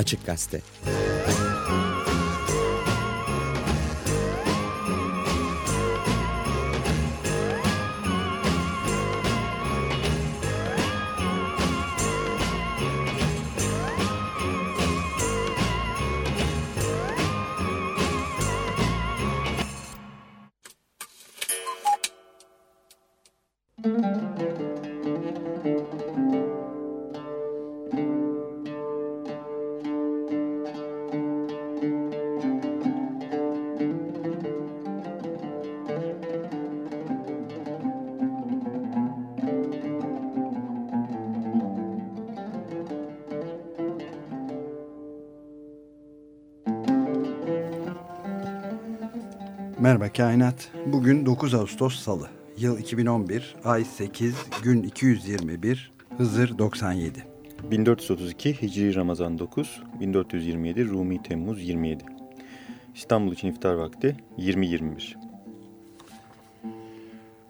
Açık Gazete. Kainat. Bugün 9 Ağustos Salı. Yıl 2011, ay 8, gün 221, Hızır 97. 1432 Hicri Ramazan 9, 1427 Rumi Temmuz 27. İstanbul için iftar vakti 20.21.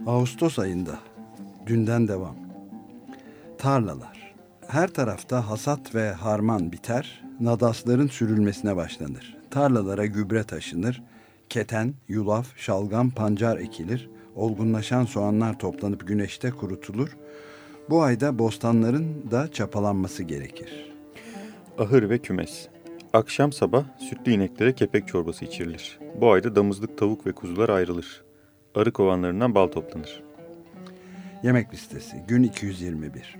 Ağustos ayında, dünden devam. Tarlalar. Her tarafta hasat ve harman biter, nadasların sürülmesine başlanır. Tarlalara gübre taşınır, keten, yulaf, şalgam, pancar ekilir, olgunlaşan soğanlar toplanıp güneşte kurutulur. Bu ayda bostanların da çapalanması gerekir. Ahır ve kümes. Akşam sabah sütlü ineklere kepek çorbası içirilir. Bu ayda damızlık tavuk ve kuzular ayrılır. Arı kovanlarından bal toplanır. Yemek listesi gün 221.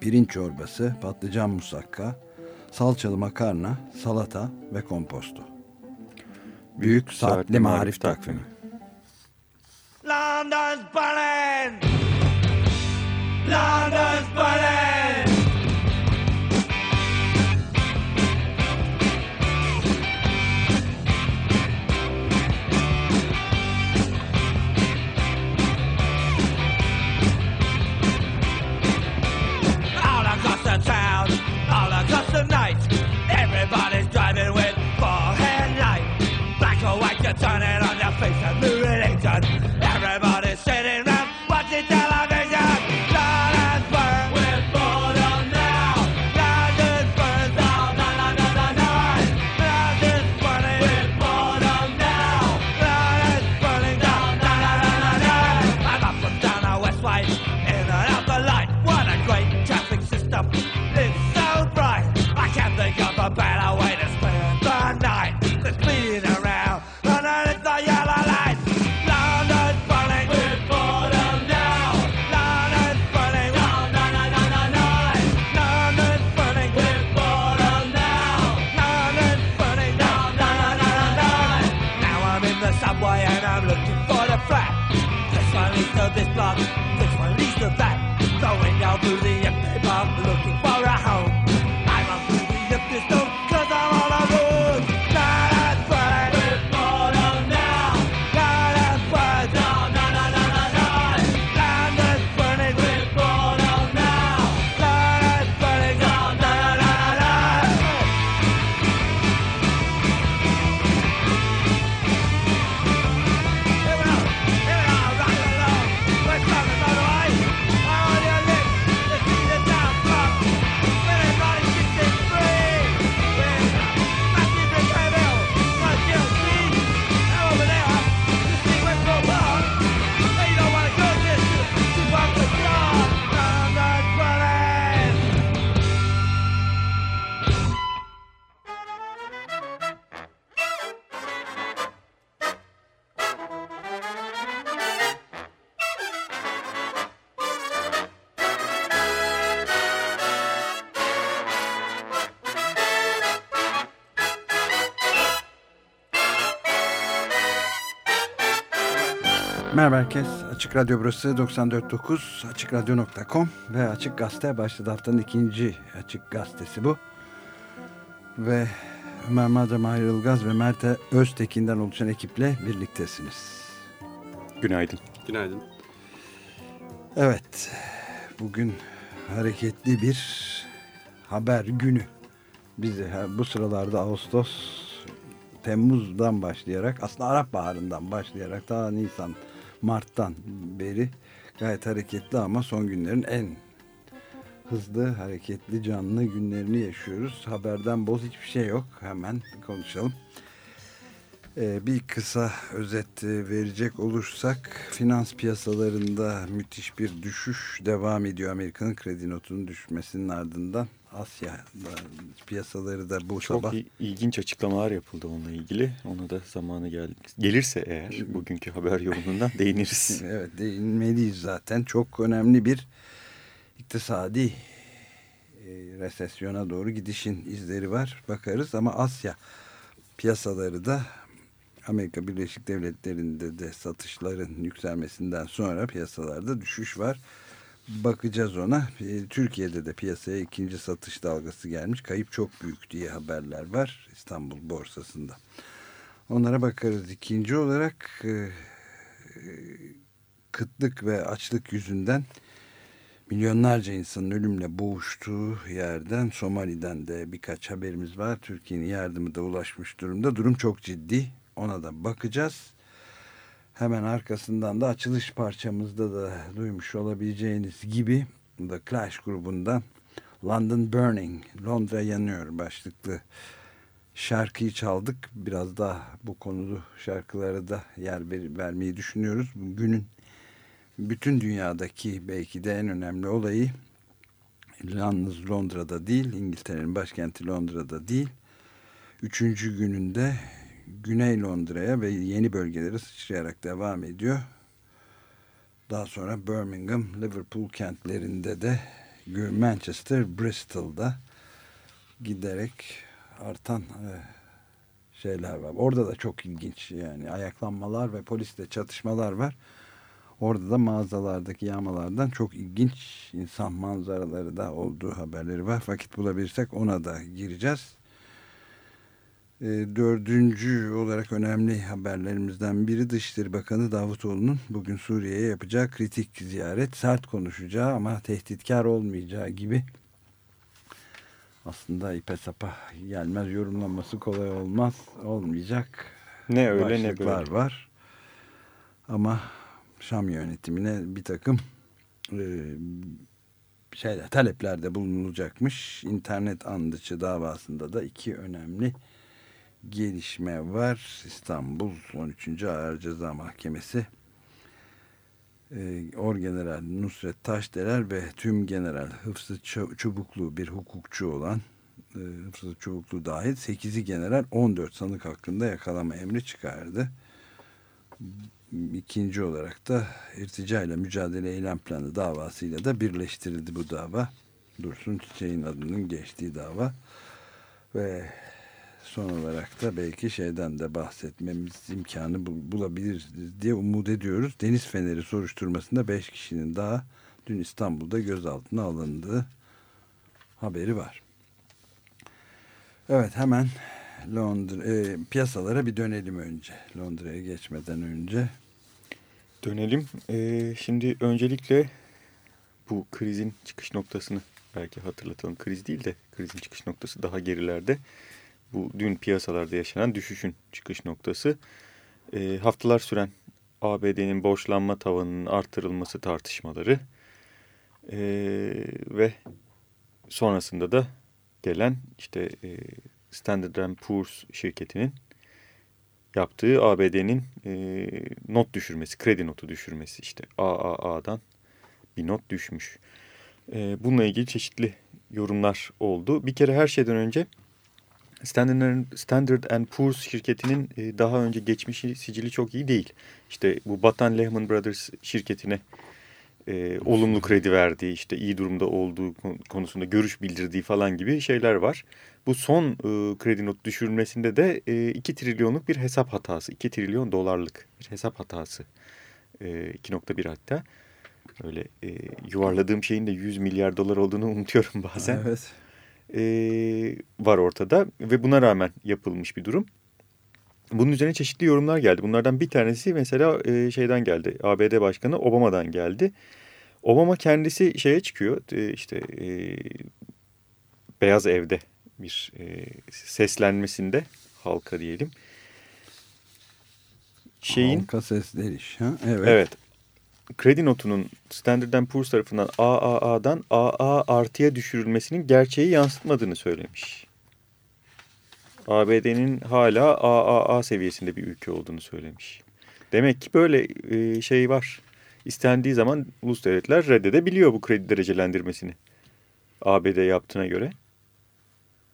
Pirinç çorbası, patlıcan musakka, salçalı makarna, salata ve komposto. Büyük Saatli Marif Takvimi. London's burning! London's burning! All across the town, all across the night, standing on their faces, religion. Everybody's sitting Merhaba herkes. Açık Radyo burası 94.9 AçıkRadyo.com ve Açık Gazete başladı haftanın ikinci Açık Gazetesi bu. Ve Ömer Madem Mahir Ilgaz ve Mert Öztekin'den oluşan ekiple birliktesiniz. Günaydın. Günaydın. Evet, bugün hareketli bir haber günü. Bizi bu sıralarda Ağustos, Temmuz'dan başlayarak aslında Arap Baharı'ndan başlayarak daha Nisan, Mart'tan beri gayet hareketli ama son günlerin en hızlı, hareketli, canlı günlerini yaşıyoruz. Haberden boz hiçbir şey yok. Hemen konuşalım. Ee, bir kısa özet e, verecek olursak finans piyasalarında müthiş bir düşüş devam ediyor. Amerika'nın kredi notunun düşmesinin ardından Asya piyasaları da bu Çok sabah. Çok ilginç açıklamalar yapıldı onunla ilgili. Ona da zamanı gel gelirse eğer bugünkü haber yorumundan değiniriz. evet değinmeliyiz zaten. Çok önemli bir iktisadi e, resesyona doğru gidişin izleri var. Bakarız ama Asya piyasaları da Amerika Birleşik Devletleri'nde de satışların yükselmesinden sonra piyasalarda düşüş var. Bakacağız ona. E, Türkiye'de de piyasaya ikinci satış dalgası gelmiş. Kayıp çok büyük diye haberler var İstanbul borsasında. Onlara bakarız. İkinci olarak e, kıtlık ve açlık yüzünden milyonlarca insanın ölümle boğuştuğu yerden Somali'den de birkaç haberimiz var. Türkiye'nin yardımı da ulaşmış durumda. Durum çok ciddi. Ona da bakacağız. Hemen arkasından da açılış parçamızda da duymuş olabileceğiniz gibi The Clash grubundan London Burning, Londra yanıyor başlıklı şarkıyı çaldık. Biraz daha bu konulu şarkılara da yer ver, vermeyi düşünüyoruz. Günün bütün dünyadaki belki de en önemli olayı yalnız Londra'da değil, İngiltere'nin başkenti Londra'da değil. Üçüncü gününde Güney Londra'ya ve yeni bölgelere sıçrayarak devam ediyor. Daha sonra Birmingham, Liverpool kentlerinde de Manchester, Bristol'da giderek artan e, şeyler var. Orada da çok ilginç yani ayaklanmalar ve polisle çatışmalar var. Orada da mağazalardaki yağmalardan çok ilginç insan manzaraları da olduğu haberleri var. Vakit bulabilirsek ona da gireceğiz. E, dördüncü olarak önemli haberlerimizden biri Dışişleri Bakanı Davutoğlu'nun bugün Suriye'ye yapacağı kritik ziyaret. Sert konuşacağı ama tehditkar olmayacağı gibi aslında ipe sapa gelmez yorumlaması kolay olmaz olmayacak ne öyle ne böyle. var. Ama Şam yönetimine bir takım e, şeyler taleplerde bulunulacakmış. İnternet andıçı davasında da iki önemli gelişme var İstanbul 13. Ağır Ceza Mahkemesi e, Orgeneral Nusret Taşdeler ve tüm General Hıfzı Çubuklu bir hukukçu olan e, Hıfzı Çubuklu dahil 8'i general 14 sanık hakkında yakalama emri çıkardı. İkinci olarak da irtica ile mücadele eylem planı davasıyla da birleştirildi bu dava. Dursun Çiçek'in adının geçtiği dava. Ve son olarak da belki şeyden de bahsetmemiz imkanı bulabiliriz diye umut ediyoruz. Deniz Feneri soruşturmasında 5 kişinin daha dün İstanbul'da gözaltına alındığı haberi var. Evet hemen Londra e, piyasalara bir dönelim önce. Londra'ya geçmeden önce. Dönelim. E, şimdi öncelikle bu krizin çıkış noktasını belki hatırlatalım. Kriz değil de krizin çıkış noktası daha gerilerde bu dün piyasalarda yaşanan düşüşün çıkış noktası. E, haftalar süren ABD'nin borçlanma tavanının artırılması tartışmaları e, ve sonrasında da gelen işte e, Standard Poor's şirketinin yaptığı ABD'nin e, not düşürmesi, kredi notu düşürmesi işte AAA'dan bir not düşmüş. E, bununla ilgili çeşitli yorumlar oldu. Bir kere her şeyden önce Standard, Standard Poor's şirketinin e, daha önce geçmişi sicili çok iyi değil. İşte bu batan Lehman Brothers şirketine e, olumlu kredi verdiği, işte iyi durumda olduğu konusunda görüş bildirdiği falan gibi şeyler var. Bu son e, kredi not düşürülmesinde de e, 2 trilyonluk bir hesap hatası, 2 trilyon dolarlık bir hesap hatası. E, 2.1 hatta. Öyle e, yuvarladığım şeyin de 100 milyar dolar olduğunu unutuyorum bazen. Evet e, var ortada ve buna rağmen yapılmış bir durum. Bunun üzerine çeşitli yorumlar geldi. Bunlardan bir tanesi mesela e, şeyden geldi. ABD Başkanı Obama'dan geldi. Obama kendisi şeye çıkıyor. E, işte e, Beyaz Ev'de bir e, seslenmesinde halka diyelim. Şeyin halka sesleriş ha? Evet. Evet. Kredi notunun Standard Poor's tarafından AAA'dan AA artıya düşürülmesinin gerçeği yansıtmadığını söylemiş. ABD'nin hala AAA seviyesinde bir ülke olduğunu söylemiş. Demek ki böyle e, şey var. İstendiği zaman ulus devletler reddedebiliyor bu kredi derecelendirmesini. ABD yaptığına göre.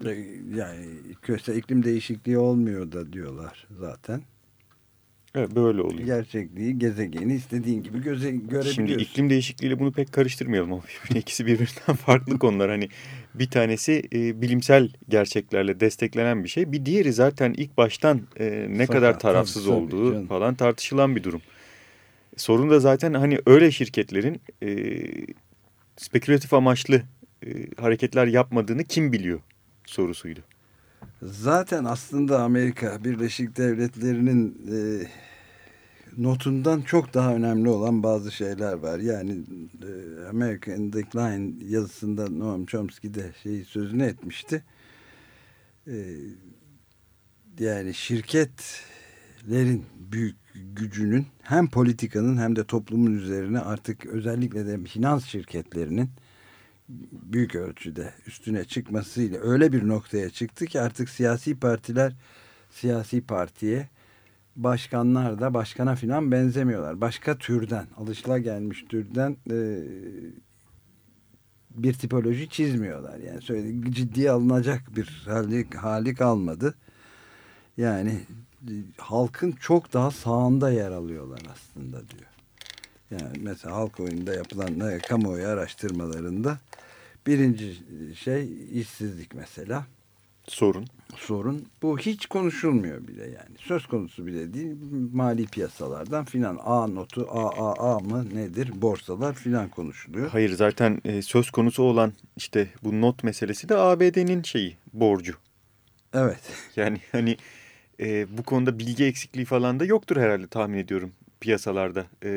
E, yani küresel iklim değişikliği olmuyor da diyorlar zaten. Evet böyle oluyor. Gerçekliği, gezegeni istediğin gibi göze, görebiliyorsun. Şimdi iklim değişikliğiyle bunu pek karıştırmayalım ama ikisi birbirinden farklı konular. Hani bir tanesi e, bilimsel gerçeklerle desteklenen bir şey. Bir diğeri zaten ilk baştan e, ne Fakat, kadar tarafsız tabii, tabii olduğu canım. falan tartışılan bir durum. Sorun da zaten hani öyle şirketlerin e, spekülatif amaçlı e, hareketler yapmadığını kim biliyor sorusuydu. Zaten aslında Amerika Birleşik Devletleri'nin e, notundan çok daha önemli olan bazı şeyler var. Yani e, American Decline yazısında Noam Chomsky de şeyi sözünü etmişti. E, yani şirketlerin büyük gücünün hem politikanın hem de toplumun üzerine artık özellikle de finans şirketlerinin büyük ölçüde üstüne çıkmasıyla öyle bir noktaya çıktı ki artık siyasi partiler siyasi partiye başkanlar da başkana filan benzemiyorlar. Başka türden, alışılagelmiş türden e, bir tipoloji çizmiyorlar. Yani söyledi, ciddiye alınacak bir hali, hali kalmadı. Yani e, halkın çok daha sağında yer alıyorlar aslında diyor. Yani mesela halk oyunda yapılan e, kamuoyu araştırmalarında birinci şey işsizlik mesela Sorun. sorun. Bu hiç konuşulmuyor bile yani. Söz konusu bile değil. Mali piyasalardan filan A notu AAA mı nedir borsalar filan konuşuluyor. Hayır zaten e, söz konusu olan işte bu not meselesi de ABD'nin şeyi borcu. Evet. Yani hani e, bu konuda bilgi eksikliği falan da yoktur herhalde tahmin ediyorum piyasalarda. E,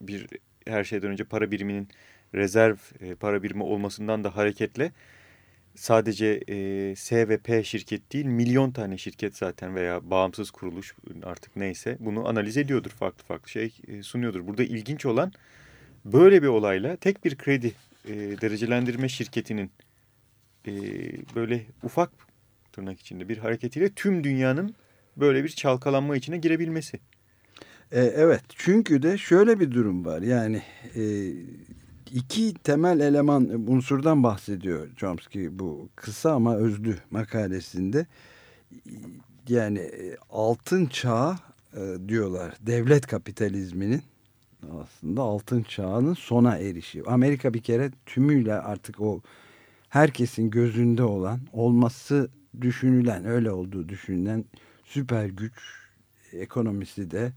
bir her şeyden önce para biriminin rezerv e, para birimi olmasından da hareketle sadece e, S ve P şirket değil milyon tane şirket zaten veya bağımsız kuruluş artık neyse bunu analiz ediyordur farklı farklı şey e, sunuyordur. Burada ilginç olan böyle bir olayla tek bir kredi e, derecelendirme şirketinin e, böyle ufak tırnak içinde bir hareketiyle tüm dünyanın böyle bir çalkalanma içine girebilmesi. E, evet çünkü de şöyle bir durum var yani e, iki temel eleman unsurdan bahsediyor Chomsky bu kısa ama özlü makalesinde yani e, altın çağı e, diyorlar devlet kapitalizminin aslında altın çağının sona erişi. Amerika bir kere tümüyle artık o herkesin gözünde olan olması düşünülen öyle olduğu düşünülen süper güç ekonomisi de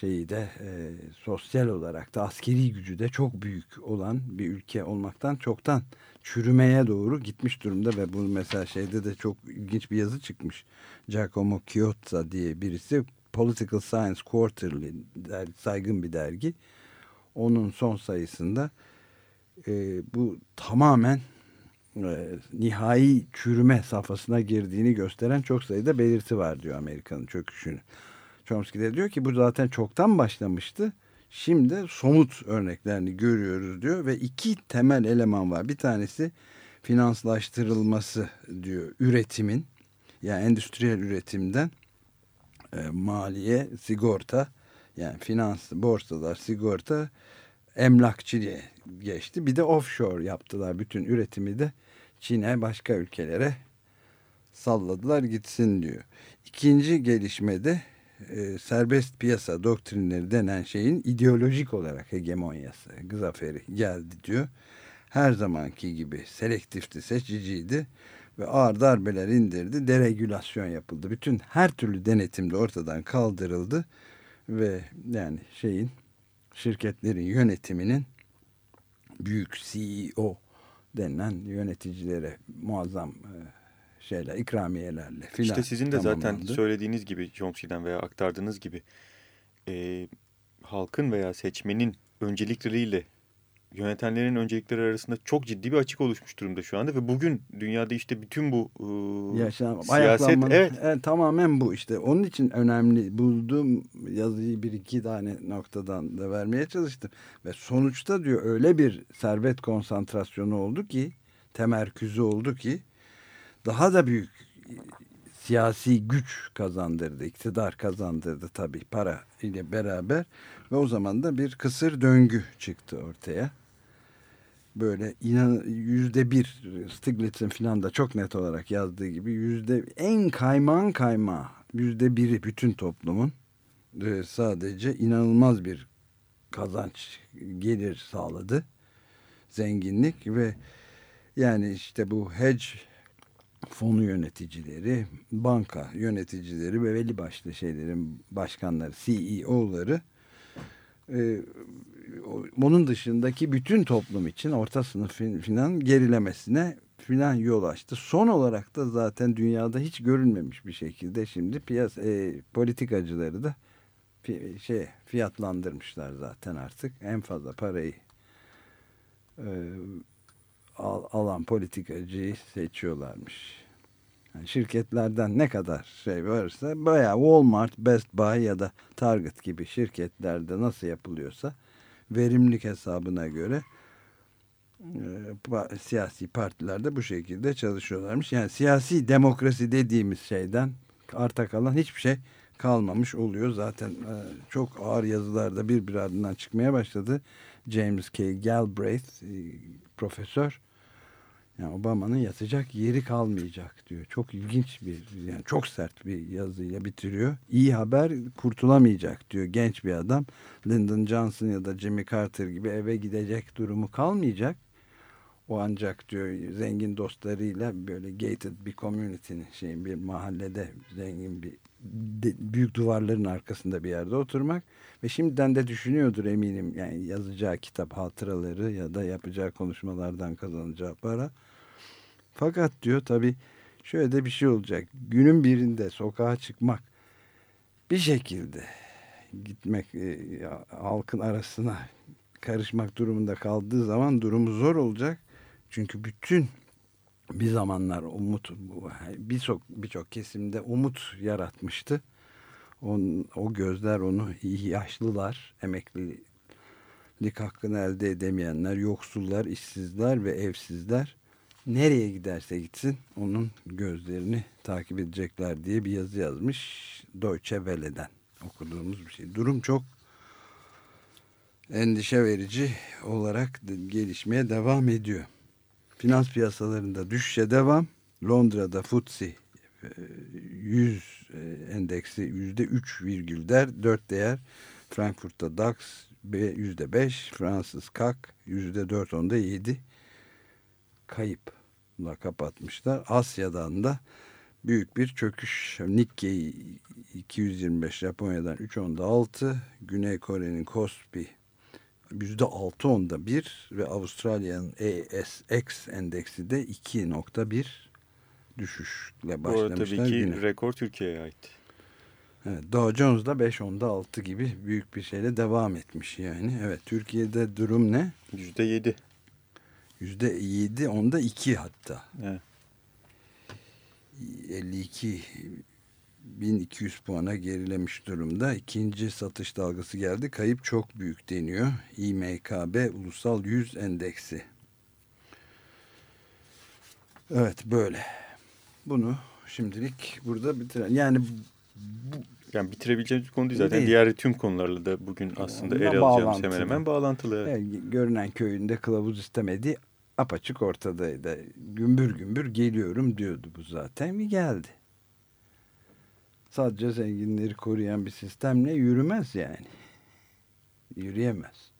şeyi de e, sosyal olarak da askeri gücü de çok büyük olan bir ülke olmaktan çoktan çürümeye doğru gitmiş durumda ve bu mesela şeyde de çok ilginç bir yazı çıkmış. Giacomo Chiozza diye birisi Political Science Quarterly der, saygın bir dergi. Onun son sayısında e, bu tamamen e, nihai çürüme safhasına girdiğini gösteren çok sayıda belirti var diyor Amerika'nın çöküşünü. Chomsky de diyor ki bu zaten çoktan başlamıştı. Şimdi somut örneklerini görüyoruz diyor ve iki temel eleman var. Bir tanesi finanslaştırılması diyor üretimin yani endüstriyel üretimden e, maliye, sigorta yani finans, borsalar, sigorta emlakçıya geçti. Bir de offshore yaptılar bütün üretimi de Çin'e başka ülkelere salladılar gitsin diyor. İkinci gelişmede e, serbest piyasa doktrinleri denen şeyin ideolojik olarak hegemonyası, zaferi geldi diyor. Her zamanki gibi selektifti, seçiciydi ve ağır darbeler indirdi, deregülasyon yapıldı. Bütün her türlü denetim de ortadan kaldırıldı ve yani şeyin şirketlerin yönetiminin büyük CEO denilen yöneticilere muazzam e, şeyler ikramiyelerle filan İşte sizin de zaten söylediğiniz gibi Chomsky'den veya aktardığınız gibi e, halkın veya seçmenin öncelikleriyle yönetenlerin öncelikleri arasında çok ciddi bir açık oluşmuş durumda şu anda ve bugün dünyada işte bütün bu e, Yaşam, siyaset evet evet, tamamen bu işte. Onun için önemli bulduğum yazıyı bir iki tane noktadan da vermeye çalıştım. Ve sonuçta diyor öyle bir servet konsantrasyonu oldu ki temerküzü oldu ki daha da büyük siyasi güç kazandırdı, iktidar kazandırdı tabii para ile beraber ve o zaman da bir kısır döngü çıktı ortaya. Böyle inan yüzde bir Stiglitz'in filan da çok net olarak yazdığı gibi yüzde en kayman kayma yüzde biri bütün toplumun e, sadece inanılmaz bir kazanç gelir sağladı zenginlik ve yani işte bu hedge fonu yöneticileri, banka yöneticileri ve belli başlı şeylerin başkanları, CEO'ları e, onun dışındaki bütün toplum için orta sınıfın filan gerilemesine filan yol açtı. Son olarak da zaten dünyada hiç görülmemiş bir şekilde şimdi piyasa e, politikacıları da fi- şey fiyatlandırmışlar zaten artık en fazla parayı e, alan politikacıyı seçiyorlarmış. Yani şirketlerden ne kadar şey varsa bayağı Walmart, Best Buy ya da Target gibi şirketlerde nasıl yapılıyorsa verimlilik hesabına göre e, siyasi partilerde bu şekilde çalışıyorlarmış. Yani siyasi demokrasi dediğimiz şeyden arta kalan hiçbir şey kalmamış oluyor. Zaten e, çok ağır yazılarda bir bir ardından çıkmaya başladı. James K. Galbraith e, profesör yani Obama'nın yatacak yeri kalmayacak diyor. Çok ilginç bir yani çok sert bir yazıyla bitiriyor. İyi haber kurtulamayacak diyor genç bir adam. Lyndon Johnson ya da Jimmy Carter gibi eve gidecek durumu kalmayacak. O ancak diyor zengin dostlarıyla böyle gated bir community'nin şeyin bir mahallede zengin bir büyük duvarların arkasında bir yerde oturmak ve şimdiden de düşünüyordur eminim yani yazacağı kitap hatıraları ya da yapacağı konuşmalardan kazanacağı para. Fakat diyor tabi şöyle de bir şey olacak. Günün birinde sokağa çıkmak bir şekilde gitmek e, halkın arasına karışmak durumunda kaldığı zaman durumu zor olacak. Çünkü bütün bir zamanlar umut birçok birçok kesimde umut yaratmıştı. On, o gözler onu yaşlılar, emeklilik hakkını elde edemeyenler, yoksullar, işsizler ve evsizler nereye giderse gitsin onun gözlerini takip edecekler diye bir yazı yazmış Deutsche Welle'den okuduğumuz bir şey. Durum çok endişe verici olarak gelişmeye devam ediyor. Finans piyasalarında düşüşe devam. Londra'da FTSE 100 endeksi yüzde 3,4 4 değer. Frankfurt'ta DAX yüzde beş, Fransız CAC yüzde dört onda yedi kayıpla kapatmışlar. Asya'dan da büyük bir çöküş. Nikkei 225 Japonya'dan 3 onda 6, Güney Kore'nin Kospi yüzde altı onda bir ve Avustralya'nın ASX endeksi de 2.1 düşüşle Bu başlamışlar. tabii ki güne. rekor Türkiye'ye ait. Evet, Dow Jones da 5 onda 6 gibi büyük bir şeyle devam etmiş yani. Evet Türkiye'de durum ne? Yüzde yedi. Yüzde 7 onda 2 hatta. Evet. 52 1200 puana gerilemiş durumda. İkinci satış dalgası geldi. Kayıp çok büyük deniyor. İMKB Ulusal 100 Endeksi. Evet böyle. Bunu şimdilik burada bitirelim. Yani Yani bitirebileceğimiz bir konu değil zaten. Değil. Diğer tüm konularla da bugün aslında ele alacağımız hemen hemen bağlantılı. Evet, görünen köyünde kılavuz istemedi. Apaçık ortadaydı. Gümbür gümbür geliyorum diyordu bu zaten ve geldi. Sadece zenginleri koruyan bir sistemle yürümez yani. Yürüyemez.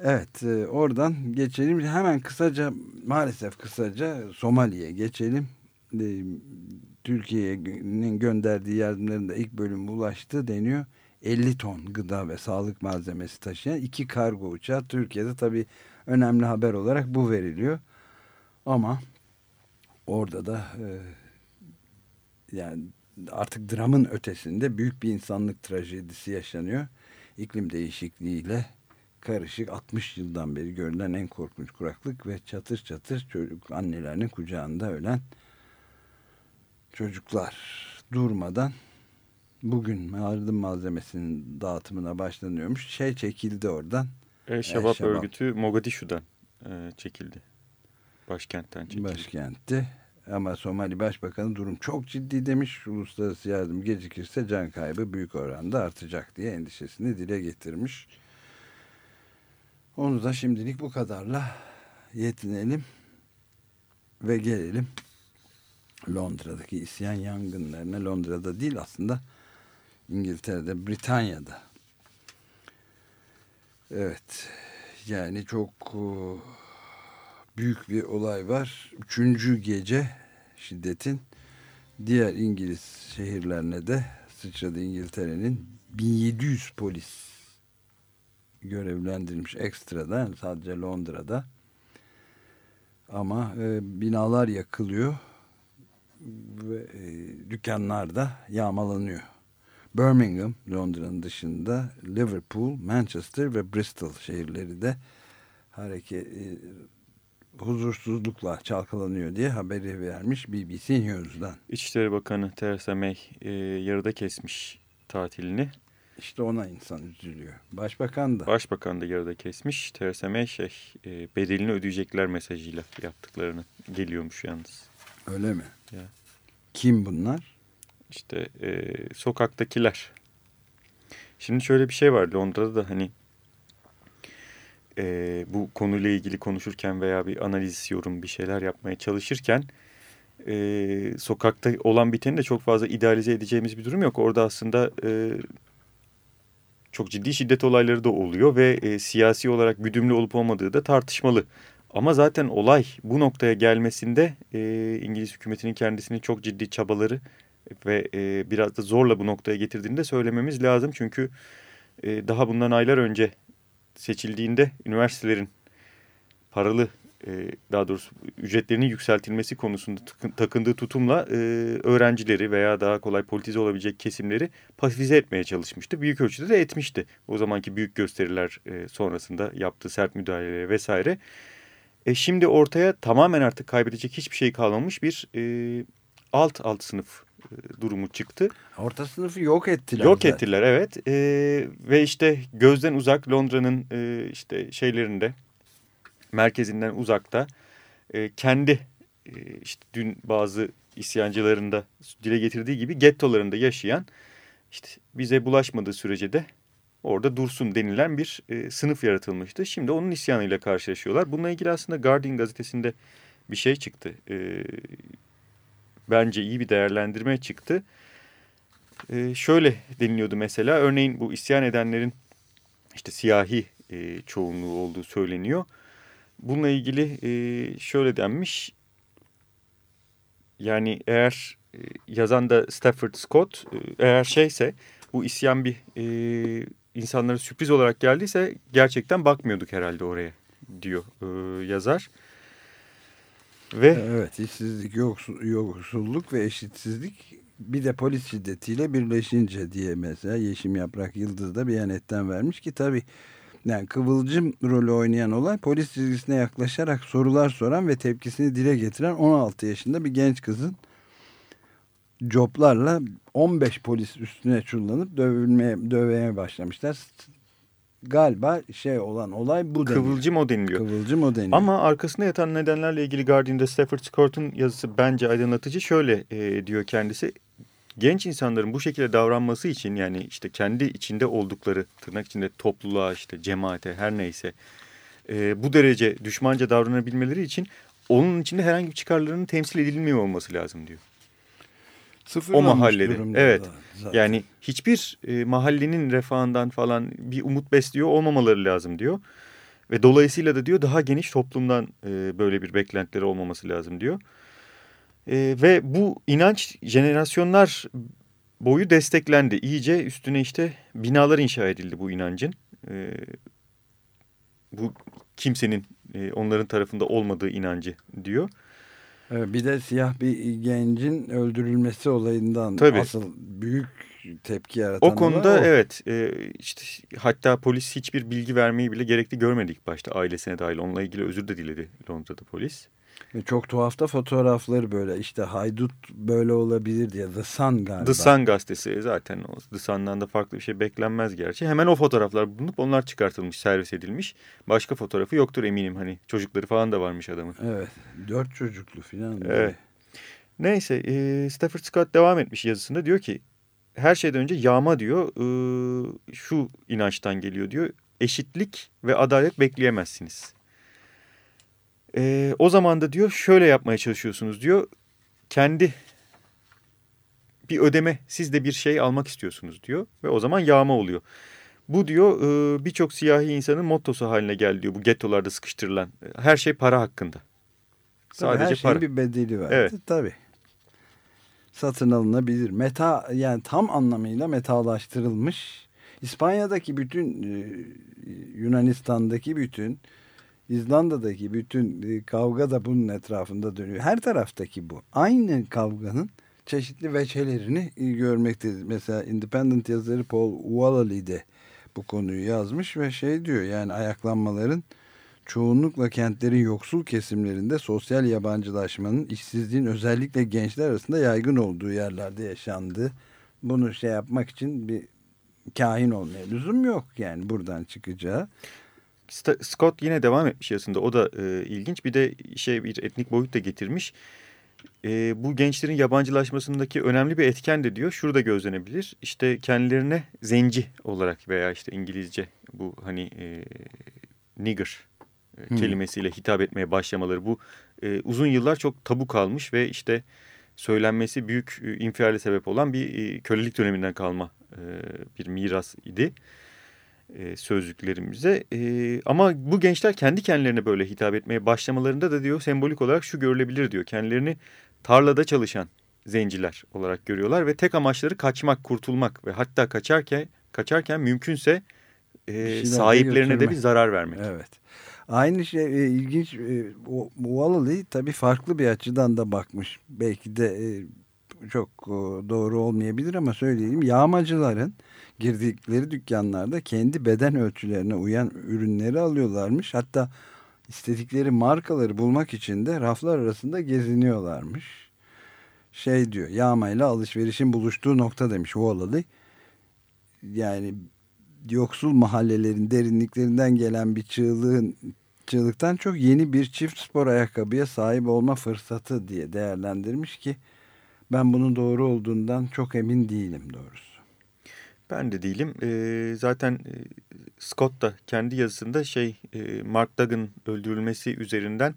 Evet e, oradan geçelim. Hemen kısaca maalesef kısaca Somali'ye geçelim. E, Türkiye'nin gönderdiği yardımların da ilk bölümü ulaştı deniyor. 50 ton gıda ve sağlık malzemesi taşıyan iki kargo uçağı Türkiye'de tabii önemli haber olarak bu veriliyor. Ama orada da e, yani artık dramın ötesinde büyük bir insanlık trajedisi yaşanıyor. İklim değişikliğiyle karışık 60 yıldan beri görülen en korkunç kuraklık ve çatır çatır çocuk annelerinin kucağında ölen çocuklar durmadan bugün yardım malzemesinin dağıtımına başlanıyormuş. Şey çekildi oradan. El Şebab Şebab. örgütü Mogadishu'dan e, çekildi. Başkentten çekildi. Başkentti. Ama Somali Başbakanı durum çok ciddi demiş. Uluslararası yardım gecikirse can kaybı büyük oranda artacak diye endişesini dile getirmiş. Onu da şimdilik bu kadarla yetinelim ve gelelim Londra'daki isyan yangınlarına. Londra'da değil aslında İngiltere'de, Britanya'da. Evet. Yani çok e, büyük bir olay var. Üçüncü gece şiddetin diğer İngiliz şehirlerine de sıçradı İngiltere'nin 1700 polis görevlendirilmiş ekstradan sadece Londra'da ama e, binalar yakılıyor ve e, dükkanlar da yağmalanıyor. Birmingham, Londra'nın dışında Liverpool, Manchester ve Bristol şehirleri de hareket e, huzursuzlukla çalkalanıyor diye haberi vermiş BBC News'dan. İçişleri Bakanı Theresa May e, yarıda kesmiş tatilini. İşte ona insan üzülüyor. Başbakan da. Başbakan da yarıda kesmiş. Theresa May şey e, bedelini ödeyecekler mesajıyla yaptıklarını geliyormuş yalnız. Öyle mi? Ya. Kim bunlar? İşte e, sokaktakiler. Şimdi şöyle bir şey var Londra'da da hani e, bu konuyla ilgili konuşurken veya bir analiz, yorum bir şeyler yapmaya çalışırken e, sokakta olan biteni de çok fazla idealize edeceğimiz bir durum yok. Orada aslında e, çok ciddi şiddet olayları da oluyor ve e, siyasi olarak güdümlü olup olmadığı da tartışmalı. Ama zaten olay bu noktaya gelmesinde e, İngiliz hükümetinin kendisinin çok ciddi çabaları ve e, biraz da zorla bu noktaya getirdiğini de söylememiz lazım. Çünkü e, daha bundan aylar önce seçildiğinde üniversitelerin paralı e, daha doğrusu ücretlerinin yükseltilmesi konusunda takındığı tutumla e, öğrencileri veya daha kolay politize olabilecek kesimleri pasifize etmeye çalışmıştı. Büyük ölçüde de etmişti. O zamanki büyük gösteriler e, sonrasında yaptığı sert müdahaleleri vesaire. E, şimdi ortaya tamamen artık kaybedecek hiçbir şey kalmamış bir e, alt alt sınıf durumu çıktı. Orta sınıfı yok ettiler. Yok zaten. ettiler evet E, ve işte gözden uzak Londra'nın e, işte şeylerinde merkezinden uzakta e, kendi e, işte dün bazı isyancıların da dile getirdiği gibi gettolarında yaşayan işte bize bulaşmadığı sürece de orada dursun denilen bir e, sınıf yaratılmıştı. Şimdi onun isyanıyla karşılaşıyorlar. Bununla ilgili aslında Guardian gazetesinde bir şey çıktı. E, bence iyi bir değerlendirme çıktı. E, şöyle deniliyordu mesela örneğin bu isyan edenlerin işte siyahi e, çoğunluğu olduğu söyleniyor. Bununla ilgili e, şöyle denmiş yani eğer e, yazan da Stafford Scott e, eğer şeyse bu isyan bir e, insanlara sürpriz olarak geldiyse gerçekten bakmıyorduk herhalde oraya diyor e, yazar. Ve Evet işsizlik, yoksul, yoksulluk ve eşitsizlik bir de polis şiddetiyle birleşince diye mesela Yeşim Yaprak Yıldız da Biyanet'ten vermiş ki tabii yani kıvılcım rolü oynayan olay polis çizgisine yaklaşarak sorular soran ve tepkisini dile getiren 16 yaşında bir genç kızın coplarla 15 polis üstüne çullanıp dövülmeye, dövmeye başlamışlar. Galiba şey olan olay bu deniyor. kıvılcım o deniliyor. Kıvılcım o deniyor. Ama arkasında yatan nedenlerle ilgili Guardian'da Stafford Scott'un yazısı bence aydınlatıcı. Şöyle e, diyor kendisi. Genç insanların bu şekilde davranması için yani işte kendi içinde oldukları tırnak içinde topluluğa işte cemaate her neyse e, bu derece düşmanca davranabilmeleri için onun içinde herhangi bir çıkarlarının temsil edilmiyor olması lazım diyor. O Sıfırlanmış mahallede. durumda Evet. da zaten. Yani hiçbir e, mahallenin refahından falan bir umut besliyor olmamaları lazım diyor. Ve dolayısıyla da diyor daha geniş toplumdan e, böyle bir beklentileri olmaması lazım diyor. E, ve bu inanç jenerasyonlar boyu desteklendi. İyice üstüne işte binalar inşa edildi bu inancın. E, bu kimsenin e, onların tarafında olmadığı inancı diyor. Bir de siyah bir gencin öldürülmesi olayından Tabii. asıl büyük tepki yaratan O konuda o. evet e, işte hatta polis hiçbir bilgi vermeyi bile gerekli görmedi ilk başta ailesine dahil. Onunla ilgili özür de diledi Londra'da polis. Ve çok tuhafta fotoğrafları böyle işte haydut böyle olabilir diye The Sun galiba. The Sun gazetesi zaten o The Sun'dan da farklı bir şey beklenmez gerçi. Hemen o fotoğraflar bulunup onlar çıkartılmış, servis edilmiş. Başka fotoğrafı yoktur eminim hani çocukları falan da varmış adamın. Evet dört çocuklu falan. Evet. Neyse e, Stafford Scott devam etmiş yazısında diyor ki her şeyden önce yağma diyor e, şu inançtan geliyor diyor eşitlik ve adalet bekleyemezsiniz. E, o zaman da diyor şöyle yapmaya çalışıyorsunuz diyor kendi bir ödeme siz de bir şey almak istiyorsunuz diyor ve o zaman yağma oluyor. Bu diyor e, birçok siyahi insanın mottosu haline geldi diyor bu gettolarda sıkıştırılan her şey para hakkında. Tabii Sadece her şeyin para. bir bedeli var. Evet. Tabii. Satın alınabilir. Meta yani tam anlamıyla metalaştırılmış. İspanya'daki bütün e, Yunanistan'daki bütün İzlanda'daki bütün e, kavga da bunun etrafında dönüyor. Her taraftaki bu. Aynı kavganın çeşitli veçelerini e, görmekteyiz. Mesela Independent yazarı Paul Wallally de bu konuyu yazmış ve şey diyor yani ayaklanmaların çoğunlukla kentlerin yoksul kesimlerinde sosyal yabancılaşmanın işsizliğin özellikle gençler arasında yaygın olduğu yerlerde yaşandı. Bunu şey yapmak için bir kahin olmaya lüzum yok yani buradan çıkacağı. Scott yine devam etmiş yazısında. O da e, ilginç. Bir de şey bir etnik boyut da getirmiş. E, bu gençlerin yabancılaşmasındaki önemli bir etken de diyor. Şurada gözlenebilir. İşte kendilerine zenci olarak veya işte İngilizce bu hani e, nigger e, Hmm. kelimesiyle hitap etmeye başlamaları. Bu e, uzun yıllar çok tabu kalmış ve işte söylenmesi büyük e, infiale sebep olan bir e, kölelik döneminden kalma e, bir miras idi e, sözlüklerimize. E, ama bu gençler kendi kendilerine böyle hitap etmeye başlamalarında da diyor sembolik olarak şu görülebilir diyor. Kendilerini tarlada çalışan zenciler olarak görüyorlar ve tek amaçları kaçmak, kurtulmak ve hatta kaçarken kaçarken mümkünse e, de sahiplerine de götürmek. bir zarar vermek. Evet. Aynı şey e, ilginç. E, o- Wallaly tabii farklı bir açıdan da bakmış. Belki de e, çok e, doğru olmayabilir ama söyleyeyim. Yağmacıların girdikleri dükkanlarda kendi beden ölçülerine uyan ürünleri alıyorlarmış. Hatta istedikleri markaları bulmak için de raflar arasında geziniyorlarmış. Şey diyor yağmayla alışverişin buluştuğu nokta demiş Wallaly. Yani yoksul mahallelerin derinliklerinden gelen bir çığlığın çığlıktan çok yeni bir çift spor ayakkabıya sahip olma fırsatı diye değerlendirmiş ki ben bunun doğru olduğundan çok emin değilim doğrusu. Ben de değilim. E, zaten e, Scott da kendi yazısında şey e, Mark Duggan öldürülmesi üzerinden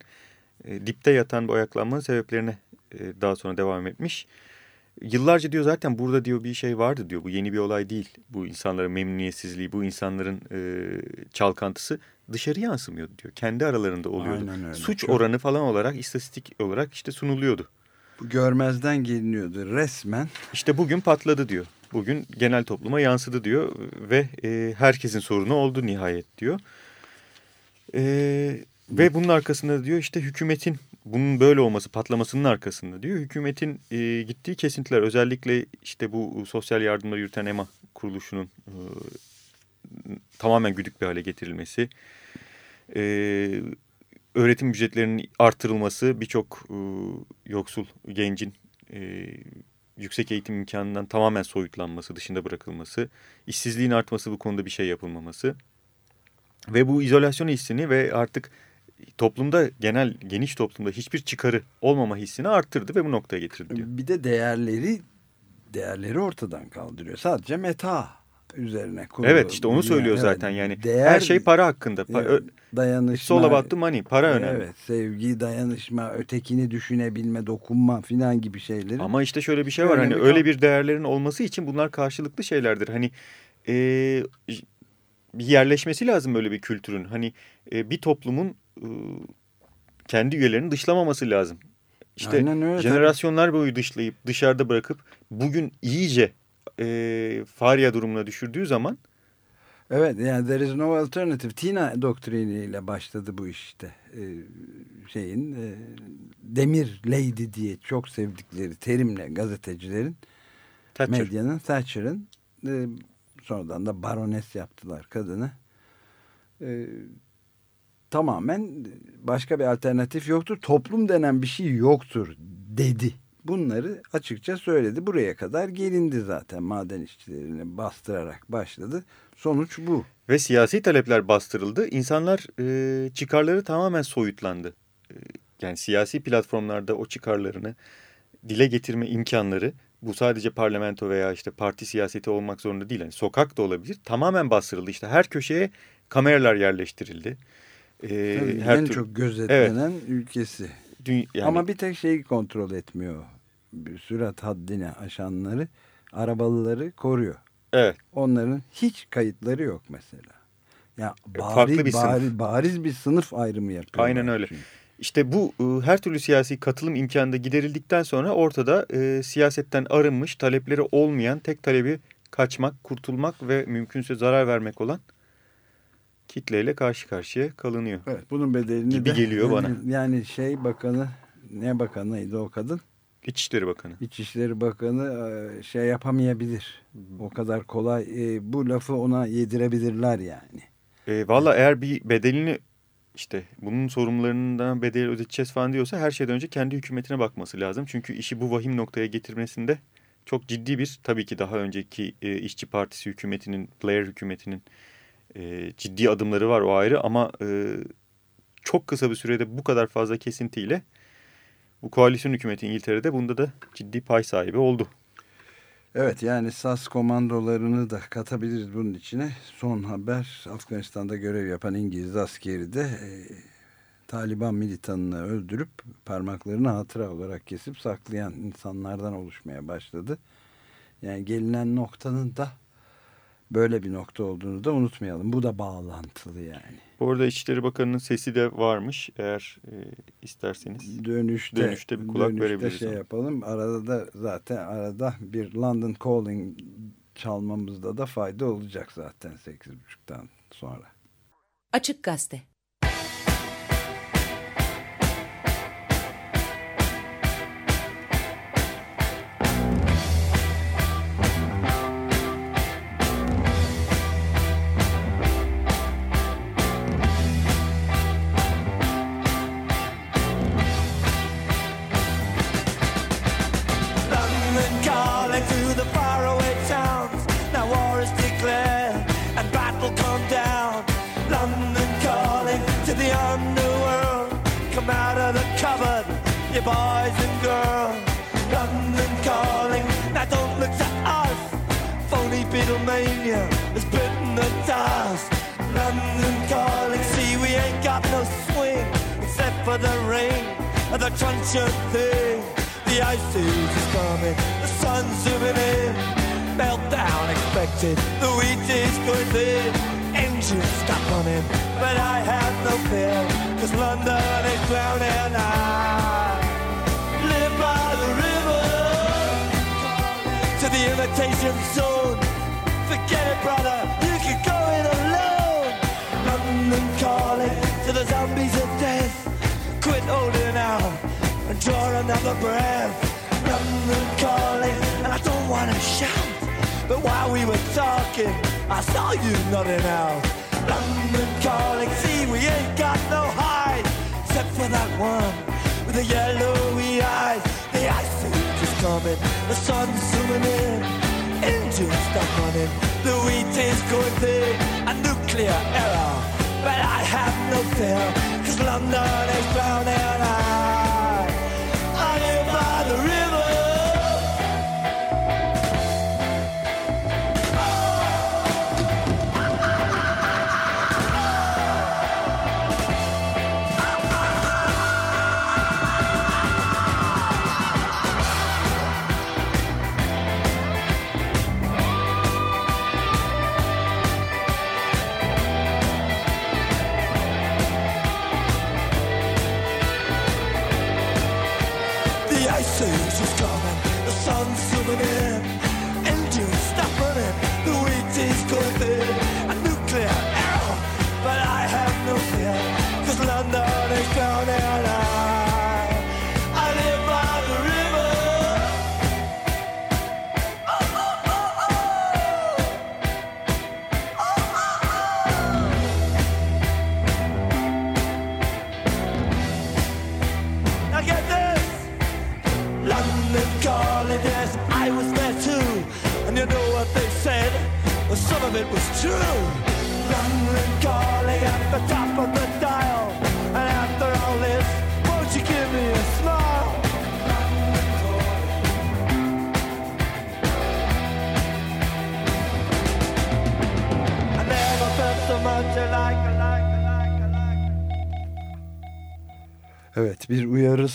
e, dipte yatan bu ayaklanmanın sebeplerine e, daha sonra devam etmiş. Yıllarca diyor zaten burada diyor bir şey vardı diyor. Bu yeni bir olay değil. Bu insanların memnuniyetsizliği, bu insanların e, çalkantısı dışarı yansımıyordu diyor. Kendi aralarında oluyordu. Suç Çok- oranı falan olarak istatistik olarak işte sunuluyordu. Bu görmezden geliniyordu resmen. İşte bugün patladı diyor. Bugün genel topluma yansıdı diyor ve e, herkesin sorunu oldu nihayet diyor. E, ve bunun arkasında da diyor işte hükümetin bunun böyle olması patlamasının arkasında diyor. Hükümetin e, gittiği kesintiler özellikle işte bu sosyal yardımları yürüten EMA kuruluşunun e, tamamen güdük bir hale getirilmesi. E, öğretim ücretlerinin artırılması birçok e, yoksul gencin e, yüksek eğitim imkanından tamamen soyutlanması, dışında bırakılması, işsizliğin artması bu konuda bir şey yapılmaması ve bu izolasyon hissini ve artık toplumda genel geniş toplumda hiçbir çıkarı olmama hissini arttırdı ve bu noktaya getirdi diyor. Bir de değerleri değerleri ortadan kaldırıyor. Sadece meta üzerine kurulu. Evet işte onu söylüyor Evet, zaten yani değer- her şey para hakkında. Pa- Evet, dayanışma. About the money. Para önemli. Evet, sevgi, dayanışma, ötekini düşünebilme, dokunma filan gibi şeyleri. Ama işte şöyle bir şey var hani öyle bir değerlerin olması için bunlar karşılıklı şeylerdir. Hani e, yerleşmesi lazım böyle bir kültürün. Hani e, bir toplumun e, kendi üyelerini dışlamaması lazım. İşte Aynen öyle, jenerasyonlar boyu dışlayıp dışarıda bırakıp bugün iyice e, farya durumuna düşürdüğü zaman Evet yani there is no alternative. Tina doktriniyle başladı bu işte. Ee, şeyin e, demir lady diye çok sevdikleri terimle gazetecilerin Thatcher. medyanın Thatcher'ın e, sonradan da barones yaptılar kadını. E, tamamen başka bir alternatif yoktur. Toplum denen bir şey yoktur dedi. Bunları açıkça söyledi. Buraya kadar gelindi zaten maden işçilerini bastırarak başladı. Sonuç bu. Ve siyasi talepler bastırıldı. İnsanlar e, çıkarları tamamen soyutlandı. E, yani siyasi platformlarda o çıkarlarını dile getirme imkanları bu sadece parlamento veya işte parti siyaseti olmak zorunda değil. Yani sokak da olabilir. Tamamen bastırıldı. İşte her köşeye kameralar yerleştirildi. Ee, her en çok gözetlenen evet. ülkesi. Dünya, yani... Ama bir tek şeyi kontrol etmiyor. Bir sürat haddini aşanları, arabalıları koruyor. Evet. Onların hiç kayıtları yok mesela. Ya bari, Farklı bir bari, sınıf. bariz bir sınıf ayrımı yapıyor. Aynen öyle. Çünkü. İşte bu e, her türlü siyasi katılım imkanı da giderildikten sonra ortada e, siyasetten arınmış, talepleri olmayan tek talebi kaçmak, kurtulmak ve mümkünse zarar vermek olan kitleyle karşı karşıya kalınıyor. Evet, bunun bedelini gibi de geliyor yani, bana. Yani şey bakanı, ne bakanıydı o kadın? İçişleri Bakanı. İçişleri Bakanı e, şey yapamayabilir. O kadar kolay e, bu lafı ona yedirebilirler yani. E, Valla eğer bir bedelini işte bunun sorumlularından bedel ödeteceğiz falan diyorsa her şeyden önce kendi hükümetine bakması lazım. Çünkü işi bu vahim noktaya getirmesinde çok ciddi bir tabii ki daha önceki e, işçi partisi hükümetinin, Blair hükümetinin e, ciddi adımları var o ayrı ama e, çok kısa bir sürede bu kadar fazla kesintiyle bu koalisyon hükümeti İngiltere'de bunda da ciddi pay sahibi oldu. Evet yani SAS komandolarını da katabiliriz bunun içine. Son haber Afganistan'da görev yapan İngiliz askeri de e, Taliban militanını öldürüp parmaklarını hatıra olarak kesip saklayan insanlardan oluşmaya başladı. Yani gelinen noktanın da böyle bir nokta olduğunu da unutmayalım. Bu da bağlantılı yani. Bu arada İçişleri Bakanı'nın sesi de varmış eğer e, isterseniz. Dönüşte, dönüşte bir kulak dönüşte verebiliriz. şey yapalım. Arada da zaten arada bir London Calling çalmamızda da fayda olacak zaten 8.30'dan sonra. Açık Gazete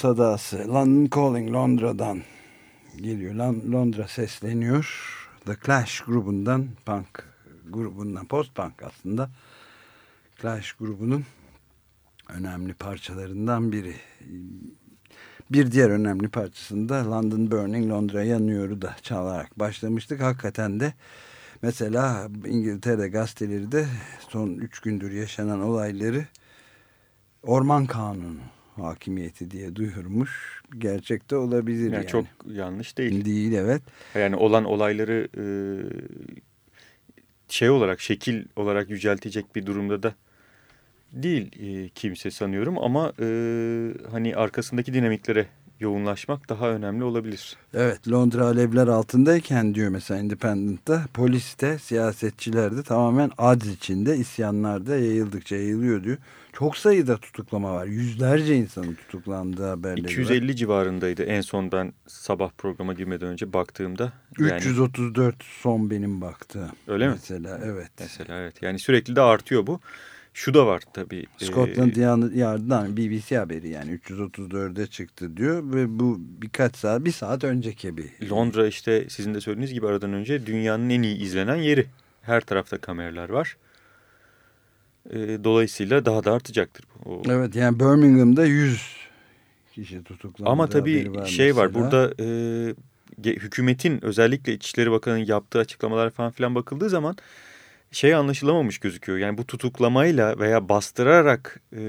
sadası. London Calling Londra'dan geliyor. Lon- Londra sesleniyor. The Clash grubundan punk grubundan post punk aslında. Clash grubunun önemli parçalarından biri. Bir diğer önemli parçasında London Burning Londra yanıyoru da çalarak başlamıştık. Hakikaten de mesela İngiltere gazeteleri de son üç gündür yaşanan olayları orman kanunu hakimiyeti diye duyurmuş. Gerçekte olabilir Yani, yani. çok yanlış değil. değil evet. Yani olan olayları e, şey olarak, şekil olarak yüceltecek bir durumda da değil e, kimse sanıyorum. Ama e, hani arkasındaki dinamiklere yoğunlaşmak daha önemli olabilir. Evet Londra alevler altındayken diyor mesela Independent'ta polis de siyasetçiler de tamamen adz içinde isyanlarda yayıldıkça yayılıyor diyor. Çok sayıda tutuklama var. Yüzlerce insanın tutuklandığı haberleri 250 var. civarındaydı en son ben sabah programa girmeden önce baktığımda. Yani 334 son benim baktığım. Öyle mi? Mesela evet. Mesela evet yani sürekli de artıyor bu. Şu da var tabii. Scotland Yard'dan BBC haberi yani 334'e çıktı diyor ve bu birkaç saat bir saat önceki bir Londra işte sizin de söylediğiniz gibi aradan önce dünyanın en iyi izlenen yeri. Her tarafta kameralar var. E, dolayısıyla daha da artacaktır. O- Evet yani Birmingham'da 100 kişi tutuklandı. Ama tabii şey var burada e, hükümetin özellikle İçişleri Bakanı'nın yaptığı açıklamalar falan filan bakıldığı zaman şey anlaşılamamış gözüküyor. Yani bu tutuklamayla veya bastırarak e,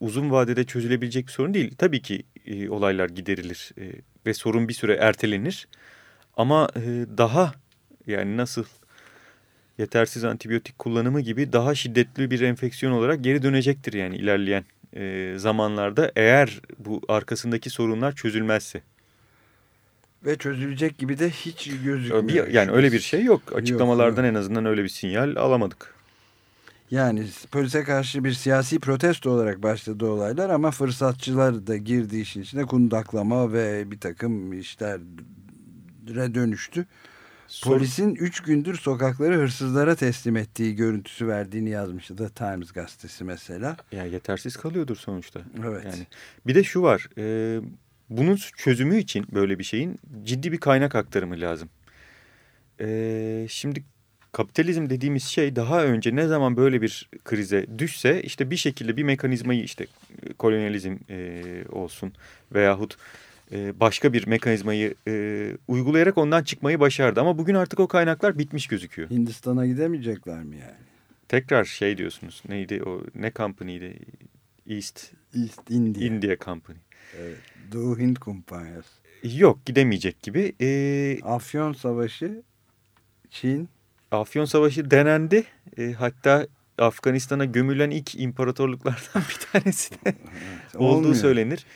uzun vadede çözülebilecek bir sorun değil. Tabii ki e, olaylar giderilir e, ve sorun bir süre ertelenir. Ama e, daha yani nasıl yetersiz antibiyotik kullanımı gibi daha şiddetli bir enfeksiyon olarak geri dönecektir yani ilerleyen e, zamanlarda eğer bu arkasındaki sorunlar çözülmezse. Ve çözülecek gibi de hiç gözükmüyor. Bir, yani öyle bir şey yok. Açıklamalardan yok. en azından öyle bir sinyal alamadık. Yani polise karşı bir siyasi protesto olarak başladı olaylar ama fırsatçılar da girdi işin içine kundaklama ve bir takım işlere dönüştü. Polisin 3 gündür sokakları hırsızlara teslim ettiği görüntüsü verdiğini yazmıştı The Times gazetesi mesela. Ya yetersiz kalıyordur sonuçta. Evet. Yani bir de şu var. e, bunun çözümü için böyle bir şeyin ciddi bir kaynak aktarımı lazım. E, şimdi kapitalizm dediğimiz şey daha önce ne zaman böyle bir krize düşse işte bir şekilde bir mekanizmayı işte kolonyalizm e, olsun veyahut e, başka bir mekanizmayı e, uygulayarak ondan çıkmayı başardı. Ama bugün artık o kaynaklar bitmiş gözüküyor. Hindistan'a gidemeyecekler mi yani? Tekrar şey diyorsunuz neydi o ne company'ydi East East India. India Company. evet. Doğu Hint Kumpanyası. Yok gidemeyecek gibi. Ee, Afyon Savaşı Çin Afyon Savaşı denendi. Ee, hatta Afganistan'a gömülen ilk imparatorluklardan bir tanesi de olduğu söylenir.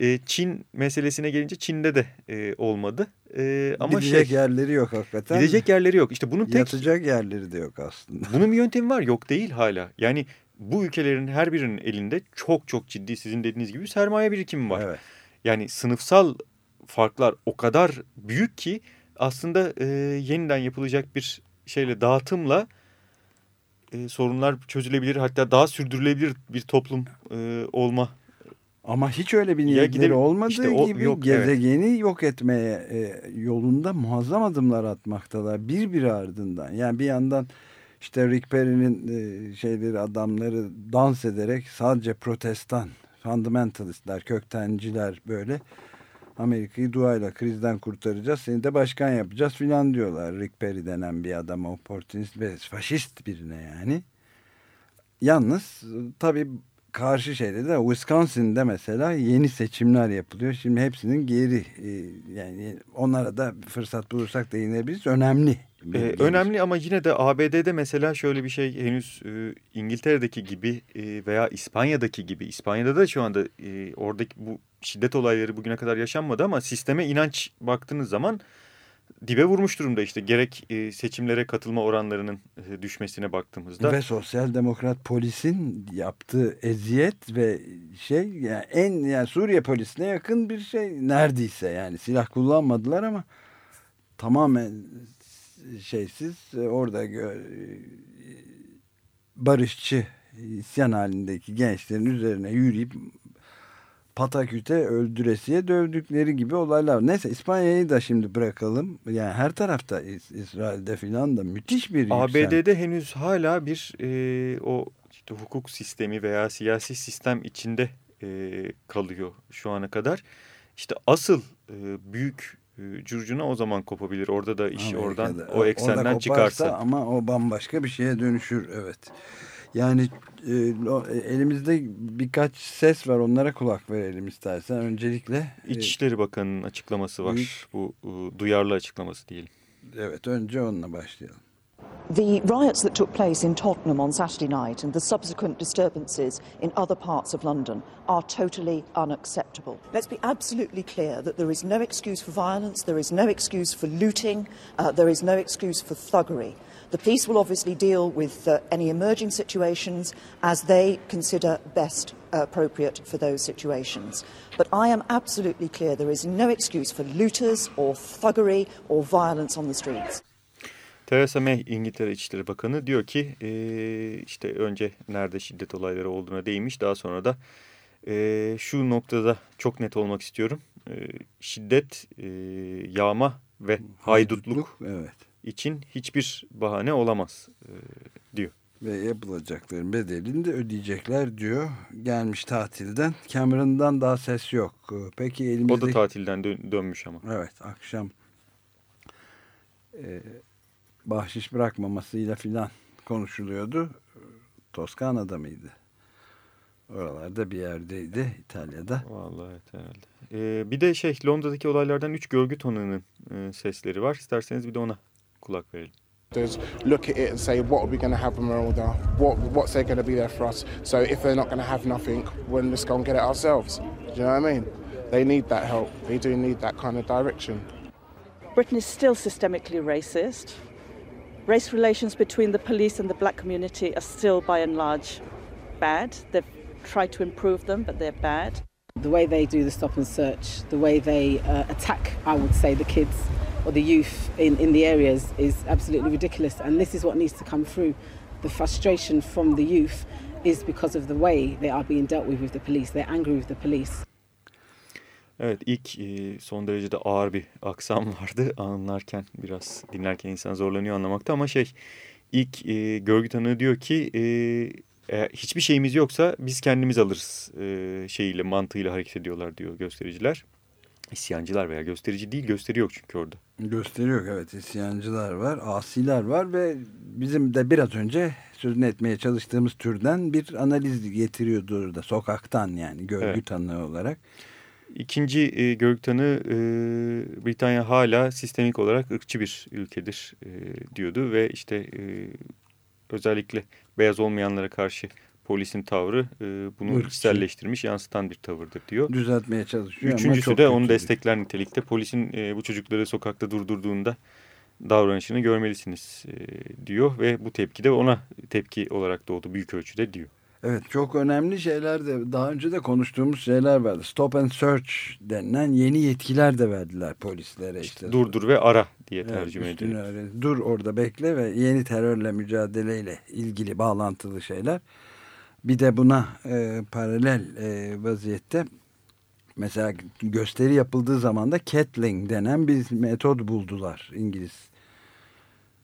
Ee, Çin meselesine gelince Çin'de de e, olmadı. Ee, ama Gidecek şey, yerleri yok hakikaten. gidecek yerleri yok. İşte bunun tek Yatacak yerleri de yok aslında. bunun bir yöntemi var. Yok değil hala. Yani bu ülkelerin her birinin elinde çok çok ciddi sizin dediğiniz gibi sermaye birikimi var. Evet. Yani sınıfsal farklar o kadar büyük ki aslında e, yeniden yapılacak bir şeyle dağıtımla e, sorunlar çözülebilir hatta daha sürdürülebilir bir toplum e, olma. Ama hiç öyle bir niyetleri gidelim- olmadığı işte o gibi yok, evet. gezegeni yok etmeye e, yolunda muazzam adımlar atmaktalar. Bir bir ardından. Yani bir yandan işte Rick Perry'nin e, şeyleri adamları dans ederek sadece protestan, fundamentalistler, köktenciler böyle Amerika'yı duayla krizden kurtaracağız. Seni de başkan yapacağız filan diyorlar. Rick Perry denen bir adama oportunist ve faşist birine yani. Yalnız tabii karşı şeyde de Wisconsin'de mesela yeni seçimler yapılıyor. Şimdi hepsinin geri e, yani onlara da fırsat bulursak değinebiliriz. Önemli. Ee, önemli ama yine de ABD'de mesela şöyle bir şey henüz e, İngiltere'deki gibi e, veya İspanya'daki gibi İspanya'da da şu anda e, oradaki bu şiddet olayları bugüne kadar yaşanmadı ama sisteme inanç baktığınız zaman dibe vurmuş durumda işte gerek e, seçimlere katılma oranlarının e, düşmesine baktığımızda. Ve sosyal demokrat polisin yaptığı eziyet ve şey yani en yani Suriye polisine yakın bir şey neredeyse yani silah kullanmadılar ama tamamen şeysiz e, orada barışçı isyan halindeki gençlerin üzerine yürüyüp pataküte öldüresiye dövdükleri gibi olaylar. Neyse İspanya'yı da şimdi bırakalım. Yani her tarafta İsrail'de filan da müthiş bir yüksel. ABD'de henüz hala bir e, o işte hukuk sistemi veya siyasi sistem içinde e, kalıyor şu ana kadar. İşte asıl e, büyük e, curcuna o zaman kopabilir. Orada da iş Amerika'da. oradan o eksenden çıkarsa. Ama o bambaşka bir şeye dönüşür evet. Yani elimizde birkaç ses var onlara kulak verelim istersen. Öncelikle e, İçişleri Bakanı'nın açıklaması var. Büyük, Bu e, duyarlı açıklaması diyelim. Evet önce onunla başlayalım. The riots that took place in Tottenham on Saturday night and the subsequent disturbances in other parts of London are totally unacceptable. Let's be absolutely clear that there is no excuse for violence, there is no excuse for looting, uh, there is no excuse for thuggery. The police will obviously deal with uh, any emerging situations as they consider best uh, appropriate for those situations. But I am absolutely clear there is no excuse for looters or thuggery or violence on the streets. Theresa May İngiltere İçişleri Bakanı diyor ki e, işte önce nerede şiddet olayları olduğuna değinmiş daha sonra da e, şu noktada çok net olmak istiyorum. E, şiddet, e, yağma ve haydutluk, haydutluk evet. İçin hiçbir bahane olamaz e, diyor. Ve yapılacakların bedelini de ödeyecekler diyor. Gelmiş tatilden. Cameron'dan daha ses yok. Peki elimizde... O da tatilden dön dönmüş ama. Evet akşam... E, bahşiş bırakmamasıyla filan konuşuluyordu. Toskana'da mıydı? Oralarda bir yerdeydi İtalya'da. Vallahi evet herhalde. Ee, bir de şey Londra'daki olaylardan üç görgü tonunun e, sesleri var. İsterseniz bir de ona kulak verelim. look at it and say what are we going to have when we're older what what's there going to be there for us? So if they're not going to have nothing we'll just go and get it ourselves. Do you know what I mean? They need that help. They do need that kind of direction. Britain is still systemically racist. Race relations between the police and the black community are still by and large bad. They've tried to improve them, but they're bad. The way they do the stop and search, the way they uh, attack, I would say, the kids or the youth in, in the areas is absolutely ridiculous. And this is what needs to come through. The frustration from the youth is because of the way they are being dealt with with the police. They're angry with the police. Evet ilk e, son derecede ağır bir aksam vardı anlarken biraz dinlerken insan zorlanıyor anlamakta ama şey ilk e, görgü tanığı diyor ki e, e, hiçbir şeyimiz yoksa biz kendimiz alırız e, şeyiyle mantığıyla hareket ediyorlar diyor göstericiler. İsyancılar veya gösterici değil gösteri yok çünkü orada. Gösteri yok evet isyancılar var asiler var ve bizim de biraz önce sözünü etmeye çalıştığımız türden bir analiz getiriyordu orada sokaktan yani görgü evet. tanığı olarak. İkinci e, Görktan'ı e, Britanya hala sistemik olarak ırkçı bir ülkedir e, diyordu ve işte e, özellikle beyaz olmayanlara karşı polisin tavrı e, bunu Irkçı. içselleştirmiş, yansıtan bir tavırdır diyor. Düzeltmeye çalışıyor Üçüncüsü ama de onu destekler nitelikte. Polisin e, bu çocukları sokakta durdurduğunda davranışını görmelisiniz e, diyor ve bu tepki de ona tepki olarak doğdu büyük ölçüde diyor. Evet çok önemli şeyler de daha önce de konuştuğumuz şeyler vardı. Stop and search denilen yeni yetkiler de verdiler polislere. işte. Durdur ve ara diye tercüme evet, ediyor. Dur orada bekle ve yeni terörle mücadeleyle ilgili bağlantılı şeyler. Bir de buna e, paralel e, vaziyette mesela gösteri yapıldığı zaman da Catling denen bir metod buldular İngiliz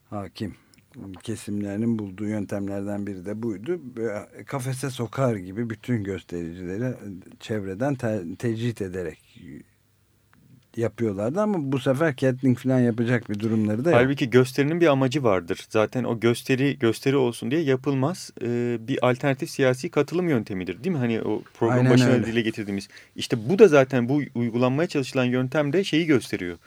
hakim kesimlerinin bulduğu yöntemlerden biri de buydu. Kafese sokar gibi bütün göstericileri çevreden te tecrit ederek yapıyorlardı ama bu sefer catling falan yapacak bir durumları da yok. Halbuki gösterinin bir amacı vardır. Zaten o gösteri gösteri olsun diye yapılmaz. Ee, bir alternatif siyasi katılım yöntemidir değil mi? Hani o program Aynen başına öyle. dile getirdiğimiz. İşte bu da zaten bu uygulanmaya çalışılan yöntem de şeyi gösteriyor.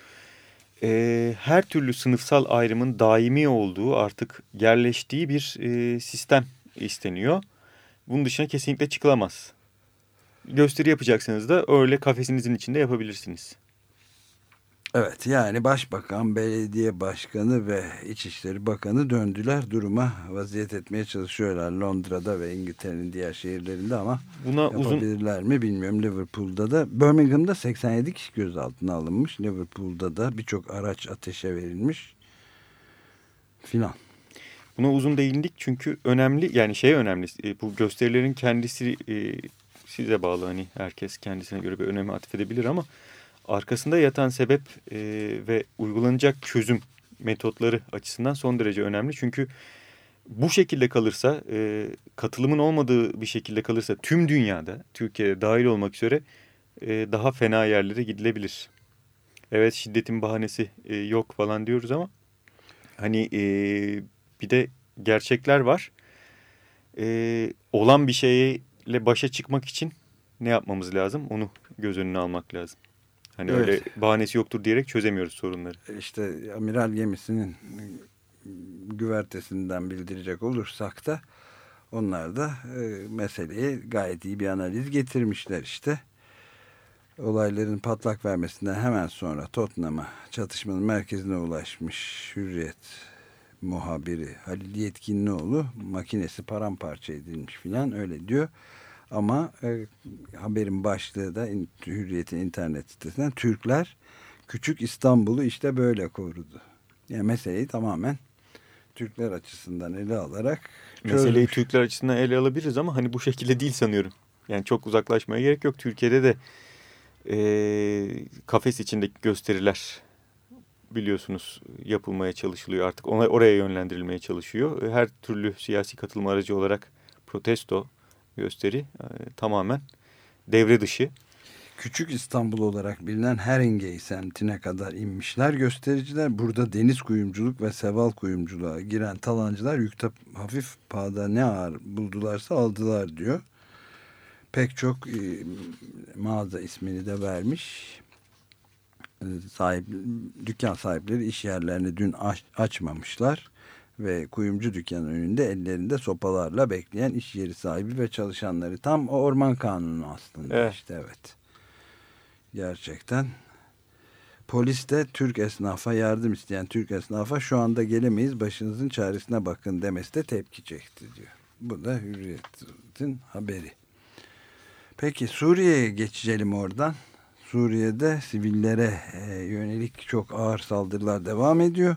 Ee, her türlü sınıfsal ayrımın daimi olduğu artık yerleştiği bir e, sistem isteniyor. Bunun dışına kesinlikle çıkılamaz. Gösteri yapacaksanız da öyle kafesinizin içinde yapabilirsiniz. Evet yani başbakan, belediye başkanı ve İçişleri Bakanı döndüler duruma vaziyet etmeye çalışıyorlar Londra'da ve İngiltere'nin diğer şehirlerinde ama Buna uzun yapabilirler mi bilmiyorum. Liverpool'da da Birmingham'da 87 kişi gözaltına alınmış. Liverpool'da da birçok araç ateşe verilmiş filan. Buna uzun değindik çünkü önemli yani şey önemli e, bu gösterilerin kendisi e, size bağlı hani herkes kendisine göre bir önemi atfedebilir ama arkasında yatan sebep e, ve uygulanacak çözüm metotları açısından son derece önemli. Çünkü bu şekilde kalırsa e, katılımın olmadığı bir şekilde kalırsa tüm dünyada Türkiye'de dahil olmak üzere e, daha fena yerlere gidilebilir. Evet şiddetin bahanesi e, yok falan diyoruz ama hani e, bir de gerçekler var. E, olan bir şeyle başa çıkmak için ne yapmamız lazım onu göz önüne almak lazım. Hani Evet. öyle bahanesi yoktur diyerek çözemiyoruz sorunları. İşte amiral gemisinin güvertesinden bildirecek olursak da onlar da e, meseleye gayet iyi bir analiz getirmişler işte. Olayların patlak vermesinden hemen sonra Tottenham'a çatışmanın merkezine ulaşmış Hürriyet muhabiri Halil Yetkinlioğlu makinesi paramparça edilmiş filan öyle diyor. Ama e, haberin başlığı da in- Hürriyet'in internet sitesinden Türkler küçük İstanbul'u işte böyle korudu. Yani meseleyi tamamen Türkler açısından ele alarak Meseleyi çözmüş. Türkler açısından ele alabiliriz ama hani bu şekilde değil sanıyorum. Yani çok uzaklaşmaya gerek yok. Türkiye'de de e, kafes içindeki gösteriler biliyorsunuz yapılmaya çalışılıyor artık. Ona, oraya yönlendirilmeye çalışıyor. Her türlü siyasi katılım aracı olarak protesto gösteri e, tamamen devre dışı. Küçük İstanbul olarak bilinen Haringey semtine kadar inmişler göstericiler. Burada deniz kuyumculuk ve seval kuyumculuğa giren talancılar yükte hafif pahada ne ağır buldularsa aldılar diyor. Pek çok e, mağaza ismini de vermiş. E, Sahip, dükkan sahipleri iş yerlerini dün aç- açmamışlar. Ve kuyumcu dükkanın önünde ellerinde sopalarla bekleyen iş yeri sahibi ve çalışanları. Tam o orman kanunu aslında Evet. işte evet. Gerçekten. Polis de Türk esnafa yardım isteyen Türk esnafa şu anda gelemeyiz başınızın çaresine bakın demesi de tepki çekti diyor. Bu da Hürriyet'in haberi. Peki Suriye'ye geçelim oradan. Suriye'de sivillere e, yönelik çok ağır saldırılar devam ediyor.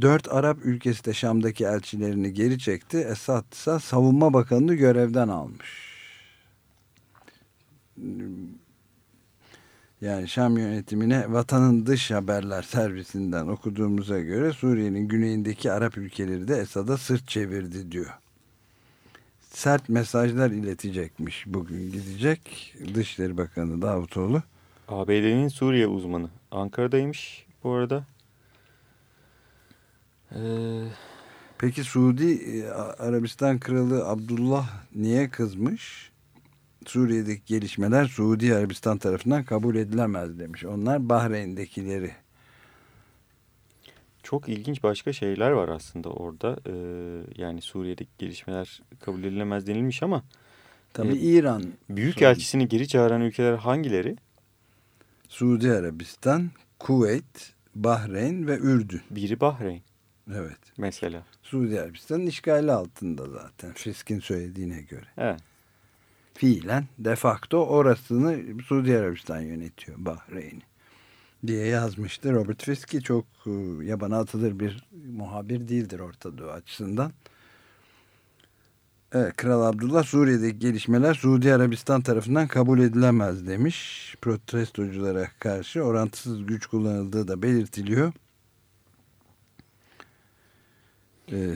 Dört Arap ülkesi de Şam'daki elçilerini geri çekti. Esad ise savunma bakanını görevden almış. Yani Şam yönetimine vatanın dış haberler servisinden okuduğumuza göre Suriye'nin güneyindeki Arap ülkeleri de Esad'a sırt çevirdi diyor. Sert mesajlar iletecekmiş bugün gidecek Dışişleri Bakanı Davutoğlu. ABD'nin Suriye uzmanı Ankara'daymış bu arada. Ee, Peki Suudi e, Arabistan Kralı Abdullah niye kızmış? Suriye'deki gelişmeler Suudi Arabistan tarafından kabul edilemez demiş. Onlar Bahreyn'dekileri. Çok ilginç başka şeyler var aslında orada. Ee, yani Suriye'deki gelişmeler kabul edilemez denilmiş ama Tabii e, İran, Büyükelçisini geri çağıran ülkeler hangileri? Suudi Arabistan, Kuveyt, Bahreyn ve Ürdün. Biri Bahreyn Evet. mesela. Suudi Arabistan'ın işgali altında zaten Fisk'in söylediğine göre. Evet. Fiilen de facto orasını Suudi Arabistan yönetiyor Bahreyn'i diye yazmıştı. Robert Fisk'i çok e, yabana atılır bir muhabir değildir Orta Doğu açısından. Evet, Kral Abdullah Suriye'deki gelişmeler Suudi Arabistan tarafından kabul edilemez demiş. Protestoculara karşı orantısız güç kullanıldığı da belirtiliyor. Ee,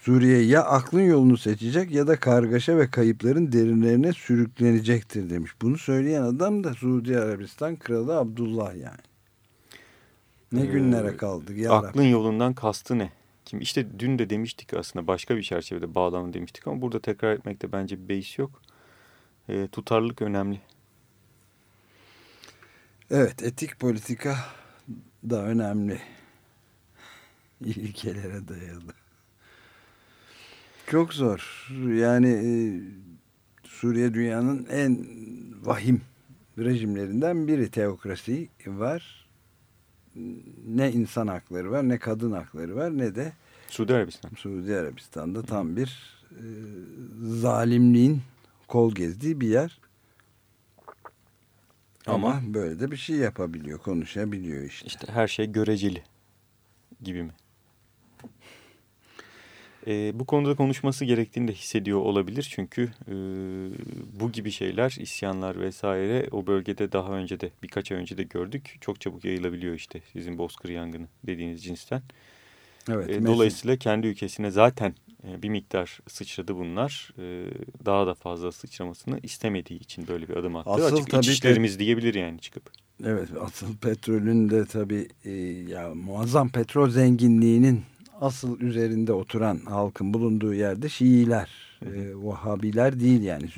Suriye ya aklın yolunu seçecek ya da kargaşa ve kayıpların derinlerine sürüklenecektir demiş. Bunu söyleyen adam da Suudi Arabistan Kralı Abdullah yani. Ne Ee, günlere kaldık ya Aklın yolundan kastı ne? Kim işte dün de demiştik aslında başka bir çerçevede bağlamı demiştik ama burada tekrar etmekte bence bir beis yok. E, tutarlılık önemli. Evet etik politika da önemli. İlkelere dayalı. Çok zor. Yani e, Suriye dünyanın en vahim rejimlerinden biri teokrasi var. Ne insan hakları var ne kadın hakları var ne de Suudi Arabistan. Suudi Arabistan'da tam bir e, zalimliğin kol gezdiği bir yer. Ama, Ama- böyle de bir şey yapabiliyor, konuşabiliyor işte. İşte her şey göreceli gibi mi? E, bu konuda konuşması gerektiğini de hissediyor olabilir. Çünkü e, bu gibi şeyler, isyanlar vesaire o bölgede daha önce de birkaç ay önce de gördük. Çok çabuk yayılabiliyor işte sizin bozkır yangını dediğiniz cinsten. Evet, E, dolayısıyla kendi ülkesine zaten e, bir miktar sıçradı bunlar. E, daha da fazla sıçramasını istemediği için böyle bir adım attı. Asıl Açık tabii işlerimiz diyebilir yani çıkıp. Evet, asıl petrolün de tabii e, ya muazzam petrol zenginliğinin asıl üzerinde oturan halkın bulunduğu yerde Şiiler, e, Vahabiler değil yani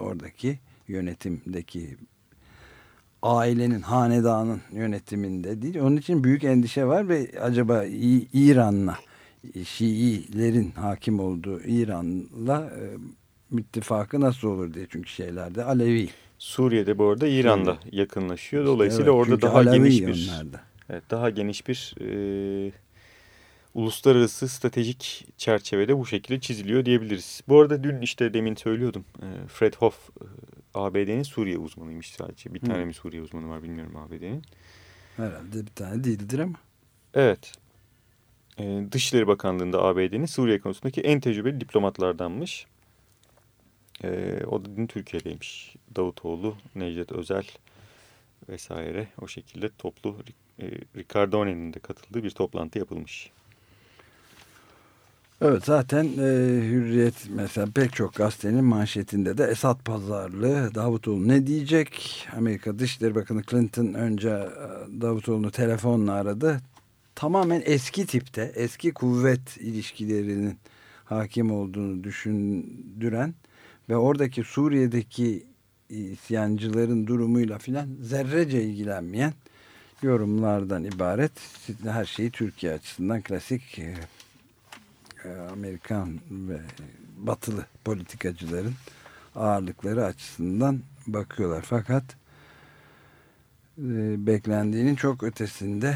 oradaki yönetimdeki ailenin, hanedanın yönetiminde değil. Onun için büyük endişe var ve acaba İran'la e, Şiilerin hakim olduğu İran'la e, müttifakı nasıl olur diye çünkü şeylerde Alevi. Suriye'de bu arada İran'la yakınlaşıyor. Dolayısıyla Evet, orada daha Alevi geniş bir evet, daha geniş bir e, uluslararası stratejik çerçevede bu şekilde çiziliyor diyebiliriz. Bu arada dün işte demin söylüyordum. e, Fred Hoff e, ABD'nin Suriye uzmanıymış sadece. Bir tane Hı. mi Suriye uzmanı var bilmiyorum ABD'nin. Herhalde bir tane değildir ama. Evet. Ee, Dışişleri Bakanlığı'nda ABD'nin Suriye konusundaki en tecrübeli diplomatlardanmış. Ee, o da dün Türkiye'deymiş. Davutoğlu, Necdet Özel vesaire o şekilde toplu e, Ricardone'nin de katıldığı bir toplantı yapılmış. Evet zaten e, Hürriyet mesela pek çok gazetenin manşetinde de Esad pazarlığı Davutoğlu ne diyecek? Amerika Dışişleri Bakanı Clinton önce e, Davutoğlu'nu telefonla aradı. Tamamen eski tipte eski kuvvet ilişkilerinin hakim olduğunu düşündüren ve oradaki Suriye'deki isyancıların durumuyla filan zerrece ilgilenmeyen yorumlardan ibaret. Her şeyi Türkiye açısından klasik e, Amerikan ve batılı politikacıların ağırlıkları açısından bakıyorlar. Fakat e, beklendiğinin çok ötesinde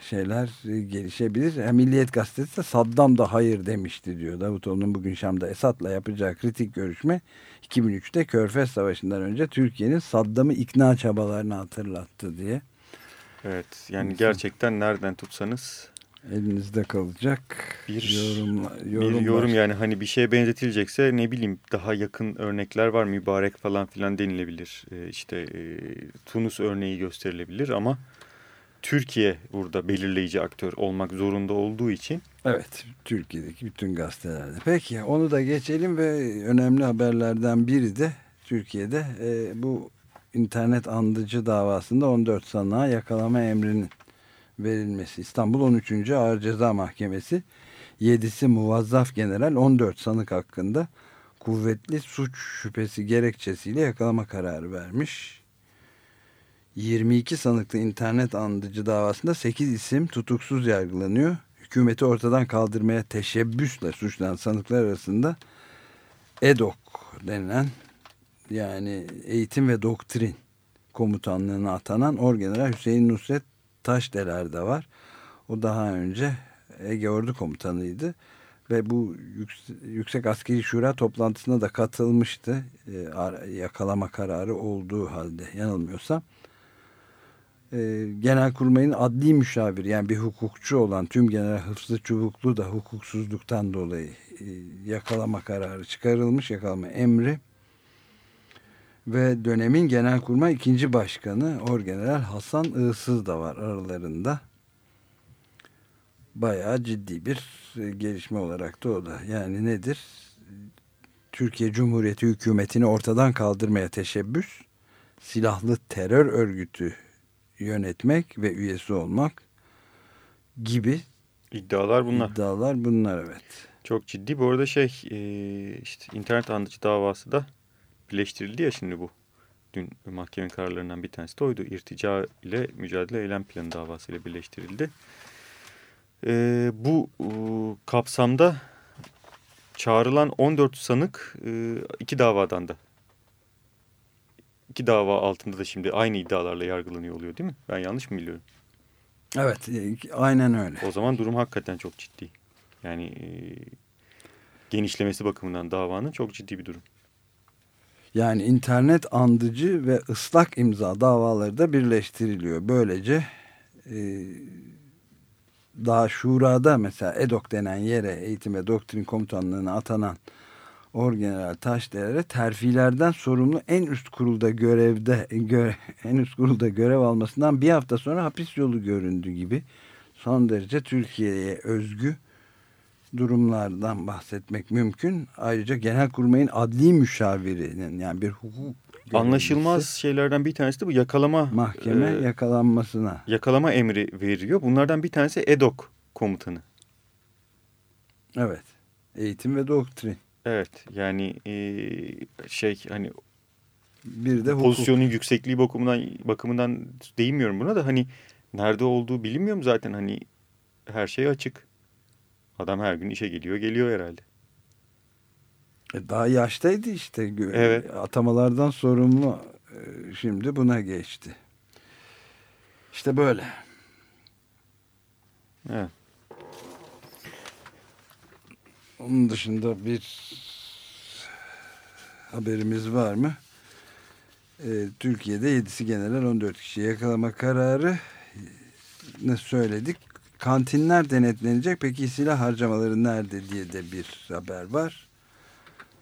şeyler e, gelişebilir. E, Milliyet Gazetesi de Saddam da hayır demişti diyor. Davutoğlu'nun bugün Şam'da Esad'la yapacağı kritik görüşme 2003'te Körfez Savaşı'ndan önce Türkiye'nin Saddam'ı ikna çabalarını hatırlattı diye. Evet yani gerçekten nereden tutsanız Elinizde kalacak bir yorum, bir yorum yani hani bir şeye benzetilecekse ne bileyim daha yakın örnekler var mübarek falan filan denilebilir. Ee, işte e, Tunus örneği gösterilebilir ama Türkiye burada belirleyici aktör olmak zorunda olduğu için Evet, Türkiye'deki bütün gazetelerde. Peki, onu da geçelim ve önemli haberlerden biri de Türkiye'de e, bu internet andıcı davasında 14 sanığa yakalama emrinin verilmesi. İstanbul 13. Ağır Ceza Mahkemesi 7'si muvazzaf general 14 sanık hakkında kuvvetli suç şüphesi gerekçesiyle yakalama kararı vermiş. 22 sanıklı internet andıcı davasında 8 isim tutuksuz yargılanıyor. Hükümeti ortadan kaldırmaya teşebbüsle suçlanan sanıklar arasında EDOK denilen yani eğitim ve doktrin komutanlığına atanan Orgeneral Hüseyin Nusret Taşdeler de var. O daha önce Ege Ordu Komutanıydı ve bu yüksek, Askeri Şura toplantısına da katılmıştı. E, yakalama kararı olduğu halde yanılmıyorsam. E, Genelkurmay'ın adli müşavir yani bir hukukçu olan tüm General Hıfzı Çubuklu da hukuksuzluktan dolayı e, yakalama kararı çıkarılmış. Yakalama emri ve dönemin Genelkurmay ikinci başkanı Orgeneral Hasan Iğsız da var aralarında. bayağı ciddi bir e, gelişme olarak da o da. Yani nedir? Türkiye Cumhuriyeti hükümetini ortadan kaldırmaya teşebbüs, silahlı terör örgütü yönetmek ve üyesi olmak gibi iddialar bunlar. İddialar bunlar evet. Çok ciddi. Bu arada şey e, işte internet andıcı davası da birleştirildi ya şimdi bu. Dün mahkeme kararlarından bir tanesi de oydu. İrtica ile mücadele eylem planı davasıyla birleştirildi. E, bu e, kapsamda çağrılan 14 sanık e, iki davadan da iki dava altında da şimdi aynı iddialarla yargılanıyor oluyor değil mi? Ben yanlış mı biliyorum? Evet aynen öyle. O zaman durum hakikaten çok ciddi. Yani e, genişlemesi bakımından davanın çok ciddi bir durum. Yani internet andıcı ve ıslak imza davaları da birleştiriliyor. Böylece e, daha şurada mesela EDOK denen yere eğitim ve doktrin komutanlığına atanan Orgeneral Taşdemir'e terfilerden sorumlu en üst kurulda görevde göre, en üst kurulda görev almasından bir hafta sonra hapis yolu göründü gibi son derece Türkiye'ye özgü durumlardan bahsetmek mümkün. Ayrıca Genelkurmay'ın adli müşavirinin yani bir hukuk Anlaşılmaz şeylerden bir tanesi de bu yakalama mahkeme e, yakalanmasına yakalama emri veriyor. Bunlardan bir tanesi EDOK komutanı. Evet. Eğitim ve doktrin. Evet. Yani e, şey hani bir de pozisyonun hukuk. yüksekliği bakımından bakımından değinmiyorum buna da hani nerede olduğu bilinmiyorum zaten hani her şey açık. Adam her gün işe geliyor geliyor herhalde. E daha yaştaydı işte. Evet. Atamalardan sorumlu. E, şimdi buna geçti. İşte böyle. Evet. Onun dışında bir haberimiz var mı? Ee, Türkiye'de 7'si general 14 kişi yakalama kararı ne söyledik? Kantinler denetlenecek. Peki silah harcamaları nerede diye de bir haber var.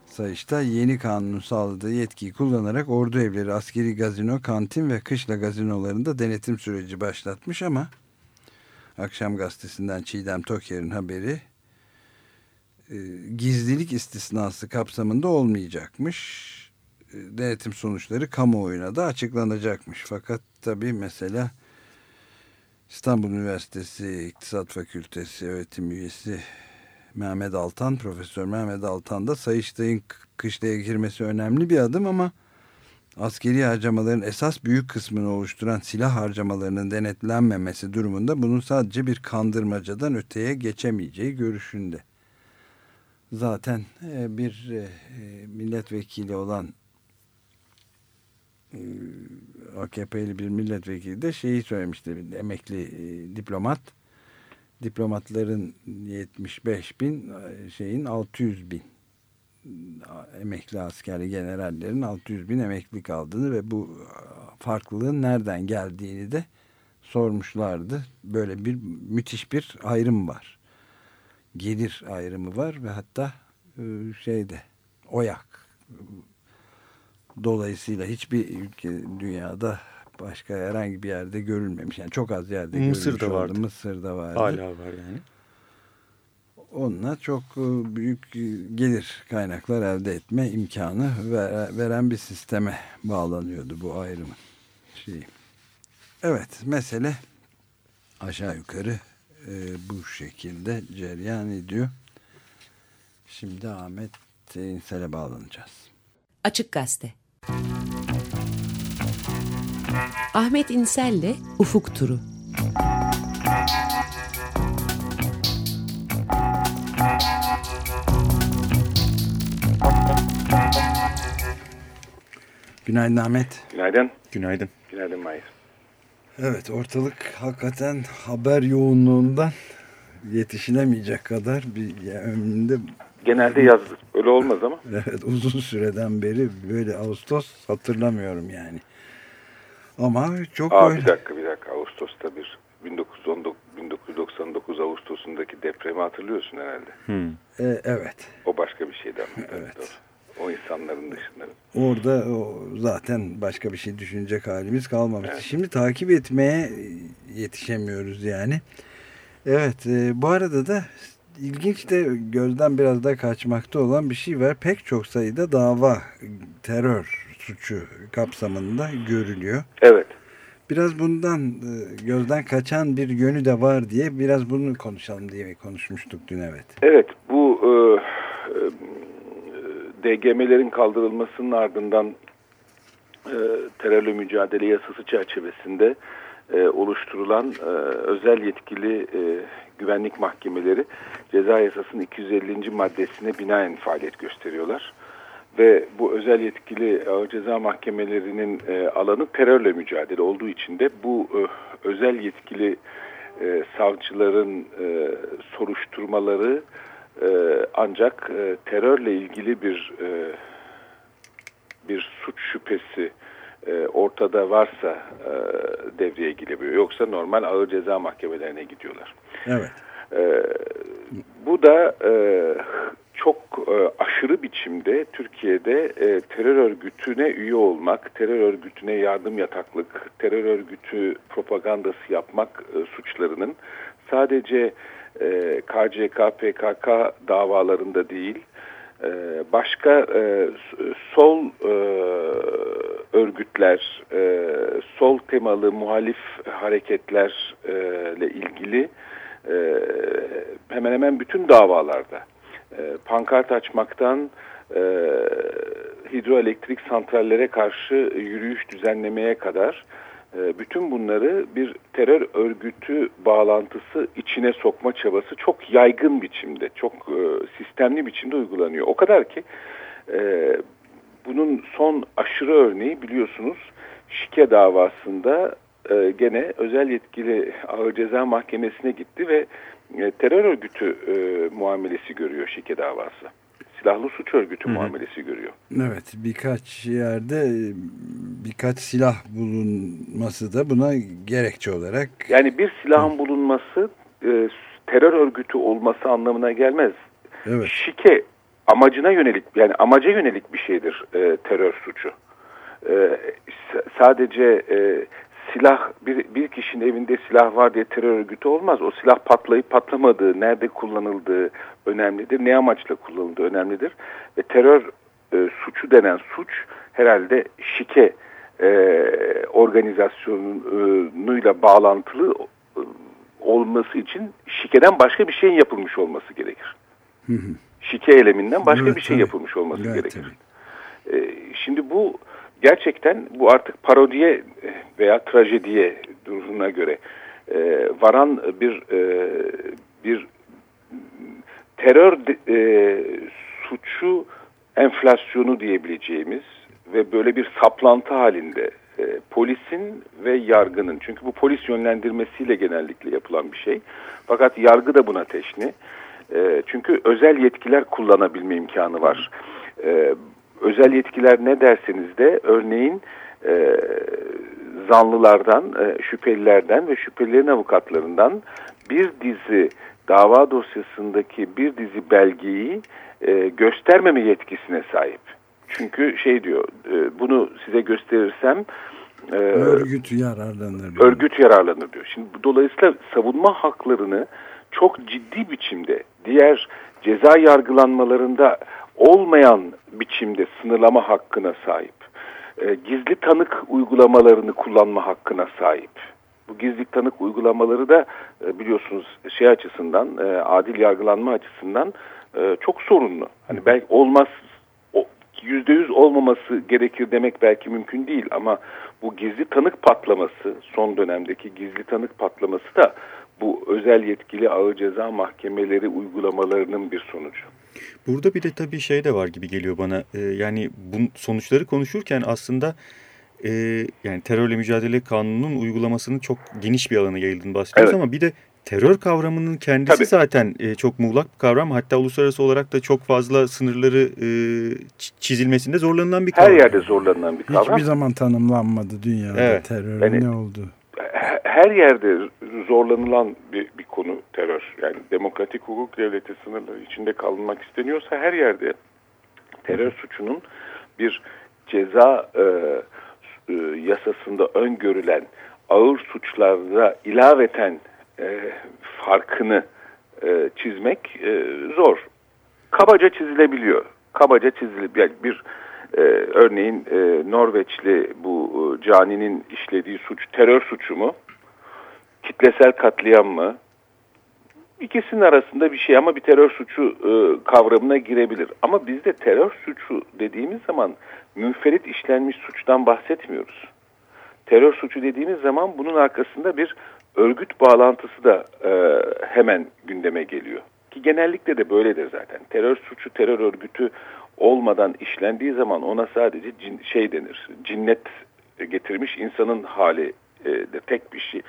Sayışta yeni kanunun sağladığı yetkiyi kullanarak ordu evleri, askeri gazino, kantin ve kışla gazinolarında denetim süreci başlatmış ama Akşam gazetesinden Çiğdem Toker'in haberi e, gizlilik istisnası kapsamında olmayacakmış. E, denetim sonuçları kamuoyuna da açıklanacakmış. Fakat tabii mesela İstanbul Üniversitesi İktisat Fakültesi öğretim üyesi Mehmet Altan, Profesör Mehmet Altan da Sayıştay'ın kışlaya girmesi önemli bir adım ama askeri harcamaların esas büyük kısmını oluşturan silah harcamalarının denetlenmemesi durumunda bunun sadece bir kandırmacadan öteye geçemeyeceği görüşünde. Zaten e, bir e, milletvekili olan e, AKP'li bir milletvekili de şeyi söylemişti. Emekli diplomat diplomatların 75 bin şeyin 600 bin emekli askeri generallerin 600 bin emekli kaldığını ve bu farklılığın nereden geldiğini de sormuşlardı. Böyle bir müthiş bir ayrım var. Gelir ayrımı var ve hatta e, şeyde oyak dolayısıyla hiçbir ülke dünyada başka herhangi bir yerde görülmemiş. Yani çok az yerde Mısır'da vardı. Mısır'da vardı. Hala var yani onunla çok e, büyük gelir kaynaklar elde etme imkanı veren bir sisteme bağlanıyordu bu ayrımın şeyi. Evet mesele aşağı yukarı e, bu şekilde cereyan ediyor. Şimdi Ahmet İnsel'e bağlanacağız. Açık Gazete Ahmet İnsel'le Ufuk Turu Günaydın Ahmet. Günaydın. Günaydın. Günaydın Mahir. Evet ortalık hakikaten haber yoğunluğundan yetişilemeyecek kadar bir önünde. Genelde yaz öyle olmaz ama. Evet uzun süreden beri böyle Ağustos hatırlamıyorum yani. Ama çok Aa, öyle. Bir dakika bir dakika Ağustos'ta bir 1919, 1999 Ağustos'undaki depremi hatırlıyorsun herhalde. Hmm. Ee, evet. O başka bir şeydi ama. Evet. Doğru. O insanların dışında. Orada o zaten başka bir şey düşünecek halimiz kalmamıştı. Evet. Şimdi takip etmeye yetişemiyoruz yani. Evet e, bu arada da ilginç de gözden biraz da kaçmakta olan bir şey var. Pek çok sayıda dava terör suçu kapsamında görülüyor. Evet. Biraz bundan e, gözden kaçan bir yönü de var diye biraz bunu konuşalım diye konuşmuştuk dün evet. Evet bu e, e, DGM'lerin kaldırılmasının ardından e, terörle mücadele yasası çerçevesinde e, oluşturulan e, özel yetkili e, güvenlik mahkemeleri ceza yasasının 250. maddesine binaen faaliyet gösteriyorlar. Ve bu özel yetkili ağır ceza mahkemelerinin e, alanı terörle mücadele olduğu için de bu e, özel yetkili e, savcıların e, soruşturmaları e, ancak e, terörle ilgili bir e, bir suç şüphesi e, ortada varsa e, devreye girebiliyor. Yoksa normal ağır ceza mahkemelerine gidiyorlar. Evet. E, bu da e, çok e, aşırı biçimde Türkiye'de e, terör örgütüne üye olmak, terör örgütüne yardım yataklık, terör örgütü propagandası yapmak e, suçlarının sadece e, KCK, PKK davalarında değil, e, başka e, sol e, örgütler, e, sol temalı muhalif hareketlerle ilgili e, hemen hemen bütün davalarda e, pankart açmaktan e, hidroelektrik santrallere karşı yürüyüş düzenlemeye kadar bütün bunları bir terör örgütü bağlantısı içine sokma çabası çok yaygın biçimde, çok e, sistemli biçimde uygulanıyor. O kadar ki e, bunun son aşırı örneği biliyorsunuz şike davasında e, gene özel yetkili ağır ceza mahkemesine gitti ve terör örgütü muamelesi görüyor şike davası. Silahlı suç örgütü Hı muamelesi görüyor. Evet birkaç yerde birkaç silah bulunması da buna gerekçe olarak. Yani bir silahın Hı. bulunması e, terör örgütü olması anlamına gelmez. Evet. Şike amacına yönelik yani amaca yönelik bir şeydir e, terör suçu. E, sadece e, silah bir, bir kişinin evinde silah var diye terör örgütü olmaz. O silah patlayıp patlamadığı, nerede kullanıldığı önemlidir. Ne amaçla kullanıldığı önemlidir. Ve terör e, suçu denen suç herhalde şike e, organizasyonuyla bağlantılı e, olması için şikeden başka bir şeyin yapılmış olması gerekir. Şike eleminden başka evet, bir şey yapılmış olması evet, gerekir. E, şimdi bu gerçekten bu artık parodiye veya trajediye durumuna göre e, varan bir e, bir terör e, suçu enflasyonu diyebileceğimiz ve böyle bir saplantı halinde e, polisin ve yargının çünkü bu polis yönlendirmesiyle genellikle yapılan bir şey fakat yargı da buna teşni e, çünkü özel yetkiler kullanabilme imkanı var. E, özel yetkiler ne derseniz de örneğin e, zanlılardan, e, şüphelilerden ve şüphelilerin avukatlarından bir dizi dava dosyasındaki bir dizi belgeyi e, göstermeme yetkisine sahip. Çünkü şey diyor, e, bunu size gösterirsem e, örgüt yararlanır. Diyor. Örgüt yararlanır diyor. Şimdi dolayısıyla savunma haklarını çok ciddi biçimde diğer ceza yargılanmalarında olmayan biçimde sınırlama hakkına sahip. E, gizli tanık uygulamalarını kullanma hakkına sahip. Bu gizli tanık uygulamaları da e, biliyorsunuz şey açısından, e, adil yargılanma açısından e, çok sorunlu. Hani belki olmaz, yüzde yüz olmaması gerekir demek belki mümkün değil ama bu gizli tanık patlaması, son dönemdeki gizli tanık patlaması da bu özel yetkili ağır ceza mahkemeleri uygulamalarının bir sonucu. Burada bir de tabii şey de var gibi geliyor bana. E, yani bu sonuçları konuşurken aslında e, yani terörle mücadele kanununun uygulamasının çok geniş bir alana yayıldığını bahsediyoruz evet. ama bir de terör kavramının kendisi Tabii. zaten e, çok muğlak bir kavram. Hatta uluslararası olarak da çok fazla sınırları e, çizilmesinde zorlanılan bir kavram. Her yerde zorlanılan bir kavram. Hiçbir zaman tanımlanmadı dünyada evet. terör yani, ne oldu? Her yerde zorlanılan bir, bir konu terör. Yani demokratik hukuk devleti sınırları içinde kalınmak isteniyorsa her yerde terör suçunun bir ceza e, e, yasasında öngörülen ağır suçlarda ilaveten e, farkını e, çizmek e, zor. Kabaca çizilebiliyor. Kabaca çizilebiliyor. Yani bir e, örneğin e, Norveçli bu e, caninin işlediği suç terör suçu mu? Kitlesel katliam mı? İkisinin arasında bir şey ama bir terör suçu e, kavramına girebilir. Ama bizde terör suçu dediğimiz zaman münferit işlenmiş suçtan bahsetmiyoruz. Terör suçu dediğimiz zaman bunun arkasında bir örgüt bağlantısı da e, hemen gündeme geliyor. Ki genellikle de böyledir zaten. Terör suçu, terör örgütü olmadan işlendiği zaman ona sadece cin, şey denir. Cinnet getirmiş insanın hali e, de tek bir şey.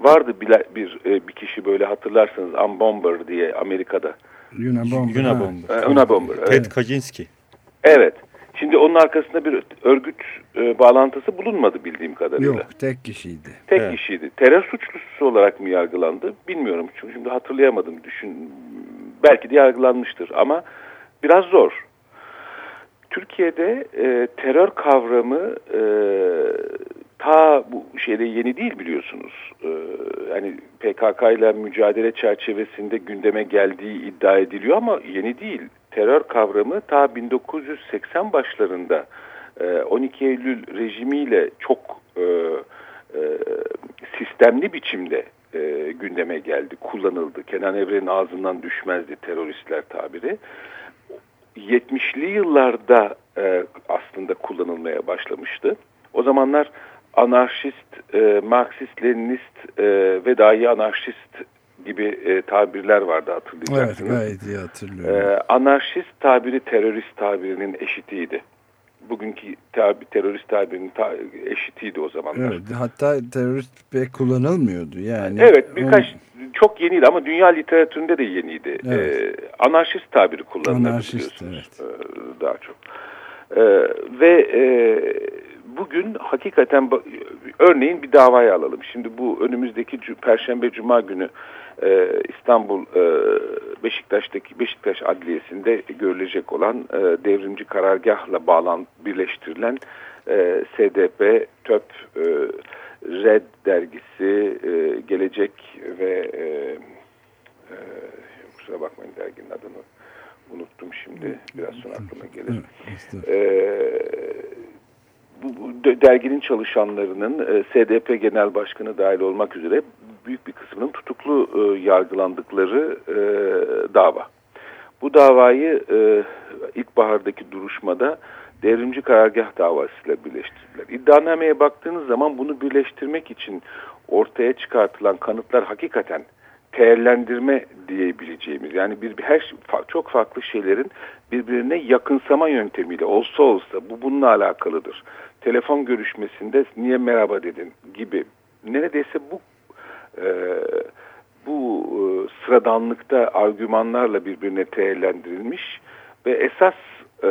Vardı bir, bir, e, bir kişi böyle hatırlarsanız Unbomber diye Amerika'da. Unabomber. Unabomber. E, Unabomber. Ted Evet. Kaczynski. evet. Şimdi onun arkasında bir örgüt e, bağlantısı bulunmadı bildiğim kadarıyla. Yok tek kişiydi. Tek Evet. kişiydi. Terör suçlusu olarak mı yargılandı bilmiyorum. Çünkü şimdi hatırlayamadım. Düşün belki de yargılanmıştır ama biraz zor. Türkiye'de e, terör kavramı e, ta bu şeyde yeni değil biliyorsunuz. E, yani PKK ile mücadele çerçevesinde gündeme geldiği iddia ediliyor ama yeni değil. Terör kavramı ta 1980 başlarında e, 12 Eylül rejimiyle çok e, e, sistemli biçimde e, gündeme geldi, kullanıldı. Kenan Evren'in ağzından düşmezdi teröristler tabiri. 70'li yıllarda e, aslında kullanılmaya başlamıştı. O zamanlar anarşist, e, Marksist, Leninist e, ve dahi anarşist gibi e, tabirler vardı Evet hatırlayacaksınız. gayet iyi hatırlıyorum. Ee, anarşist tabiri terörist tabirinin eşitiydi. Bugünkü tabi, terörist tabirinin ta, eşitiydi o zamanlar. Evet, hatta terörist pek kullanılmıyordu yani. Evet birkaç Onun- çok yeniydi ama dünya literatüründe de yeniydi. Evet. Ee, anarşist tabiri kullanılırdı Anarşist, biliyorsunuz ee, daha çok. Ee, ve e, bugün hakikaten örneğin bir davayı alalım. Şimdi bu önümüzdeki Perşembe Cuma günü e, İstanbul e, Beşiktaş'taki Beşiktaş Adliyesi'nde görülecek olan e, devrimci karargahla bağlan birleştirilen e, SDP, TÖP, e, Red dergisi, e, Gelecek ve e, e, kusura bakmayın derginin adını unuttum şimdi. Biraz sonra aklıma gelir. Ee, bu de- derginin çalışanlarının e, SDP Genel Başkanı dahil olmak üzere büyük bir kısmının tutuklu e, yargılandıkları e, dava. Bu davayı e, ilkbahardaki duruşmada devrimci karargah davasıyla birleştirdiler. İddianameye baktığınız zaman bunu birleştirmek için ortaya çıkartılan kanıtlar hakikaten değerlendirme diyebileceğimiz yani bir, her şey- çok farklı şeylerin birbirine yakınsama yöntemiyle olsa olsa bu bununla alakalıdır. Telefon görüşmesinde niye merhaba dedin gibi neredeyse bu e, bu e, sıradanlıkta argümanlarla birbirine değerlendirilmiş ve esas e,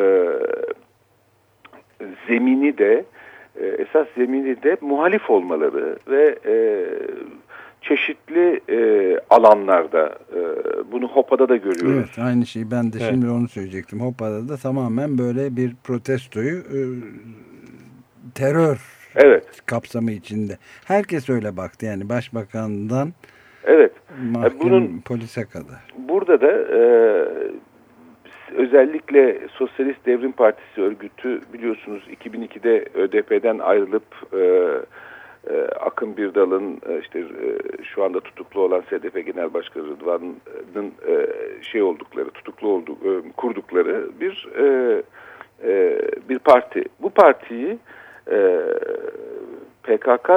zemini de e, esas zemini de muhalif olmaları ve e, çeşitli e, alanlarda e, bunu Hopa'da da görüyoruz. Evet aynı şeyi ben de Evet. şimdi onu söyleyecektim. Hopa'da da tamamen böyle bir protestoyu e, terör Evet. kapsamı içinde. Herkes öyle baktı yani başbakandan Evet. mahkum bunun- polise kadar. Burada da e, özellikle Sosyalist Devrim Partisi örgütü biliyorsunuz 2002'de ÖDP'den ayrılıp e, e, Akın Birdal'ın e, işte e, şu anda tutuklu olan SDP Genel Başkanı Rıdvan'ın e, şey oldukları, tutuklu olduk, e, kurdukları bir e, bir parti. Bu partiyi PKK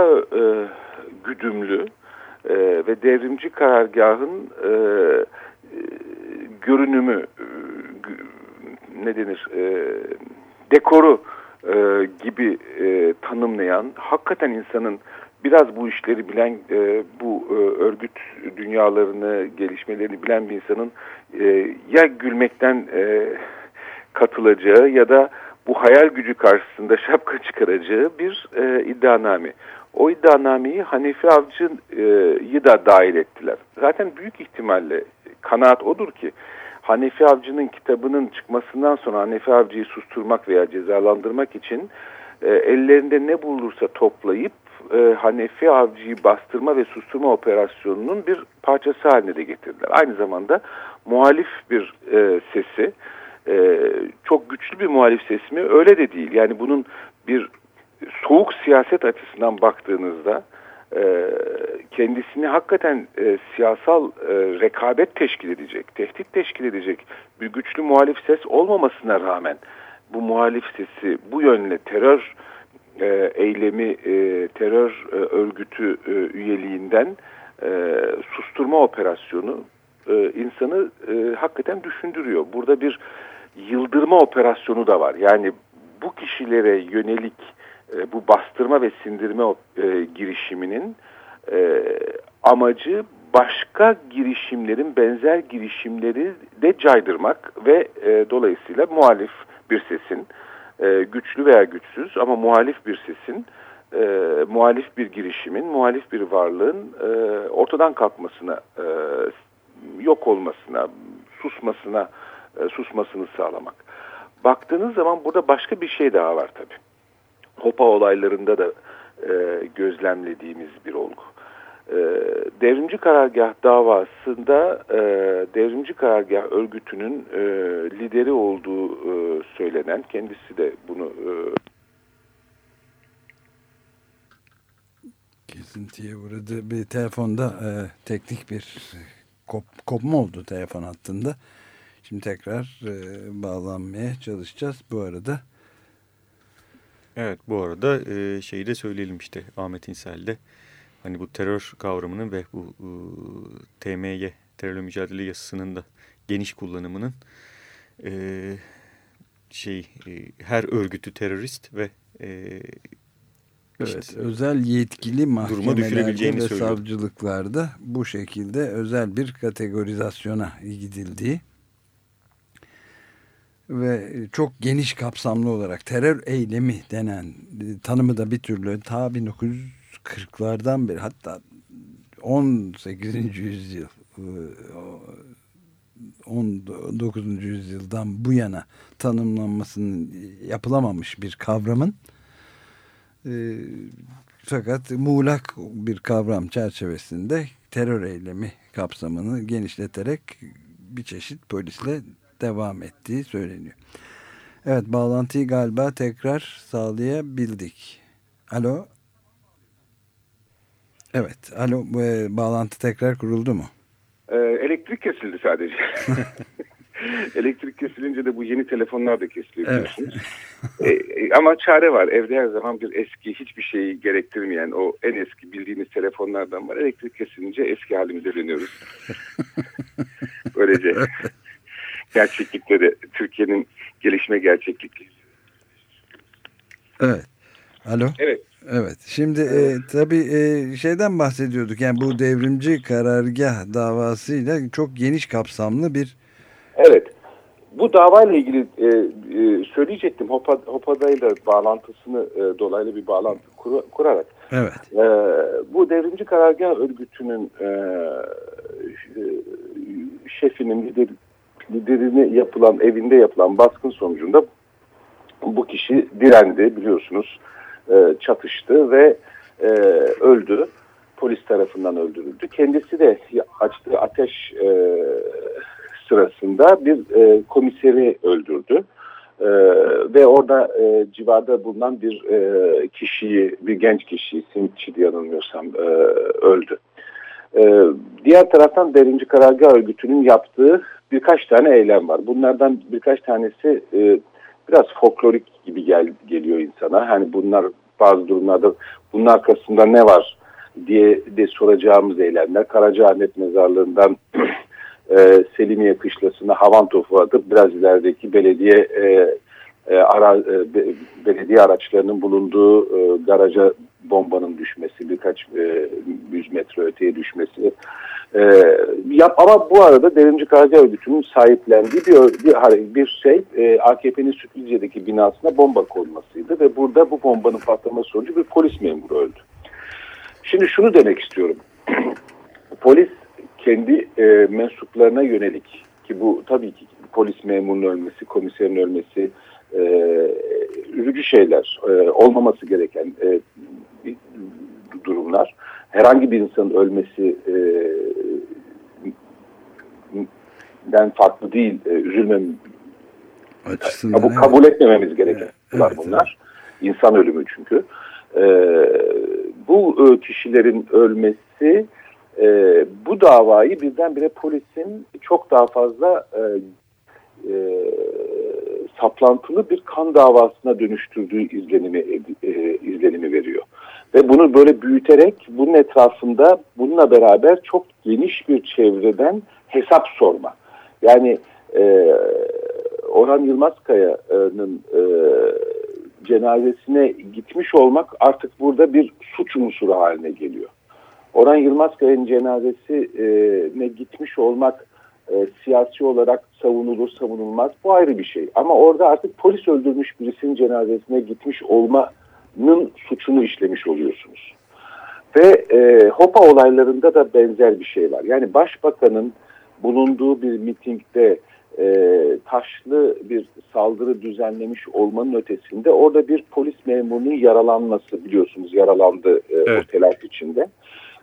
güdümlü ve devrimci karargahın e, e, görünümü ne denir dekoru e, gibi e, tanımlayan hakikaten insanın biraz bu işleri bilen e, bu e, örgüt dünyalarını gelişmelerini bilen bir insanın e, ya gülmekten e, katılacağı ya da bu hayal gücü karşısında şapka çıkaracağı bir e, iddianame. O iddianameyi Hanefi Avcı'yı da dahil ettiler. Zaten büyük ihtimalle kanaat odur ki Hanefi Avcı'nın kitabının çıkmasından sonra Hanefi Avcı'yı susturmak veya cezalandırmak için e, ellerinde ne bulursa toplayıp e, Hanefi Avcı'yı bastırma ve susturma operasyonunun bir parçası haline de getirdiler. Aynı zamanda muhalif bir e, sesi, e, çok güçlü bir muhalif ses mi? Öyle de değil. Yani bunun bir soğuk siyaset açısından baktığınızda e, kendisini hakikaten e, siyasal e, rekabet teşkil edecek, tehdit teşkil edecek bir güçlü muhalif ses olmamasına rağmen bu muhalif sesi bu yönle terör e, eylemi, e, terör e, örgütü e, üyeliğinden e, susturma operasyonu e, insanı e, hakikaten düşündürüyor. Burada bir yıldırma operasyonu da var. Yani bu kişilere yönelik e, bu bastırma ve sindirme e, girişiminin e, amacı başka girişimlerin benzer girişimleri de caydırmak ve e, dolayısıyla muhalif bir sesin e, güçlü veya güçsüz ama muhalif bir sesin e, muhalif bir girişimin, muhalif bir varlığın e, ortadan kalkmasına, e, yok olmasına, susmasına, e, susmasını sağlamak. Baktığınız zaman burada başka bir şey daha var tabii. Hopa olaylarında da e, gözlemlediğimiz bir olgu. E, devrimci karargah davasında e, devrimci karargah örgütünün e, lideri olduğu e, söylenen, kendisi de bunu e, kesintiye uğradı. Bir telefonda e, teknik bir kop, kopma oldu telefon hattında. Şimdi tekrar e, bağlanmaya çalışacağız. Bu arada Evet bu arada e, şeyi de söyleyelim işte Ahmet İnsel'de hani bu terör kavramının ve bu e, TMY terörle mücadele yasasının da geniş kullanımının e, şey e, her örgütü terörist ve e, Evet, işte, özel yetkili mahkemelerde ve söylüyor. savcılıklarda bu şekilde özel bir kategorizasyona gidildiği ve çok geniş kapsamlı olarak terör eylemi denen e, tanımı da bir türlü ta 1940'lardan beri hatta 18. yüzyıl 19. E, yüzyıldan bu yana tanımlanmasının yapılamamış bir kavramın e, fakat muğlak bir kavram çerçevesinde terör eylemi kapsamını genişleterek bir çeşit polisle devam ettiği söyleniyor. Evet bağlantıyı galiba tekrar sağlayabildik. Alo. Evet. Alo. Bu, e, bağlantı tekrar kuruldu mu? Ee, elektrik kesildi sadece. elektrik kesilince de bu yeni telefonlar da kesiliyor biliyorsunuz. Evet. ee, ama çare var. Evde her zaman bir eski hiçbir şeyi gerektirmeyen o en eski bildiğimiz telefonlardan var. Elektrik kesilince eski halimize dönüyoruz. Böylece gerçeklikleri, Türkiye'nin gelişme gerçeklikleri. Evet. Alo. Evet. Evet. Şimdi e, tabii e, şeyden bahsediyorduk. Yani bu devrimci karargah davasıyla çok geniş kapsamlı bir Evet. Bu davayla ilgili e, e, söyleyecektim. Hopa, Hopada'yla bağlantısını e, dolaylı bir bağlantı kur, kurarak. Evet. E, bu devrimci karargah örgütünün e, şefinin lideri, liderini yapılan evinde yapılan baskın sonucunda bu kişi direndi biliyorsunuz e, çatıştı ve e, öldü. Polis tarafından öldürüldü. Kendisi de açtığı ateş e, sırasında bir e, komiseri öldürdü. E, ve orada e, civarda bulunan bir e, kişiyi bir genç kişiyi simitçi diye yanılmıyorsam e, öldü. E, diğer taraftan derinci karargah örgütünün yaptığı birkaç tane eylem var. Bunlardan birkaç tanesi e, biraz folklorik gibi gel, geliyor insana. Hani bunlar bazı durumlarda bunun arkasında ne var diye de soracağımız eylemler. Karacaahmet mezarlığından e, Selimiye kışlasına havan topu atıp biraz ilerideki belediye e, e, ara, e, be, belediye araçlarının bulunduğu e, garaja bombanın düşmesi, birkaç e, 100 metre öteye düşmesi. E, yap, ama bu arada Devrimci Karargah Örgütü'nün sahiplendiği bir, bir, bir şey e, AKP'nin Sütlüce'deki binasına bomba konmasıydı ve burada bu bombanın patlaması sonucu bir polis memuru öldü. Şimdi şunu demek istiyorum. polis kendi e, mensuplarına yönelik ki bu tabii ki polis memurunun ölmesi, komiserin ölmesi e, üzücü şeyler, e, olmaması gereken e, durumlar. Herhangi bir insanın ölmesi e, den farklı değil, e, üzülmem açısından. Kabul, kabul etmememiz gereken evet, bunlar. Evet. İnsan ölümü çünkü. E, bu e, kişilerin ölmesi e, bu davayı birdenbire polisin çok daha fazla e, e, saplantılı bir kan davasına dönüştürdüğü izlenimi e, izlenimi veriyor. Ve bunu böyle büyüterek bunun etrafında bununla beraber çok geniş bir çevreden hesap sorma. Yani e, Orhan Yılmazkaya'nın e, cenazesine gitmiş olmak artık burada bir suç unsuru haline geliyor. Orhan Yılmazkaya'nın cenazesine gitmiş olmak e, siyasi olarak savunulur savunulmaz bu ayrı bir şey. Ama orada artık polis öldürmüş birisinin cenazesine gitmiş olmanın suçunu işlemiş oluyorsunuz. Ve e, Hopa olaylarında da benzer bir şey var. Yani başbakanın bulunduğu bir mitingde e, taşlı bir saldırı düzenlemiş olmanın ötesinde orada bir polis memurunun yaralanması biliyorsunuz yaralandı e, evet. o telaş içinde.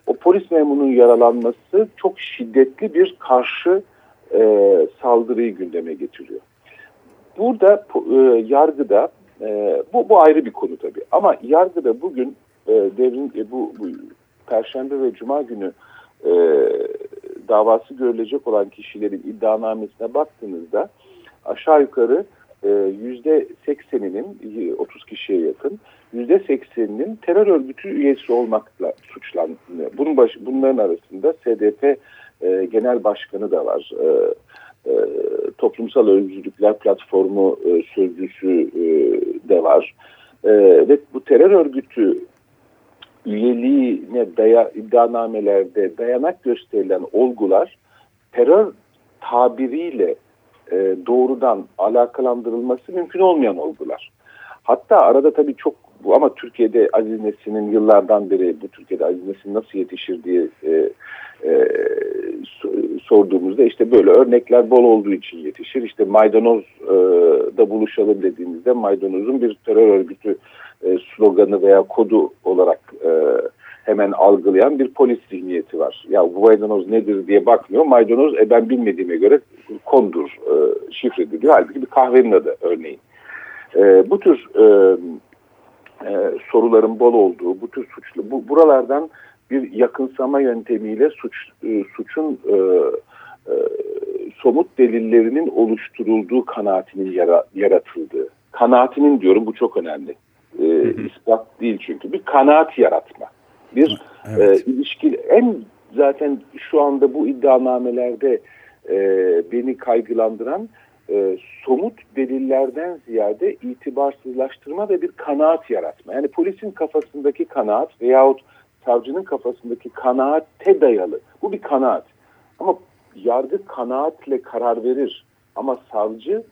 O polis memurunun yaralanması çok şiddetli bir karşı e, saldırıyı gündeme getiriyor. Burada e, yargıda e, bu, bu ayrı bir konu tabii ama yargıda bugün e, devrin e, bu, bu Perşembe ve Cuma günü e, davası görülecek olan kişilerin iddianamesine baktığınızda aşağı yukarı e, yüzde sekseninin 30 kişiye yakın yüzde sekseninin terör örgütü üyesi olmakla suçlandı. Bunun baş, bunların arasında SDP e, Genel Başkanı da var. E, e, Toplumsal Özgürlükler Platformu e, sözcüsü e, de var. E, ve bu terör örgütü üyeliğine daya, iddianamelerde dayanak gösterilen olgular terör tabiriyle e, doğrudan alakalandırılması mümkün olmayan olgular. Hatta arada tabii çok bu ama Türkiye'de Aziz Nesin'in yıllardan beri bu Türkiye'de Aziz Nesin nasıl yetişir diye e, e, sorduğumuzda işte böyle örnekler bol olduğu için yetişir. İşte maydanoz e, buluşalım dediğimizde maydanozun bir terör örgütü e, sloganı veya kodu olarak e, hemen algılayan bir polis zihniyeti var. Ya bu maydanoz nedir diye bakmıyor. Maydanoz e, ben bilmediğime göre kondur, e, şifredir diyor. Halbuki bir kahvenin adı örneğin. E, bu tür e, e, soruların bol olduğu, bu tür suçlu, bu, buralardan bir yakınsama yöntemiyle suç e, suçun e, e, somut delillerinin oluşturulduğu kanaatinin yara, yaratıldığı. Kanaatinin diyorum bu çok önemli. E, ispat değil çünkü. Bir kanaat yaratma. Bir evet. e, ilişki en zaten şu anda bu iddianamelerde e, beni kaygılandıran e, somut delillerden ziyade itibarsızlaştırma ve bir kanaat yaratma. Yani polisin kafasındaki kanaat veyahut savcının kafasındaki kanaate dayalı. Bu bir kanaat. Ama yargı kanaatle karar verir. Ama savcı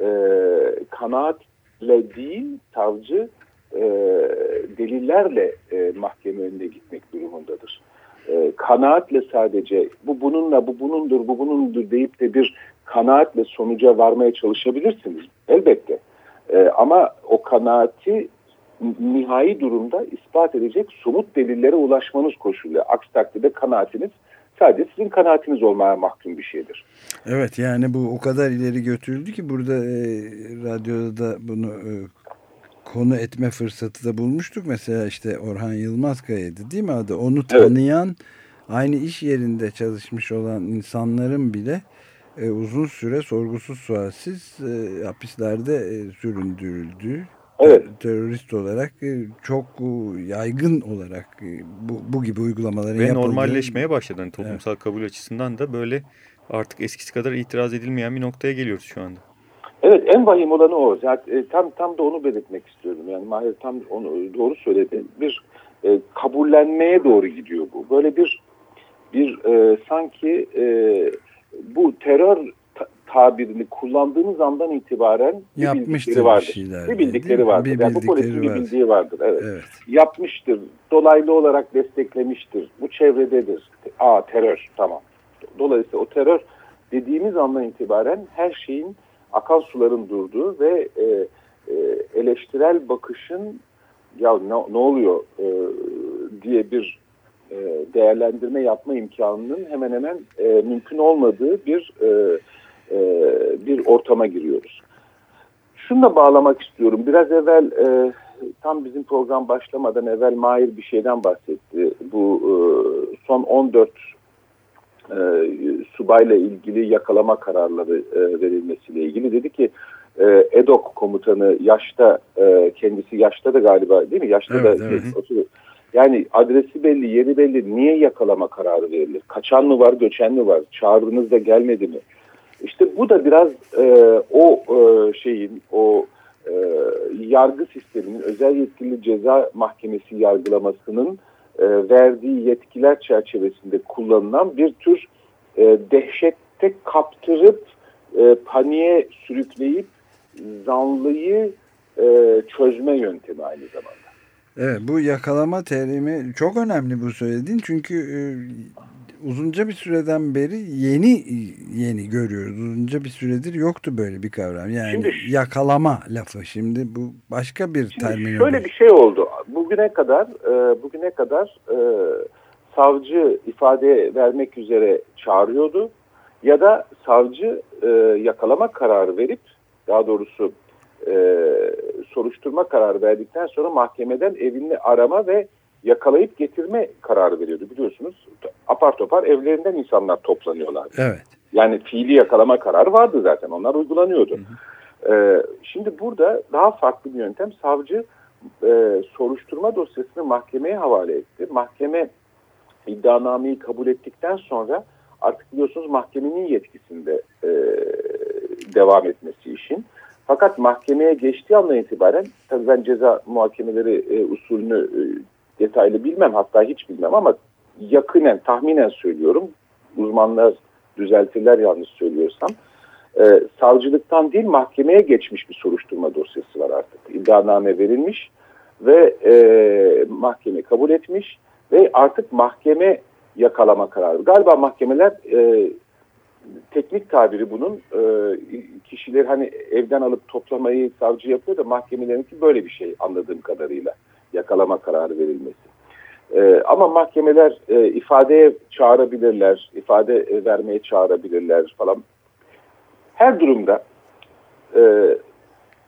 e, kanaatle değil, savcı e, delillerle e, mahkeme önüne gitmek durumundadır. E, kanaatle sadece bu bununla, bu bunundur, bu bunundur deyip de bir kanaatle sonuca varmaya çalışabilirsiniz. Elbette. E, ama o kanaati nihai durumda ispat edecek somut delillere ulaşmanız koşuluyla. Aksi takdirde kanaatiniz sadece sizin kanaatiniz olmaya mahkum bir şeydir. Evet yani bu o kadar ileri götürüldü ki burada e, radyoda da bunu e, konu etme fırsatı da bulmuştuk. Mesela işte Orhan Yılmazkaya'ydı değil mi adı? Onu tanıyan evet. aynı iş yerinde çalışmış olan insanların bile e, uzun süre sorgusuz sualsiz e, hapislerde e, süründürüldüğü evet. terörist olarak e, çok e, yaygın olarak e, bu, bu gibi uygulamaların Ve yapıldığı... normalleşmeye başladı. Yani toplumsal evet. kabul açısından da böyle artık eskisi kadar itiraz edilmeyen bir noktaya geliyoruz şu anda. Evet en vahim olanı o. Zaten tam tam da onu belirtmek istiyorum. Yani Mahir tam onu doğru söyledi. Bir e, kabullenmeye doğru gidiyor bu. Böyle bir bir e, sanki e, bu terör tabirini kullandığınız andan itibaren bir bildikleri vardır. Bir, şeyler, bir bildikleri vardır. Bir yani bu polisin bir bildiği vardır. Evet. evet. Yapmıştır. Dolaylı olarak desteklemiştir. Bu çevrededir. Aa terör tamam. Dolayısıyla o terör dediğimiz andan itibaren her şeyin akan suların durduğu ve e, e, eleştirel bakışın ya ne, ne oluyor e, diye bir e, değerlendirme yapma imkanının hemen hemen e, mümkün olmadığı bir e, e, bir ortama giriyoruz. Şununla bağlamak istiyorum. Biraz evvel e, tam bizim program başlamadan evvel Mahir bir şeyden bahsetti. Bu e, son 14 e, subayla ilgili yakalama kararları e, verilmesiyle ilgili dedi ki e, EDOK komutanı yaşta e, kendisi yaşta da galiba değil mi? Yaşta evet, da evet. oturuyor. Yani adresi belli, yeri belli. Niye yakalama kararı verilir? Kaçan mı var, göçen mi var? Çağrınız da gelmedi mi? İşte bu da biraz e, o e, şeyin, o e, yargı sisteminin, özel yetkili ceza mahkemesi yargılamasının e, verdiği yetkiler çerçevesinde kullanılan bir tür e, dehşette kaptırıp e, paniğe sürükleyip zanlıyı e, çözme yöntemi aynı zamanda. Evet bu yakalama terimi çok önemli bu söylediğin çünkü e, uzunca bir süreden beri yeni yeni görüyoruz. Uzunca bir süredir yoktu böyle bir kavram. Yani Şimdi- yakalama lafı şimdi bu başka bir terminoloji. şöyle bir şey oldu. Bugüne kadar e, bugüne kadar e, savcı ifade vermek üzere çağırıyordu ya da savcı e, yakalama kararı verip daha doğrusu e, soruşturma kararı verdikten sonra mahkemeden evini arama ve yakalayıp getirme kararı veriyordu biliyorsunuz. Apar topar evlerinden insanlar toplanıyorlar. Evet. Yani fiili yakalama kararı vardı zaten. Onlar uygulanıyordu. Ee, şimdi burada daha farklı bir yöntem. Savcı e, soruşturma dosyasını mahkemeye havale etti. Mahkeme iddianameyi kabul ettikten sonra artık biliyorsunuz mahkemenin yetkisinde e, devam etmesi işin. Fakat mahkemeye geçtiği andan itibaren tabii ben ceza muhakemeleri e, usulünü e, detaylı bilmem hatta hiç bilmem ama yakinen tahminen söylüyorum. Uzmanlar düzeltirler yanlış söylüyorsam. E, savcılıktan değil mahkemeye geçmiş bir soruşturma dosyası var artık. İddianame verilmiş ve e, mahkeme kabul etmiş ve artık mahkeme yakalama kararı. Galiba mahkemeler e, teknik tabiri bunun e, kişileri hani evden alıp toplamayı savcı yapıyor da mahkemelerinki böyle bir şey anladığım kadarıyla yakalama kararı verilmesi. E, ama mahkemeler e, ifadeye çağırabilirler, ifade e, vermeye çağırabilirler falan. Her durumda e,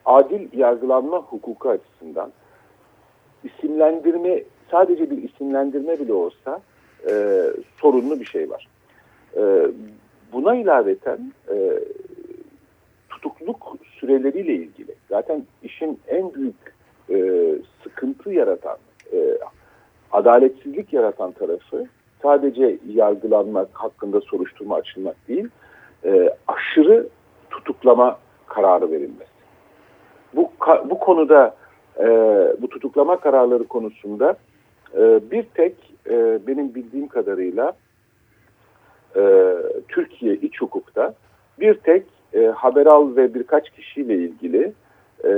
adil yargılanma hukuku açısından isimlendirme sadece bir isimlendirme bile olsa e, sorunlu bir şey var. E, buna ilaveten e, tutukluk süreleriyle ilgili zaten işin en büyük e, sıkıntı yaratan, e, adaletsizlik yaratan tarafı sadece yargılanmak, hakkında soruşturma açılmak değil, e, aşırı tutuklama kararı verilmesi. Bu, bu konuda e, bu tutuklama kararları konusunda e, bir tek e, benim bildiğim kadarıyla e, Türkiye iç hukukta bir tek e, Haberal ve birkaç kişiyle ilgili e,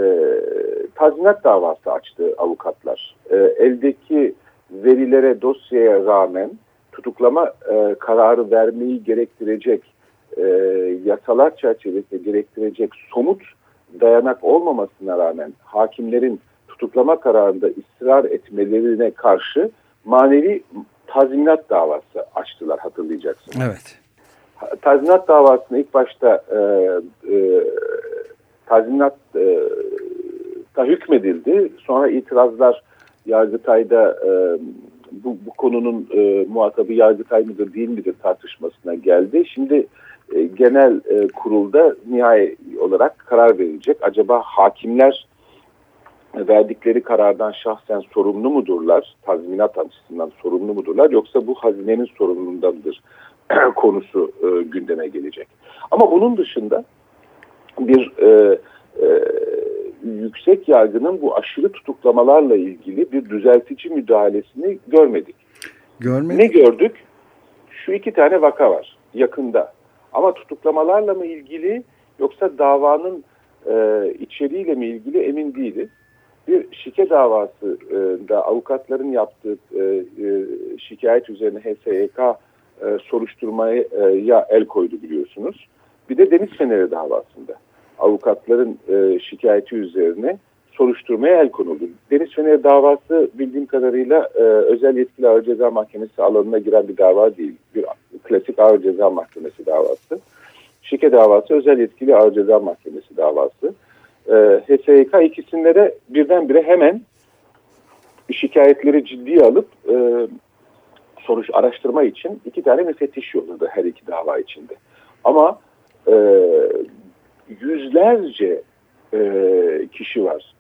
tazminat davası açtı avukatlar. E, eldeki verilere, dosyaya rağmen tutuklama e, kararı vermeyi gerektirecek, e, yasalar çerçevesinde gerektirecek somut dayanak olmamasına rağmen hakimlerin tutuklama kararında ısrar etmelerine karşı manevi tazminat davası açtılar hatırlayacaksınız. Evet. Tazminat davasına ilk başta e, e, tazminat e, da hükmedildi. Sonra itirazlar Yargıtay'da e, bu, bu konunun e, muhatabı Yargıtay mıdır değil midir tartışmasına geldi. Şimdi e, genel e, kurulda nihai olarak karar verilecek. Acaba hakimler verdikleri karardan şahsen sorumlu mudurlar, tazminat açısından sorumlu mudurlar yoksa bu hazinenin sorumluluğundadır konusu e, gündeme gelecek. Ama bunun dışında bir e, e, yüksek yargının bu aşırı tutuklamalarla ilgili bir düzeltici müdahalesini görmedik. Görmedik. Ne gördük? Şu iki tane vaka var yakında. Ama tutuklamalarla mı ilgili yoksa davanın e, içeriğiyle mi ilgili emin değiliz. Bir şike davası e, da avukatların yaptığı e, e, şikayet üzerine HSYK e, soruşturmaya e, el koydu biliyorsunuz. Bir de Deniz Feneri davasında avukatların e, şikayeti üzerine soruşturmaya el konuldu. Deniz Feneri davası bildiğim kadarıyla e, özel yetkili ağır ceza mahkemesi alanına giren bir dava değil. Bir klasik ağır ceza mahkemesi davası. Şike davası özel yetkili ağır ceza mahkemesi davası. E, HSYK ikisinde de birdenbire hemen şikayetleri ciddiye alıp e, soruş araştırma için iki tane müfettiş yolladı her iki dava içinde. Ama e, yüzlerce e, kişi var.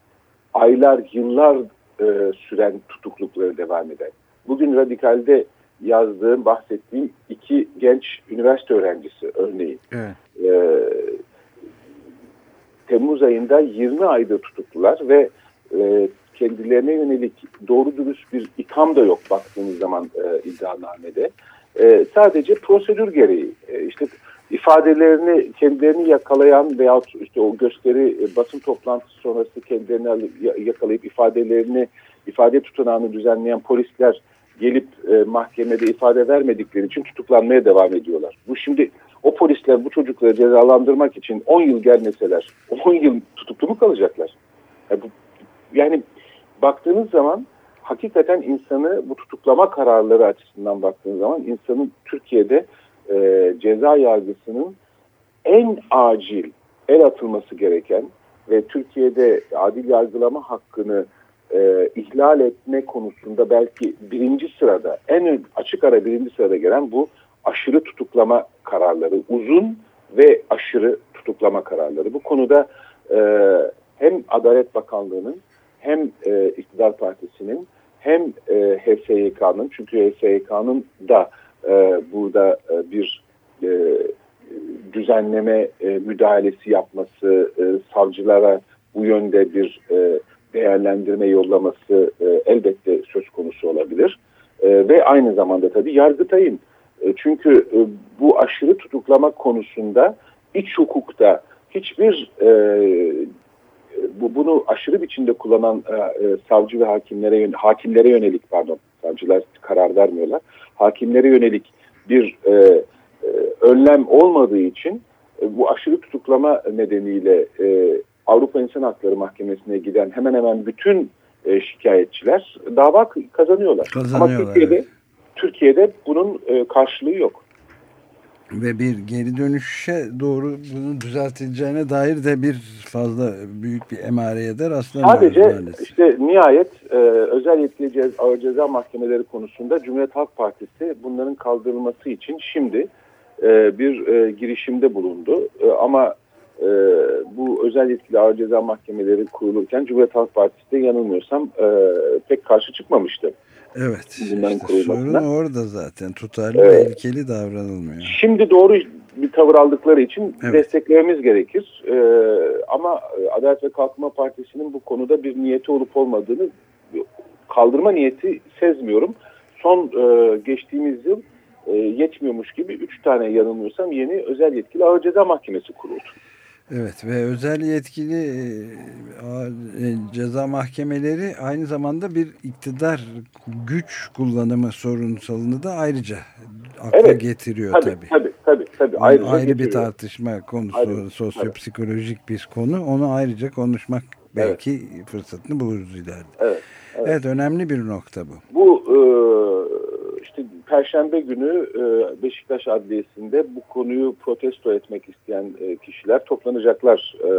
Aylar, yıllar e, süren tutuklukları devam eden. Bugün Radikal'de yazdığım, bahsettiğim iki genç üniversite öğrencisi örneğin. Evet. E, Temmuz ayında 20 ayda tutuklular ve e, kendilerine yönelik doğru dürüst bir itham da yok baktığınız zaman e, iddianamede. E, sadece prosedür gereği e, işte ifadelerini kendilerini yakalayan veyahut işte o gösteri e, basın toplantısı sonrası kendilerini yakalayıp ifadelerini ifade tutanağını düzenleyen polisler gelip e, mahkemede ifade vermedikleri için tutuklanmaya devam ediyorlar. Bu şimdi o polisler bu çocukları cezalandırmak için 10 yıl gelmeseler 10 yıl tutuklu mu kalacaklar? Yani, bu, yani baktığınız zaman hakikaten insanı bu tutuklama kararları açısından baktığınız zaman insanın Türkiye'de e, ceza yargısının en acil el atılması gereken ve Türkiye'de adil yargılama hakkını e, ihlal etme konusunda belki birinci sırada, en açık ara birinci sırada gelen bu aşırı tutuklama kararları, uzun ve aşırı tutuklama kararları. Bu konuda e, hem Adalet Bakanlığı'nın hem e, İktidar Partisi'nin hem e, HSYK'nın çünkü HSYK'nın da e, burada e, bir e, düzenleme e, müdahalesi yapması, e, savcılara bu yönde bir e, değerlendirme yollaması elbette söz konusu olabilir. Ve aynı zamanda tabii Yargıtay'ın çünkü bu aşırı tutuklama konusunda iç hukukta hiçbir bu bunu aşırı biçimde kullanan e, savcı ve hakimlere hakimlere yönelik pardon savcılar karar vermiyorlar. Hakimlere yönelik bir e, e, önlem olmadığı için e, bu aşırı tutuklama nedeniyle e, Avrupa İnsan Hakları Mahkemesi'ne giden hemen hemen bütün e, şikayetçiler dava kazanıyorlar. kazanıyorlar Ama Türkiye'de evet. Türkiye'de bunun e, karşılığı yok ve bir geri dönüşe doğru bunu düzeltileceğine dair de bir fazla büyük bir emareye de rastlamıyoruz Sadece maalesef. işte nihayet e, özel yetkili ceza, ağır ceza mahkemeleri konusunda Cumhuriyet Halk Partisi bunların kaldırılması için şimdi e, bir e, girişimde bulundu. E, ama e, bu özel yetkili ağır ceza mahkemeleri kurulurken Cumhuriyet Halk Partisi de yanılmıyorsam e, pek karşı çıkmamıştı. Evet. Bunların işte sorun orada zaten. Tutarlı evet. ve ilkeli davranılmıyor. Şimdi doğru bir tavır aldıkları için evet. desteklememiz gerekir. Ee, ama Adalet ve Kalkınma Partisi'nin bu konuda bir niyeti olup olmadığını kaldırma niyeti sezmiyorum. Son e, geçtiğimiz yıl e, yetmiyormuş gibi 3 tane yanılmıyorsam yeni özel yetkili ağır ceza mahkemesi kuruldu. Evet ve özel yetkili e, e, ceza mahkemeleri aynı zamanda bir iktidar güç kullanımı sorunsalını da ayrıca akla evet, getiriyor tabii. Tabii tabii. tabii, tabii ayrıca ayrı getiriyor. bir tartışma konusu ayrıca, sosyopsikolojik evet. bir konu. Onu ayrıca konuşmak belki evet. fırsatını buluruz ileride. Evet, evet. evet önemli bir nokta bu. Bu e, Perşembe günü e, Beşiktaş Adliyesi'nde bu konuyu protesto etmek isteyen e, kişiler toplanacaklar. E,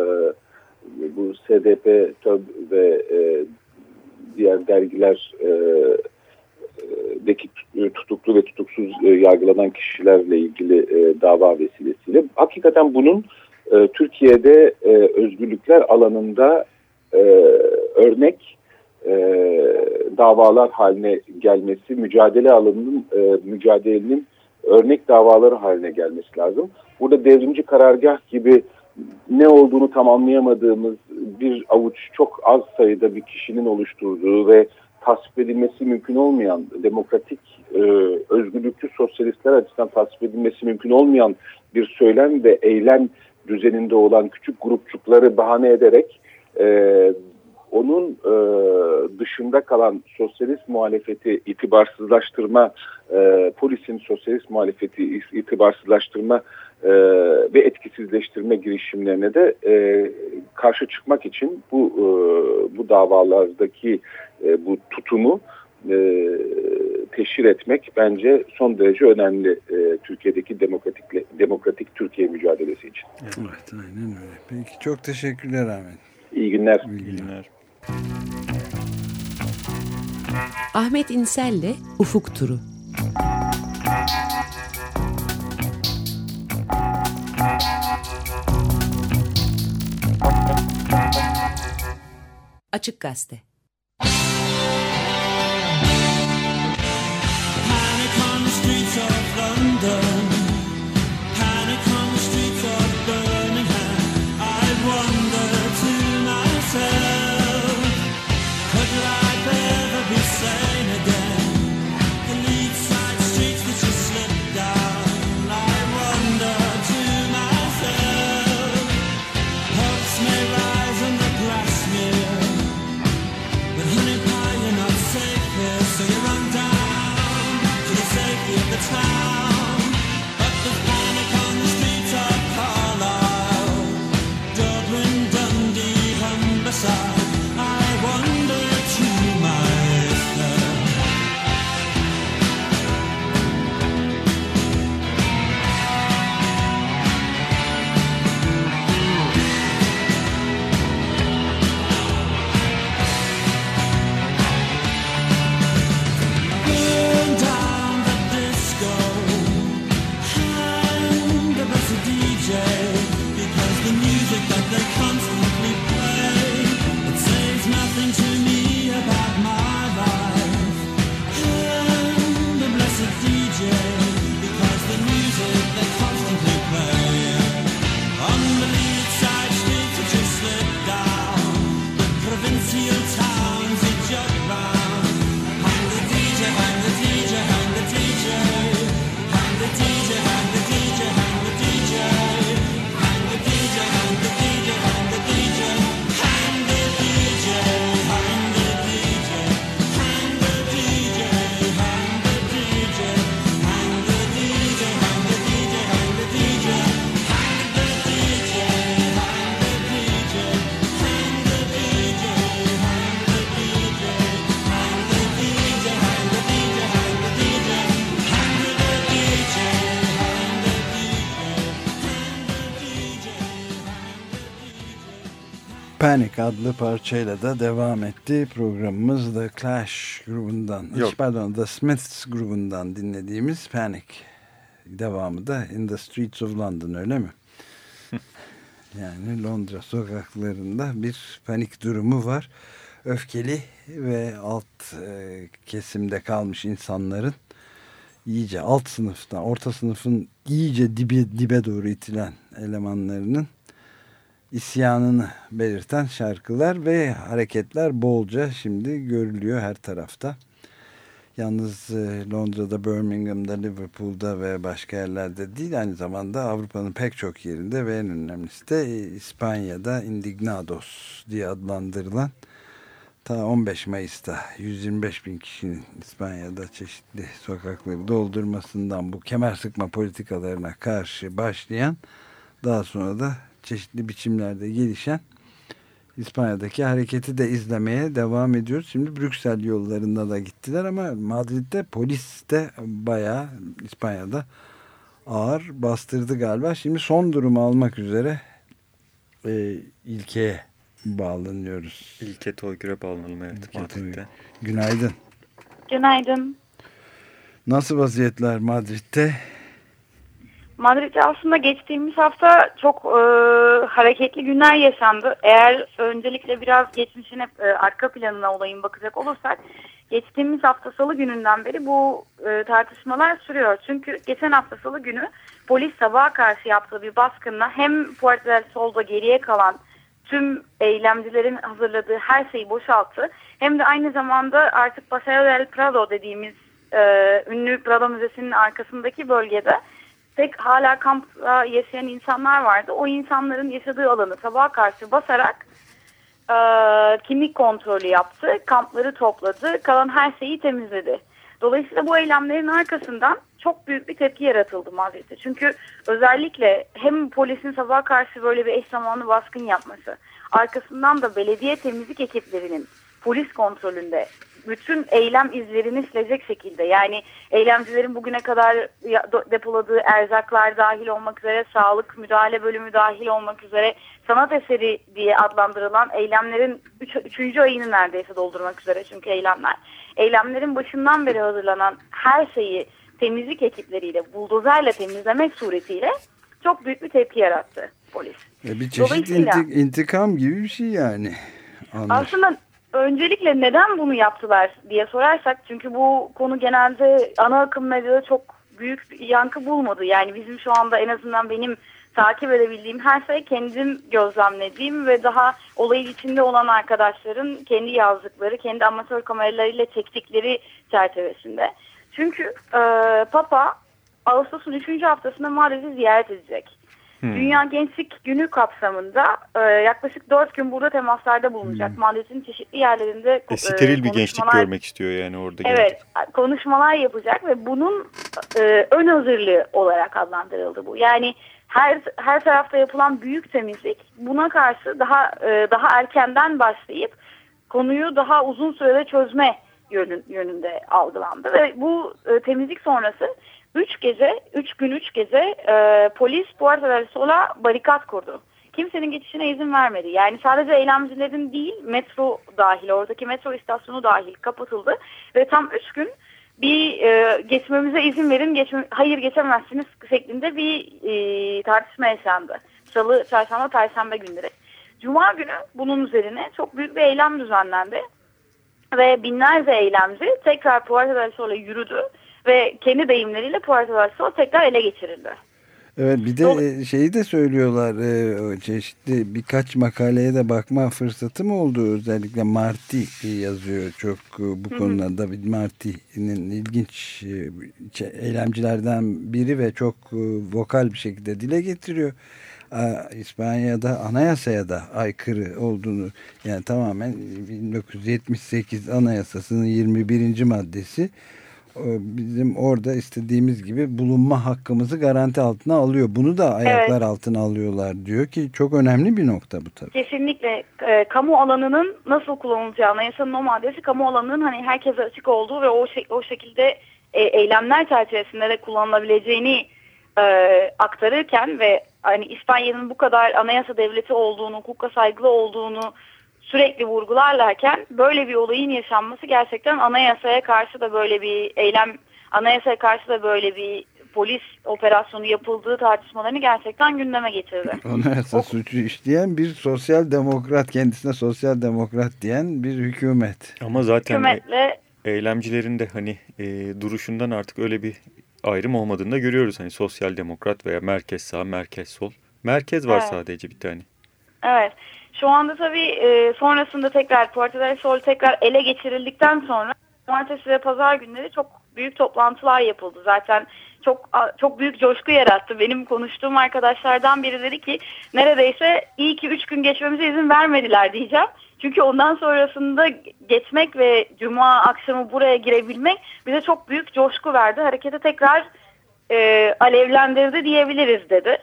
bu SDP, TÖB ve diğer dergiler deki tutuklu ve tutuksuz yargılanan kişilerle ilgili dava vesilesiyle. Hakikaten bunun Türkiye'de özgürlükler alanında örnek e, davalar haline gelmesi, mücadele alanının e, mücadelenin örnek davaları haline gelmesi lazım. Burada devrimci karargah gibi ne olduğunu tam anlayamadığımız bir avuç çok az sayıda bir kişinin oluşturduğu ve tasvip edilmesi mümkün olmayan demokratik e, özgürlükçü sosyalistler açısından tasvip edilmesi mümkün olmayan bir söylem ve eylem düzeninde olan küçük grupçukları bahane ederek e, onun e, dışında kalan sosyalist muhalefeti itibarsızlaştırma, e, polisin sosyalist muhalefeti itibarsızlaştırma e, ve etkisizleştirme girişimlerine de e, karşı çıkmak için bu e, bu davalardaki e, bu tutumu e, teşhir etmek bence son derece önemli e, Türkiye'deki demokratik demokratik Türkiye mücadelesi için. Evet, aynen öyle. Peki çok teşekkürler Ahmet. İyi günler. İyi günler. Ahmet İnsel'le Ufuk Turu. Açık Gazete Panic adlı parçayla da devam etti. Programımız The Clash grubundan, Yok. pardon The Smiths grubundan dinlediğimiz Panic devamı da In the Streets of London öyle mi? yani Londra sokaklarında bir panik durumu var. Öfkeli ve alt e, kesimde kalmış insanların iyice alt sınıftan, orta sınıfın iyice dibe, dibe doğru itilen elemanlarının isyanını belirten şarkılar ve hareketler bolca şimdi görülüyor her tarafta. Yalnız e, Londra'da, Birmingham'da, Liverpool'da ve başka yerlerde değil aynı zamanda Avrupa'nın pek çok yerinde ve en önemlisi de e, İspanya'da Indignados diye adlandırılan ta 15 Mayıs'ta 125 bin kişinin İspanya'da çeşitli sokakları doldurmasından bu kemer sıkma politikalarına karşı başlayan daha sonra da çeşitli biçimlerde gelişen İspanya'daki hareketi de izlemeye devam ediyoruz. Şimdi Brüksel yollarında da gittiler ama Madrid'de polis de bayağı İspanya'da ağır bastırdı galiba. Şimdi son durumu almak üzere e, ilkeye bağlanıyoruz. İlke Toygür'e bağlanalım evet İlke Madrid'de. Günaydın. Günaydın. Nasıl vaziyetler Madrid'de? Madrid'de aslında geçtiğimiz hafta çok e, hareketli günler yaşandı. Eğer öncelikle biraz geçmişine e, arka planına olayın bakacak olursak geçtiğimiz hafta salı gününden beri bu e, tartışmalar sürüyor. Çünkü geçen hafta salı günü polis sabaha karşı yaptığı bir baskınla hem Puerto del Sol'da geriye kalan tüm eylemcilerin hazırladığı her şeyi boşalttı. Hem de aynı zamanda artık Paseo del Prado dediğimiz e, ünlü Prado Müzesi'nin arkasındaki bölgede tek hala kampta yaşayan insanlar vardı. O insanların yaşadığı alanı sabaha karşı basarak e, kimlik kontrolü yaptı. Kampları topladı. Kalan her şeyi temizledi. Dolayısıyla bu eylemlerin arkasından çok büyük bir tepki yaratıldı Madrid'de. Çünkü özellikle hem polisin sabah karşı böyle bir eş zamanlı baskın yapması, arkasından da belediye temizlik ekiplerinin polis kontrolünde bütün eylem izlerini silecek şekilde yani eylemcilerin bugüne kadar depoladığı erzaklar dahil olmak üzere sağlık müdahale bölümü dahil olmak üzere sanat eseri diye adlandırılan eylemlerin üç, üçüncü ayını neredeyse doldurmak üzere çünkü eylemler eylemlerin başından beri hazırlanan her şeyi temizlik ekipleriyle buldozerle temizlemek suretiyle çok büyük bir tepki yarattı polis. E bir çeşit intik intikam gibi bir şey yani. Anlar. Aslında öncelikle neden bunu yaptılar diye sorarsak çünkü bu konu genelde ana akım medyada çok büyük yankı bulmadı. Yani bizim şu anda en azından benim takip edebildiğim her şey kendim gözlemlediğim ve daha olayın içinde olan arkadaşların kendi yazdıkları, kendi amatör kameralarıyla çektikleri çerçevesinde. Çünkü e, Papa Ağustos'un 3. haftasında Madrid'i ziyaret edecek. Hmm. Dünya Gençlik Günü kapsamında e, yaklaşık 4 gün burada temaslarda bulunacak. Hmm. Madrid'in çeşitli yerlerinde e, steril bir gençlik görmek istiyor yani orada. Evet, gerçekten. konuşmalar yapacak ve bunun e, ön hazırlığı olarak adlandırıldı bu. Yani her her tarafta yapılan büyük temizlik buna karşı daha e, daha erkenden başlayıp konuyu daha uzun sürede çözme yönün, yönünde algılandı ve bu e, temizlik sonrası 3 gece, 3 gün 3 gece e, polis Puerto del Sol'a barikat kurdu. Kimsenin geçişine izin vermedi. Yani sadece eylemcilerin değil metro dahil, oradaki metro istasyonu dahil kapatıldı. Ve tam 3 gün bir e, geçmemize izin verin, geçme, hayır geçemezsiniz şeklinde bir e, tartışma yaşandı. Salı, çarşamba, perşembe günleri. Cuma günü bunun üzerine çok büyük bir eylem düzenlendi. Ve binlerce eylemci tekrar Puerto del Sol'a yürüdü ve kendi deyimleriyle Puerto Vaso tekrar ele geçirildi. Evet bir de Dol şeyi de söylüyorlar e, çeşitli birkaç makaleye de bakma fırsatım oldu özellikle Marti yazıyor çok e, bu konuda David Marti'nin ilginç e, eylemcilerden biri ve çok vokal bir şekilde dile getiriyor. İspanya'da anayasaya da aykırı olduğunu yani tamamen 1978 anayasasının 21. maddesi bizim orada istediğimiz gibi bulunma hakkımızı garanti altına alıyor. Bunu da ayaklar evet. altına alıyorlar diyor ki çok önemli bir nokta bu tabii. Kesinlikle e, kamu alanının nasıl kullanılacağı anayasanın o maddesi kamu alanının hani herkese açık olduğu ve o, şey, o şekilde e, eylemler çerçevesinde de kullanılabileceğini e, aktarırken ve hani İspanya'nın bu kadar anayasa devleti olduğunu, hukuka saygılı olduğunu sürekli vurgularlarken böyle bir olayın yaşanması gerçekten anayasaya karşı da böyle bir eylem, anayasaya karşı da böyle bir polis operasyonu yapıldığı tartışmalarını gerçekten gündeme getirdi. Anayasa o, suçu işleyen bir sosyal demokrat, kendisine sosyal demokrat diyen bir hükümet. Ama zaten Hükümetle, eylemcilerin de hani e, duruşundan artık öyle bir ayrım olmadığını da görüyoruz. Hani sosyal demokrat veya merkez sağ, merkez sol. Merkez var evet. sadece bir tane. Evet. Şu anda tabii e, sonrasında tekrar Puerto del Sol tekrar ele geçirildikten sonra cumartesi ve pazar günleri çok büyük toplantılar yapıldı. Zaten çok çok büyük coşku yarattı. Benim konuştuğum arkadaşlardan biri dedi ki neredeyse iyi ki 3 gün geçmemize izin vermediler diyeceğim. Çünkü ondan sonrasında geçmek ve cuma akşamı buraya girebilmek bize çok büyük coşku verdi. Harekete tekrar e, alevlendirdi diyebiliriz dedi.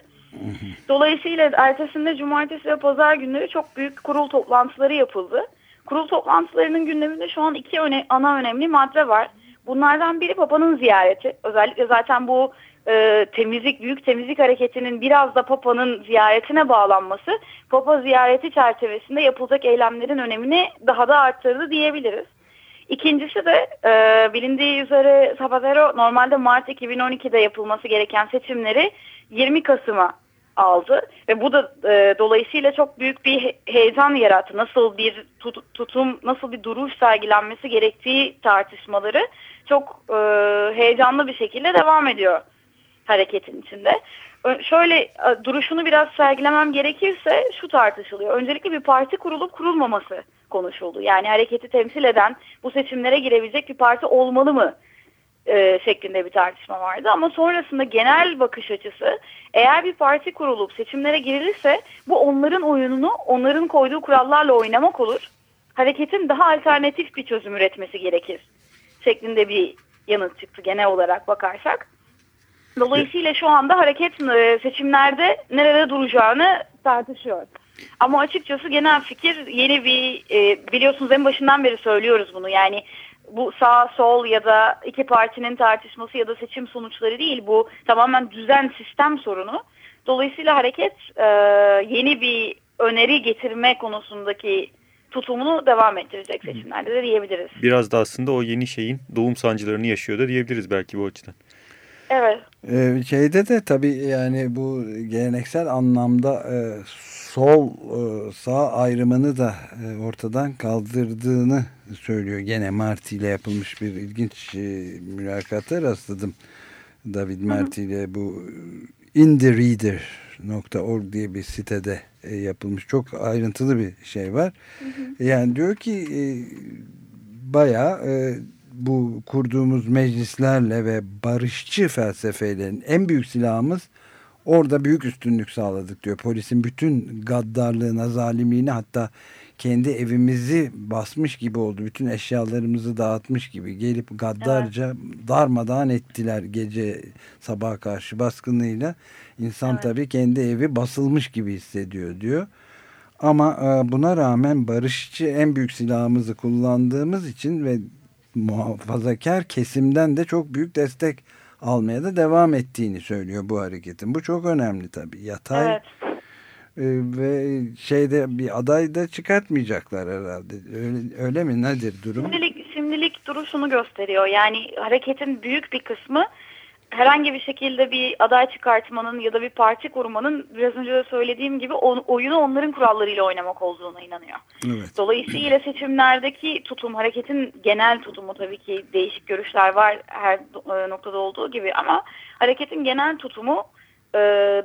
Dolayısıyla ertesinde cumartesi ve pazar günleri çok büyük kurul toplantıları yapıldı. Kurul toplantılarının gündeminde şu an iki öne, ana önemli madde var. Bunlardan biri Papa'nın ziyareti. Özellikle zaten bu e, temizlik, büyük temizlik hareketinin biraz da Papa'nın ziyaretine bağlanması Papa ziyareti çerçevesinde yapılacak eylemlerin önemini daha da arttırdı diyebiliriz. İkincisi de e, bilindiği üzere Zapatero normalde Mart 2012'de yapılması gereken seçimleri 20 Kasım'a aldı ve bu da e, dolayısıyla çok büyük bir heyecan yarattı. Nasıl bir tut, tutum, nasıl bir duruş sergilenmesi gerektiği tartışmaları çok e, heyecanlı bir şekilde devam ediyor hareketin içinde. Şöyle e, duruşunu biraz sergilemem gerekirse şu tartışılıyor. Öncelikle bir parti kurulup kurulmaması konuşuldu. Yani hareketi temsil eden bu seçimlere girebilecek bir parti olmalı mı e, şeklinde bir tartışma vardı. Ama sonrasında genel bakış açısı eğer bir parti kurulup seçimlere girilirse bu onların oyununu onların koyduğu kurallarla oynamak olur. Hareketin daha alternatif bir çözüm üretmesi gerekir şeklinde bir yanıt çıktı genel olarak bakarsak. Dolayısıyla şu anda hareket e, seçimlerde nerede duracağını tartışıyor. Ama açıkçası genel fikir yeni bir e, biliyorsunuz en başından beri söylüyoruz bunu yani bu sağ sol ya da iki partinin tartışması ya da seçim sonuçları değil bu tamamen düzen sistem sorunu. Dolayısıyla hareket e, yeni bir öneri getirme konusundaki tutumunu devam ettirecek seçimlerde de diyebiliriz. Biraz da aslında o yeni şeyin doğum sancılarını yaşıyor da diyebiliriz belki bu açıdan. Evet. Ee, şeyde de tabii yani bu geleneksel anlamda e, sol e, sağ ayrımını da e, ortadan kaldırdığını söylüyor. Gene Marti ile yapılmış bir ilginç mülakata rastladım. David Marti ile bu inthereader.org diye bir sitede yapılmış çok ayrıntılı bir şey var. Hı hı. Yani diyor ki bayağı e, bu kurduğumuz meclislerle ve barışçı felsefeyle en büyük silahımız orada büyük üstünlük sağladık diyor. Polisin bütün gaddarlığına, zalimliğine hatta kendi evimizi basmış gibi oldu. Bütün eşyalarımızı dağıtmış gibi gelip gaddarca evet. darmadağın ettiler gece sabaha karşı baskınıyla. İnsan evet. tabii kendi evi basılmış gibi hissediyor diyor. Ama e, buna rağmen barışçı en büyük silahımızı kullandığımız için ve muhafazakar kesimden de çok büyük destek almaya da devam ettiğini söylüyor bu hareketin. Bu çok önemli tabii. Yatay evet. e, ve şeyde bir aday da çıkartmayacaklar herhalde. Öyle, öyle mi? Nedir durum? Şimdilik, şimdilik duruşunu gösteriyor. Yani hareketin büyük bir kısmı herhangi bir şekilde bir aday çıkartmanın ya da bir parti kurmanın biraz önce de söylediğim gibi on, oyunu onların kurallarıyla oynamak olduğuna inanıyor. Evet. Dolayısıyla seçimlerdeki tutum, hareketin genel tutumu tabii ki değişik görüşler var her e, noktada olduğu gibi ama hareketin genel tutumu e,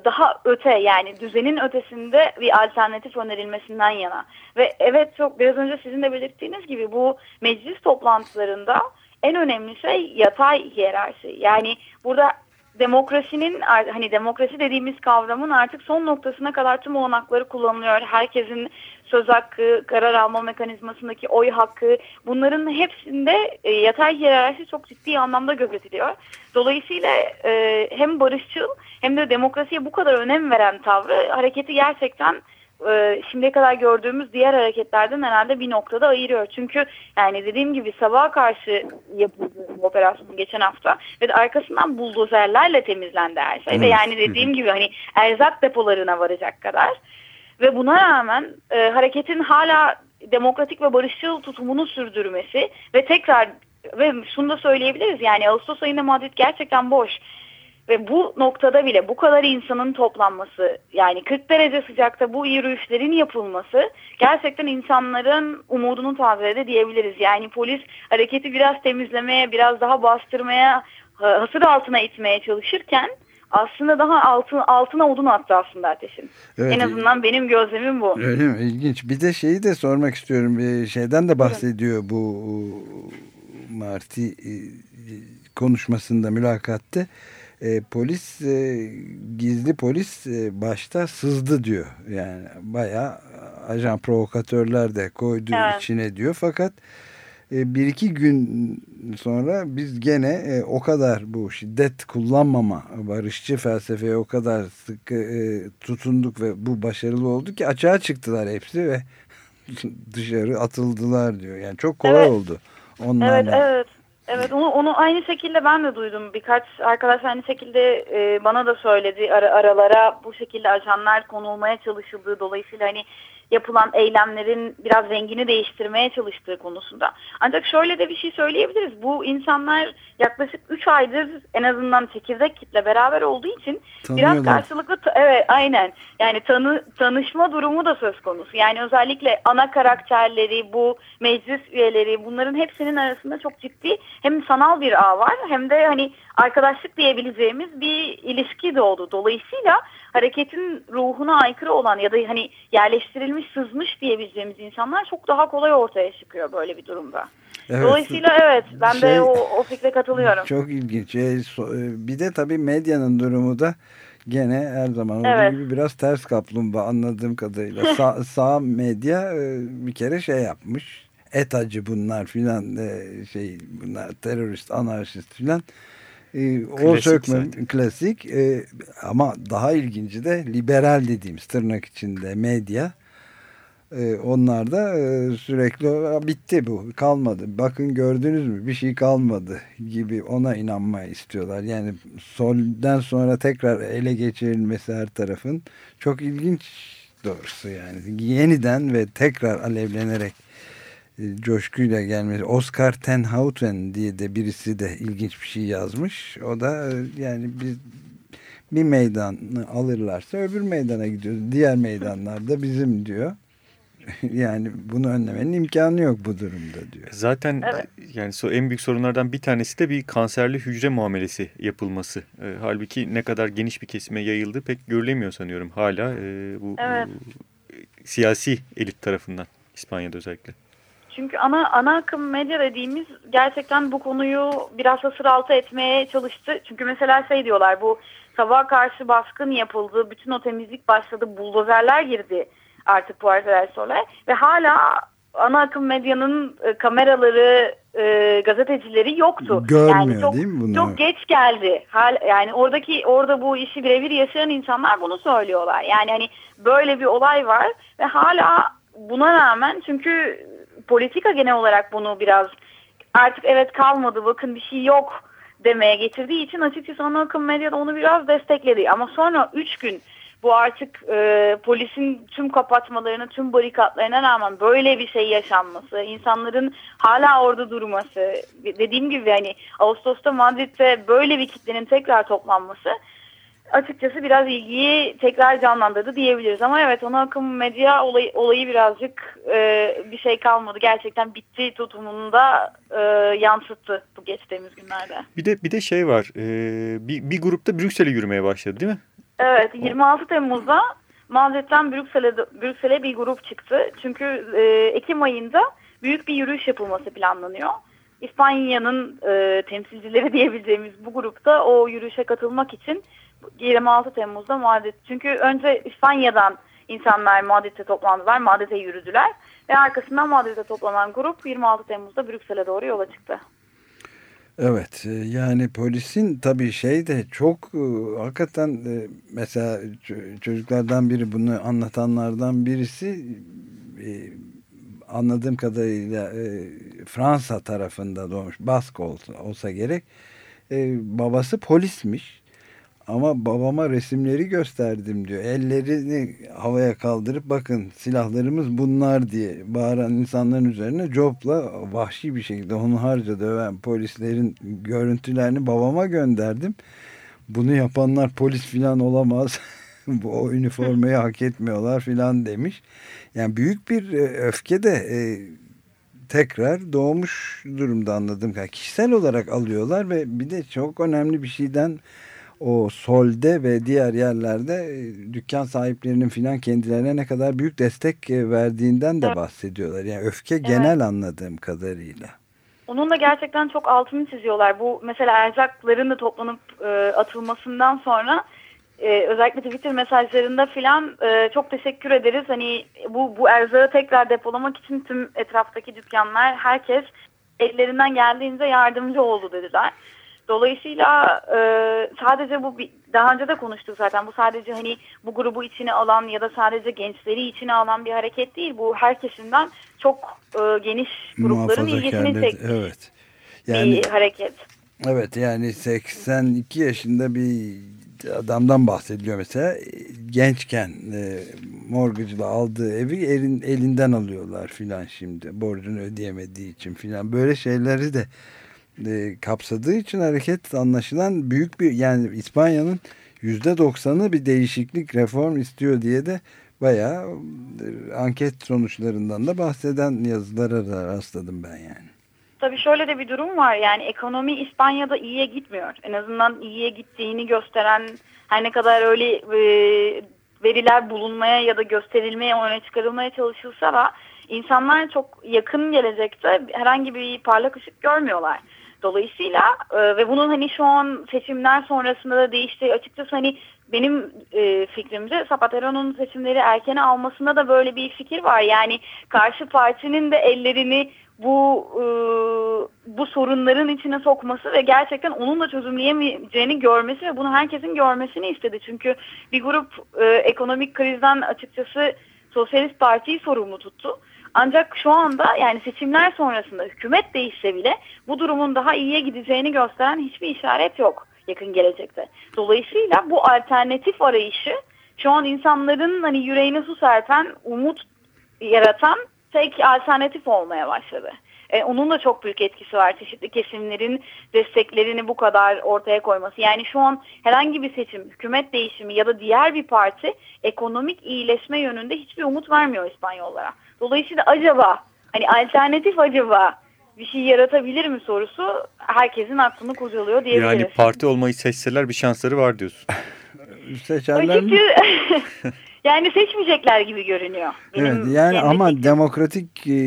daha öte yani düzenin ötesinde bir alternatif önerilmesinden yana. Ve evet çok biraz önce sizin de belirttiğiniz gibi bu meclis toplantılarında en önemli şey yatay hiyerarşi. Yani burada demokrasinin hani demokrasi dediğimiz kavramın artık son noktasına kadar tüm olanakları kullanılıyor. Herkesin söz hakkı, karar alma mekanizmasındaki oy hakkı bunların hepsinde e, yatay hiyerarşi çok ciddi anlamda gözetiliyor. Dolayısıyla e, hem barışçıl hem de demokrasiye bu kadar önem veren tavrı hareketi gerçekten e, şimdiye kadar gördüğümüz diğer hareketlerden herhalde bir noktada ayırıyor. Çünkü yani dediğim gibi sabaha karşı yapıldı bu operasyon geçen hafta ve arkasından buldozerlerle temizlendi her şey. Ve yani dediğim gibi hani erzak depolarına varacak kadar. Ve buna rağmen e, hareketin hala demokratik ve barışçıl tutumunu sürdürmesi ve tekrar ve şunu da söyleyebiliriz yani Ağustos ayında Madrid gerçekten boş. Ve bu noktada bile bu kadar insanın toplanması yani 40 derece sıcakta bu yürüyüşlerin yapılması gerçekten insanların umudunu tazeledi diyebiliriz. Yani polis hareketi biraz temizlemeye biraz daha bastırmaya hasır altına itmeye çalışırken aslında daha altın, altına odun attı aslında ateşin. Evet, en azından benim gözlemim bu. Öyle mi? İlginç. Bir de şeyi de sormak istiyorum. Bir şeyden de bahsediyor bu Marti e, konuşmasında, mülakatte e, polis e, gizli polis e, başta sızdı diyor. Yani bayağı ajan provokatörler de koydu evet. içine diyor. Fakat e, bir iki gün sonra biz gene e, o kadar bu şiddet kullanmama barışçı felsefeye o kadar sıkı e, tutunduk ve bu başarılı oldu ki açığa çıktılar hepsi ve dışarı atıldılar diyor. Yani çok kolay evet. oldu. Onlarla. Evet evet. Evet onu, onu aynı şekilde ben de duydum. Birkaç arkadaş aynı şekilde e, bana da söyledi. Ara, aralara bu şekilde ajanlar konulmaya çalışıldığı dolayısıyla hani yapılan eylemlerin biraz rengini değiştirmeye çalıştığı konusunda. Ancak şöyle de bir şey söyleyebiliriz. Bu insanlar yaklaşık 3 aydır en azından çekirdek kitle beraber olduğu için biraz karşılıklı evet aynen yani tanı, tanışma durumu da söz konusu. Yani özellikle ana karakterleri bu meclis üyeleri bunların hepsinin arasında çok ciddi hem sanal bir ağ var hem de hani arkadaşlık diyebileceğimiz bir ilişki doğdu. Dolayısıyla hareketin ruhuna aykırı olan ya da hani yerleştirilmiş, sızmış diyebileceğimiz insanlar çok daha kolay ortaya çıkıyor böyle bir durumda. Evet. Dolayısıyla evet ben şey, de o, o fikre katılıyorum. Çok ilginç. E, bir de tabii medyanın durumu da gene her zaman olduğu evet. gibi biraz ters kaplumbağa anladığım kadarıyla. Sa sağ medya e, bir kere şey yapmış ETA'cı bunlar filan e, şey bunlar terörist anarşist filan e, o sökme klasik e, ama daha ilginci de liberal dediğimiz tırnak içinde medya. E, onlar da e, sürekli bitti bu kalmadı. Bakın gördünüz mü? Bir şey kalmadı. gibi ona inanmayı istiyorlar. Yani solden sonra tekrar ele geçirilmesi her tarafın çok ilginç doğrusu yani. Yeniden ve tekrar alevlenerek coşkuyla gelmesi. Oscar Tenhouten diye de birisi de ilginç bir şey yazmış. O da e, yani bir bir meydanı alırlarsa öbür meydana gidiyoruz. Diğer meydanlarda bizim diyor. yani bunu önlemenin imkanı yok bu durumda diyor. Zaten evet. yani en büyük sorunlardan bir tanesi de bir kanserli hücre muamelesi yapılması. E, halbuki ne kadar geniş bir kesime yayıldı pek görülemiyor sanıyorum hala e, bu, evet. bu siyasi elit tarafından İspanya'da özellikle. Çünkü ana ana akım medya dediğimiz gerçekten bu konuyu biraz hasır altı etmeye çalıştı. Çünkü mesela şey diyorlar bu sabaha karşı baskın yapıldı, bütün o temizlik başladı, buldozerler girdi artık bu arada sonra ve hala ana akım medyanın e, kameraları, e, gazetecileri yoktu. Görmüyor yani çok, değil mi bunu? Çok geç geldi. Hal, yani oradaki orada bu işi birebir yaşayan insanlar bunu söylüyorlar. Yani hani böyle bir olay var ve hala buna rağmen çünkü politika genel olarak bunu biraz artık evet kalmadı bakın bir şey yok demeye getirdiği için açıkçası ana akım medyada onu biraz destekledi. Ama sonra 3 gün bu artık e, polisin tüm kapatmalarına, tüm barikatlarına rağmen böyle bir şey yaşanması, insanların hala orada durması, dediğim gibi hani Ağustos'ta Madrid'de böyle bir kitlenin tekrar toplanması açıkçası biraz ilgiyi tekrar canlandırdı diyebiliriz. Ama evet ona akım medya olayı, olayı birazcık e, bir şey kalmadı. Gerçekten bitti tutumunda e, yansıttı bu geçtiğimiz günlerde. Bir de bir de şey var. E, bir, bir grupta Brüksel'e yürümeye başladı değil mi? Evet 26 Temmuz'da Madrid'den Brüksel'e Brüksel'e bir grup çıktı. Çünkü e, Ekim ayında büyük bir yürüyüş yapılması planlanıyor. İspanya'nın e, temsilcileri diyebileceğimiz bu grupta o yürüyüşe katılmak için 26 Temmuz'da Madrid. Çünkü önce İspanya'dan insanlar Madrid'e toplandılar, Madrid'e yürüdüler ve arkasından Madrid'e toplanan grup 26 Temmuz'da Brüksel'e doğru yola çıktı. Evet e, yani polisin tabii şey de çok e, hakikaten e, mesela çocuklardan biri bunu anlatanlardan birisi anladığım kadarıyla Fransa tarafında doğmuş Bask olsa, olsa gerek babası polismiş ama babama resimleri gösterdim diyor. Ellerini havaya kaldırıp bakın silahlarımız bunlar diye bağıran insanların üzerine copla vahşi bir şekilde onu harca döven polislerin görüntülerini babama gönderdim. Bunu yapanlar polis filan olamaz. Bu o üniformayı hak etmiyorlar filan demiş. Yani büyük bir e, öfke de e, tekrar doğmuş durumda anladım. Kişisel olarak alıyorlar ve bir de çok önemli bir şeyden o solde ve diğer yerlerde e, dükkan sahiplerinin filan kendilerine ne kadar büyük destek e, verdiğinden de bahsediyorlar. Yani öfke evet. genel anladığım kadarıyla. Onun da gerçekten çok altını çiziyorlar. Bu mesela erzakların da toplanıp e, atılmasından sonra e, özellikle Twitter mesajlarında filan e, çok teşekkür ederiz. Hani bu, bu erzağı tekrar depolamak için tüm etraftaki dükkanlar herkes ellerinden geldiğince yardımcı oldu dediler. Dolayısıyla e, sadece bu daha önce de konuştuk zaten bu sadece hani bu grubu içine alan ya da sadece gençleri içine alan bir hareket değil. Bu herkesinden çok e, geniş grupların ilgisini çekmiş evet. yani, bir hareket. Evet yani 82 yaşında bir adamdan bahsediliyor mesela gençken e, morgıcıla aldığı evi elin, elinden alıyorlar filan şimdi borcunu ödeyemediği için filan böyle şeyleri de e, kapsadığı için hareket anlaşılan büyük bir yani İspanya'nın yüzde doksanı bir değişiklik reform istiyor diye de bayağı e, anket sonuçlarından da bahseden yazılara da rastladım ben yani. Tabii şöyle de bir durum var yani ekonomi İspanya'da iyiye gitmiyor. En azından iyiye gittiğini gösteren her ne kadar öyle e, veriler bulunmaya ya da gösterilmeye öne çıkarılmaya çalışılsa da insanlar çok yakın gelecekte herhangi bir parlak ışık görmüyorlar. Dolayısıyla e, ve bunun hani şu an seçimler sonrasında da değiştiği açıkçası hani benim e, fikrimce Zapatero'nun seçimleri erkene almasında da böyle bir fikir var. Yani karşı partinin de ellerini bu e, bu sorunların içine sokması ve gerçekten onun da çözümleyemeyeceğini görmesi ve bunu herkesin görmesini istedi. Çünkü bir grup e, ekonomik krizden açıkçası Sosyalist Parti'yi sorumlu tuttu. Ancak şu anda yani seçimler sonrasında hükümet değişse bile bu durumun daha iyiye gideceğini gösteren hiçbir işaret yok yakın gelecekte. Dolayısıyla bu alternatif arayışı şu an insanların hani yüreğine su serpen, umut yaratan tek alternatif olmaya başladı. E, onun da çok büyük etkisi var. Çeşitli kesimlerin desteklerini bu kadar ortaya koyması. Yani şu an herhangi bir seçim, hükümet değişimi ya da diğer bir parti ekonomik iyileşme yönünde hiçbir umut vermiyor İspanyollara. Dolayısıyla acaba hani alternatif acaba bir şey yaratabilir mi sorusu herkesin aklını kurcalıyor diyebiliriz. Yani parti olmayı seçseler bir şansları var diyorsun. Seçerler mi? yani seçmeyecekler gibi görünüyor. Benim evet yani ama fikrim. demokratik e,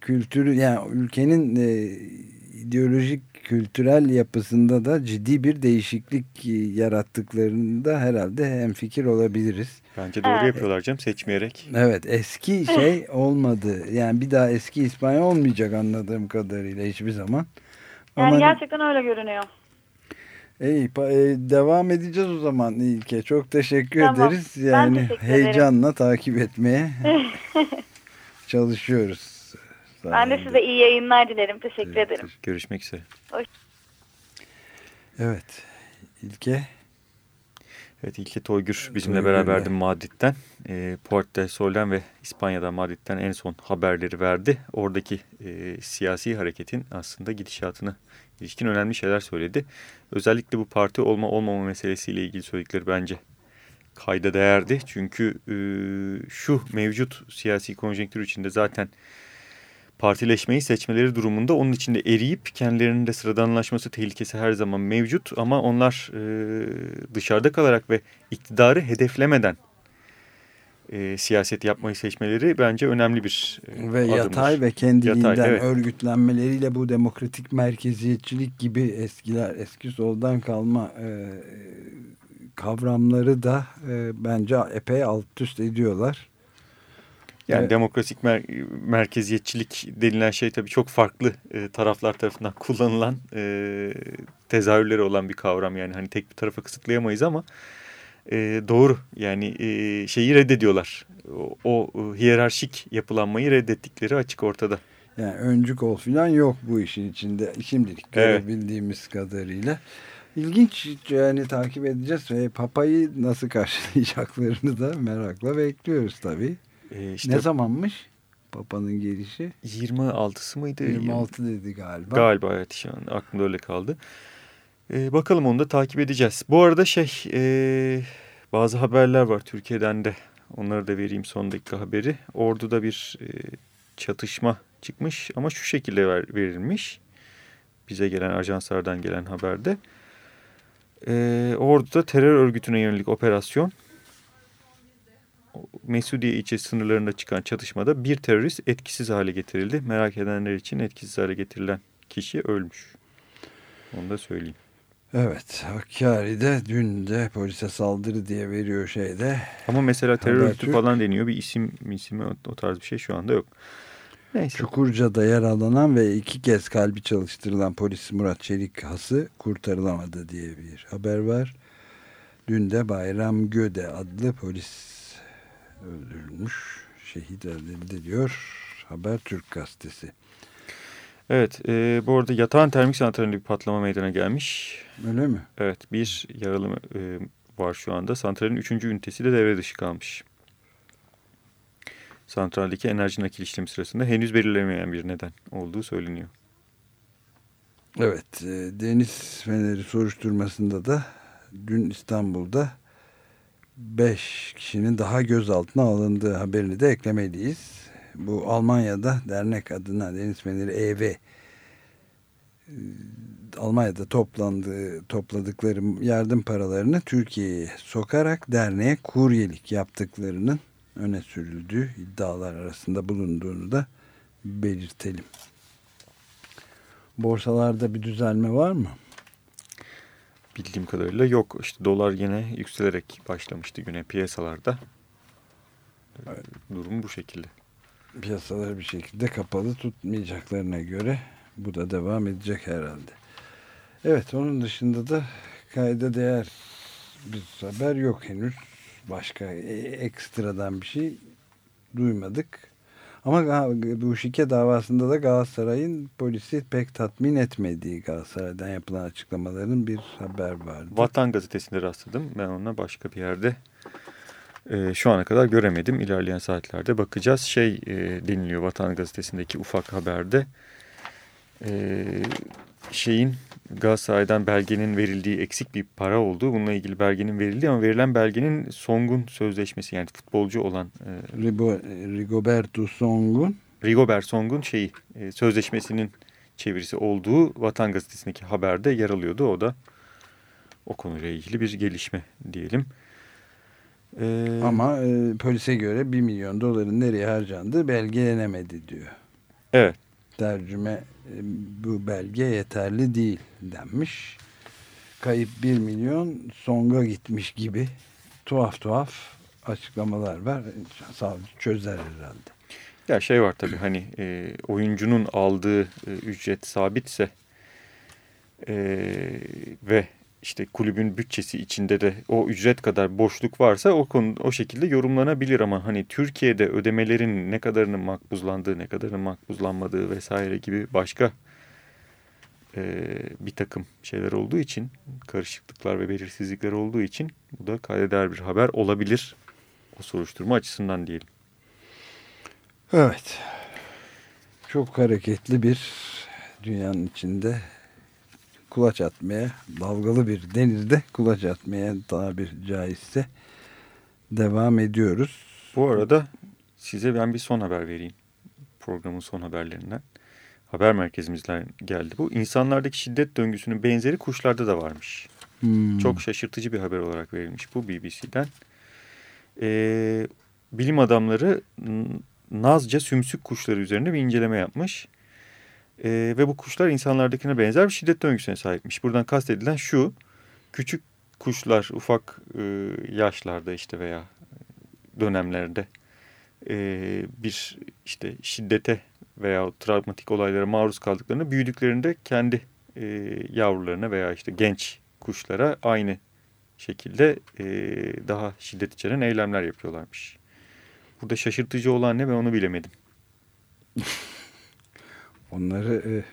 kültürü yani ülkenin e, ideolojik kültürel yapısında da ciddi bir değişiklik e, yarattıklarında herhalde hem fikir olabiliriz. Bence doğru evet. yapıyorlar canım seçmeyerek. Evet eski şey olmadı. Yani bir daha eski İspanya olmayacak anladığım kadarıyla hiçbir zaman. Yani Ama... gerçekten öyle görünüyor. İyi, e, devam edeceğiz o zaman İlke. Çok teşekkür tamam. ederiz. Yani teşekkür heyecanla ederim. takip etmeye çalışıyoruz. Ben de size iyi yayınlar dilerim. Teşekkür evet. ederim. Görüşmek üzere. Hoş. Evet. İlke. Evet İlke Toygür bizimle beraberdi Madrid'den. E, Puerto Sol'den ve İspanya'dan Madrid'den en son haberleri verdi. Oradaki e, siyasi hareketin aslında gidişatını ilişkin önemli şeyler söyledi. Özellikle bu parti olma olmama meselesiyle ilgili söyledikleri bence kayda değerdi. Çünkü e, şu mevcut siyasi konjonktür içinde zaten partileşmeyi seçmeleri durumunda onun içinde eriyip kendilerinin de sıradanlaşması tehlikesi her zaman mevcut. Ama onlar e, dışarıda kalarak ve iktidarı hedeflemeden e, siyaset yapmayı seçmeleri bence önemli bir e, Ve adımdır. yatay ve kendiliğinden yatay, evet. örgütlenmeleriyle bu demokratik merkeziyetçilik gibi eskiler eski soldan kalma e, kavramları da e, bence epey alt üst ediyorlar. Yani evet. demokratik mer merkeziyetçilik denilen şey tabii çok farklı e, taraflar tarafından kullanılan e, tezahürleri olan bir kavram. Yani hani tek bir tarafa kısıtlayamayız ama e, doğru yani e, şeyi reddediyorlar. O, o e, hiyerarşik yapılanmayı reddettikleri açık ortada. Yani öncü kol falan yok bu işin içinde şimdilik görebildiğimiz evet. kadarıyla. İlginç yani takip edeceğiz ve Papa'yı nasıl karşılayacaklarını da merakla bekliyoruz tabii. Ee, işte, ne zamanmış Papa'nın gelişi? 26'sı mıydı? 26 dedi galiba. Galiba evet şu an aklımda öyle kaldı. E, bakalım onu da takip edeceğiz. Bu arada şey e, bazı haberler var Türkiye'den de. Onları da vereyim son dakika haberi. Ordu'da bir e, çatışma çıkmış ama şu şekilde ver, verilmiş. Bize gelen ajanslardan gelen haberde. E, Ordu'da terör örgütüne yönelik operasyon. Mesudiye ilçe sınırlarında çıkan çatışmada bir terörist etkisiz hale getirildi. Merak edenler için etkisiz hale getirilen kişi ölmüş. Onu da söyleyeyim. Evet Hakkari'de dün de polise saldırı diye veriyor şeyde. Ama mesela terör örgütü falan deniyor bir isim ismi o tarz bir şey şu anda yok. Neyse. Çukurca'da yaralanan ve iki kez kalbi çalıştırılan polis Murat Çelik Hası kurtarılamadı diye bir haber var. Dün de Bayram Göde adlı polis öldürülmüş, şehit edildi diyor Haber Türk Gazetesi. Evet, e, bu arada yatağın termik santralinde bir patlama meydana gelmiş. Öyle mi? Evet, bir yaralı e, var şu anda. Santralin üçüncü ünitesi de devre dışı kalmış. Santraldeki enerji nakil işlemi sırasında henüz belirlemeyen bir neden olduğu söyleniyor. Evet, e, deniz feneri soruşturmasında da dün İstanbul'da 5 kişinin daha gözaltına alındığı haberini de eklemeliyiz bu Almanya'da dernek adına Deniz Feneri EV e, Almanya'da toplandığı, topladıkları yardım paralarını Türkiye'ye sokarak derneğe kuryelik yaptıklarının öne sürüldüğü iddialar arasında bulunduğunu da belirtelim. Borsalarda bir düzelme var mı? Bildiğim kadarıyla yok. İşte dolar yine yükselerek başlamıştı güne piyasalarda. Evet. Durum bu şekilde. Piyasaları bir şekilde kapalı tutmayacaklarına göre bu da devam edecek herhalde. Evet onun dışında da kayda değer bir haber yok henüz. Başka e, ekstradan bir şey duymadık. Ama bu şike davasında da Galatasaray'ın polisi pek tatmin etmediği Galatasaray'dan yapılan açıklamaların bir haber vardı. Vatan gazetesinde rastladım. Ben ona başka bir yerde e, şu ana kadar göremedim. İlerleyen saatlerde bakacağız. Şey e, deniliyor Vatan gazetesindeki ufak haberde. E, şeyin Galatasaray'dan belgenin verildiği eksik bir para olduğu. Bununla ilgili belgenin verildiği ama verilen belgenin Song'un sözleşmesi yani futbolcu olan. E, Rigo, Rigoberto Song'un. Rigobert Song'un şeyi e, sözleşmesinin çevirisi olduğu Vatan Gazetesi'ndeki haberde yer alıyordu. O da o konuyla ilgili bir gelişme diyelim. Ee, ama e, polise göre 1 milyon doların nereye harcandığı belgelenemedi diyor. Evet. Tercüme bu belge yeterli değil denmiş. Kayıp 1 milyon songa gitmiş gibi tuhaf tuhaf açıklamalar var. Savcı çözer herhalde. Ya şey var tabii hani e, oyuncunun aldığı e, ücret sabitse e, ve işte kulübün bütçesi içinde de o ücret kadar boşluk varsa o konu o şekilde yorumlanabilir ama hani Türkiye'de ödemelerin ne kadarının makbuzlandığı, ne kadarının makbuzlanmadığı vesaire gibi başka e, bir takım şeyler olduğu için karışıklıklar ve belirsizlikler olduğu için bu da kaydeder bir haber olabilir o soruşturma açısından diyelim. Evet. Çok hareketli bir dünyanın içinde kulaç atmaya, dalgalı bir denizde kulaç atmaya tabir caizse devam ediyoruz. Bu arada size ben bir son haber vereyim. Programın son haberlerinden. Haber merkezimizden geldi bu. İnsanlardaki şiddet döngüsünün benzeri kuşlarda da varmış. Hmm. Çok şaşırtıcı bir haber olarak verilmiş bu BBC'den. Ee, bilim adamları Nazca sümsük kuşları üzerinde bir inceleme yapmış. E, ve bu kuşlar insanlardakine benzer bir şiddet döngüsüne sahipmiş. Buradan kastedilen şu, küçük kuşlar ufak e, yaşlarda işte veya dönemlerde e, bir işte şiddete veya travmatik olaylara maruz kaldıklarını büyüdüklerinde kendi e, yavrularına veya işte genç kuşlara aynı şekilde e, daha şiddet içeren eylemler yapıyorlarmış. Burada şaşırtıcı olan ne ben onu bilemedim. Onları e,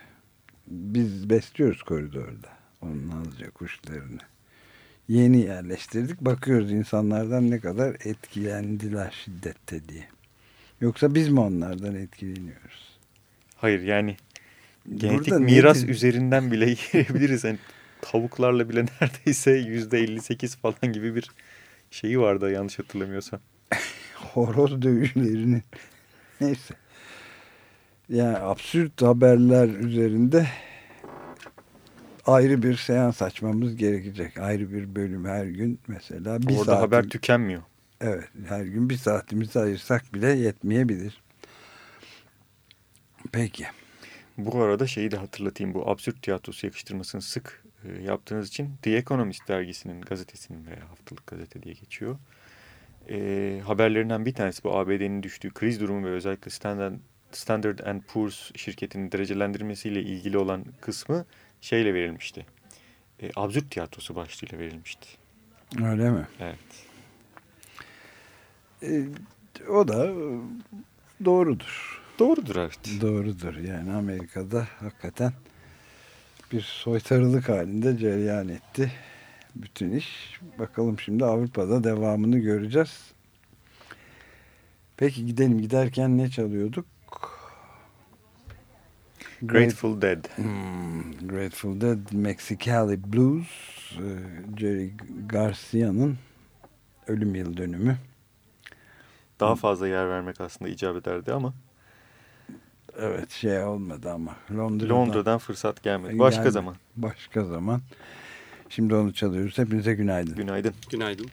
biz besliyoruz koridorda. Onun azca kuşlarını. Yeni yerleştirdik. Bakıyoruz insanlardan ne kadar etkilendiler şiddette diye. Yoksa biz mi onlardan etkileniyoruz? Hayır yani genetik Burada miras nedir? üzerinden bile yiyebiliriz. Yani tavuklarla bile neredeyse yüzde 58 falan gibi bir şeyi vardı yanlış hatırlamıyorsam. Horoz dövüşlerinin. Neyse yani absürt haberler üzerinde ayrı bir seans açmamız gerekecek. Ayrı bir bölüm her gün mesela. Bir Orada saatim, haber tükenmiyor. Evet her gün bir saatimizi ayırsak bile yetmeyebilir. Peki. Bu arada şeyi de hatırlatayım. Bu absürt tiyatrosu yakıştırmasını sık e, yaptığınız için The Economist dergisinin gazetesinin veya haftalık gazete diye geçiyor. E, haberlerinden bir tanesi bu ABD'nin düştüğü kriz durumu ve özellikle Standard Standard Poor's şirketinin derecelendirmesiyle ilgili olan kısmı şeyle verilmişti. E, absürt tiyatrosu başlığıyla verilmişti. Öyle mi? Evet. E, o da doğrudur. Doğrudur evet. Doğrudur. Yani Amerika'da hakikaten bir soytarılık halinde cereyan etti. Bütün iş. Bakalım şimdi Avrupa'da devamını göreceğiz. Peki gidelim. Giderken ne çalıyorduk? Grateful Dead. Hmm, Grateful Dead, Mexicali Blues, e, Jerry Garcia'nın ölüm yıl dönümü. Daha fazla yer vermek aslında icap ederdi ama. Evet şey olmadı ama. Londra'dan, Londra'dan fırsat gelmedi. Başka geldi, zaman. Başka zaman. Şimdi onu çalıyoruz. Hepinize günaydın. Günaydın. Günaydın.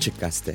Açık Gazete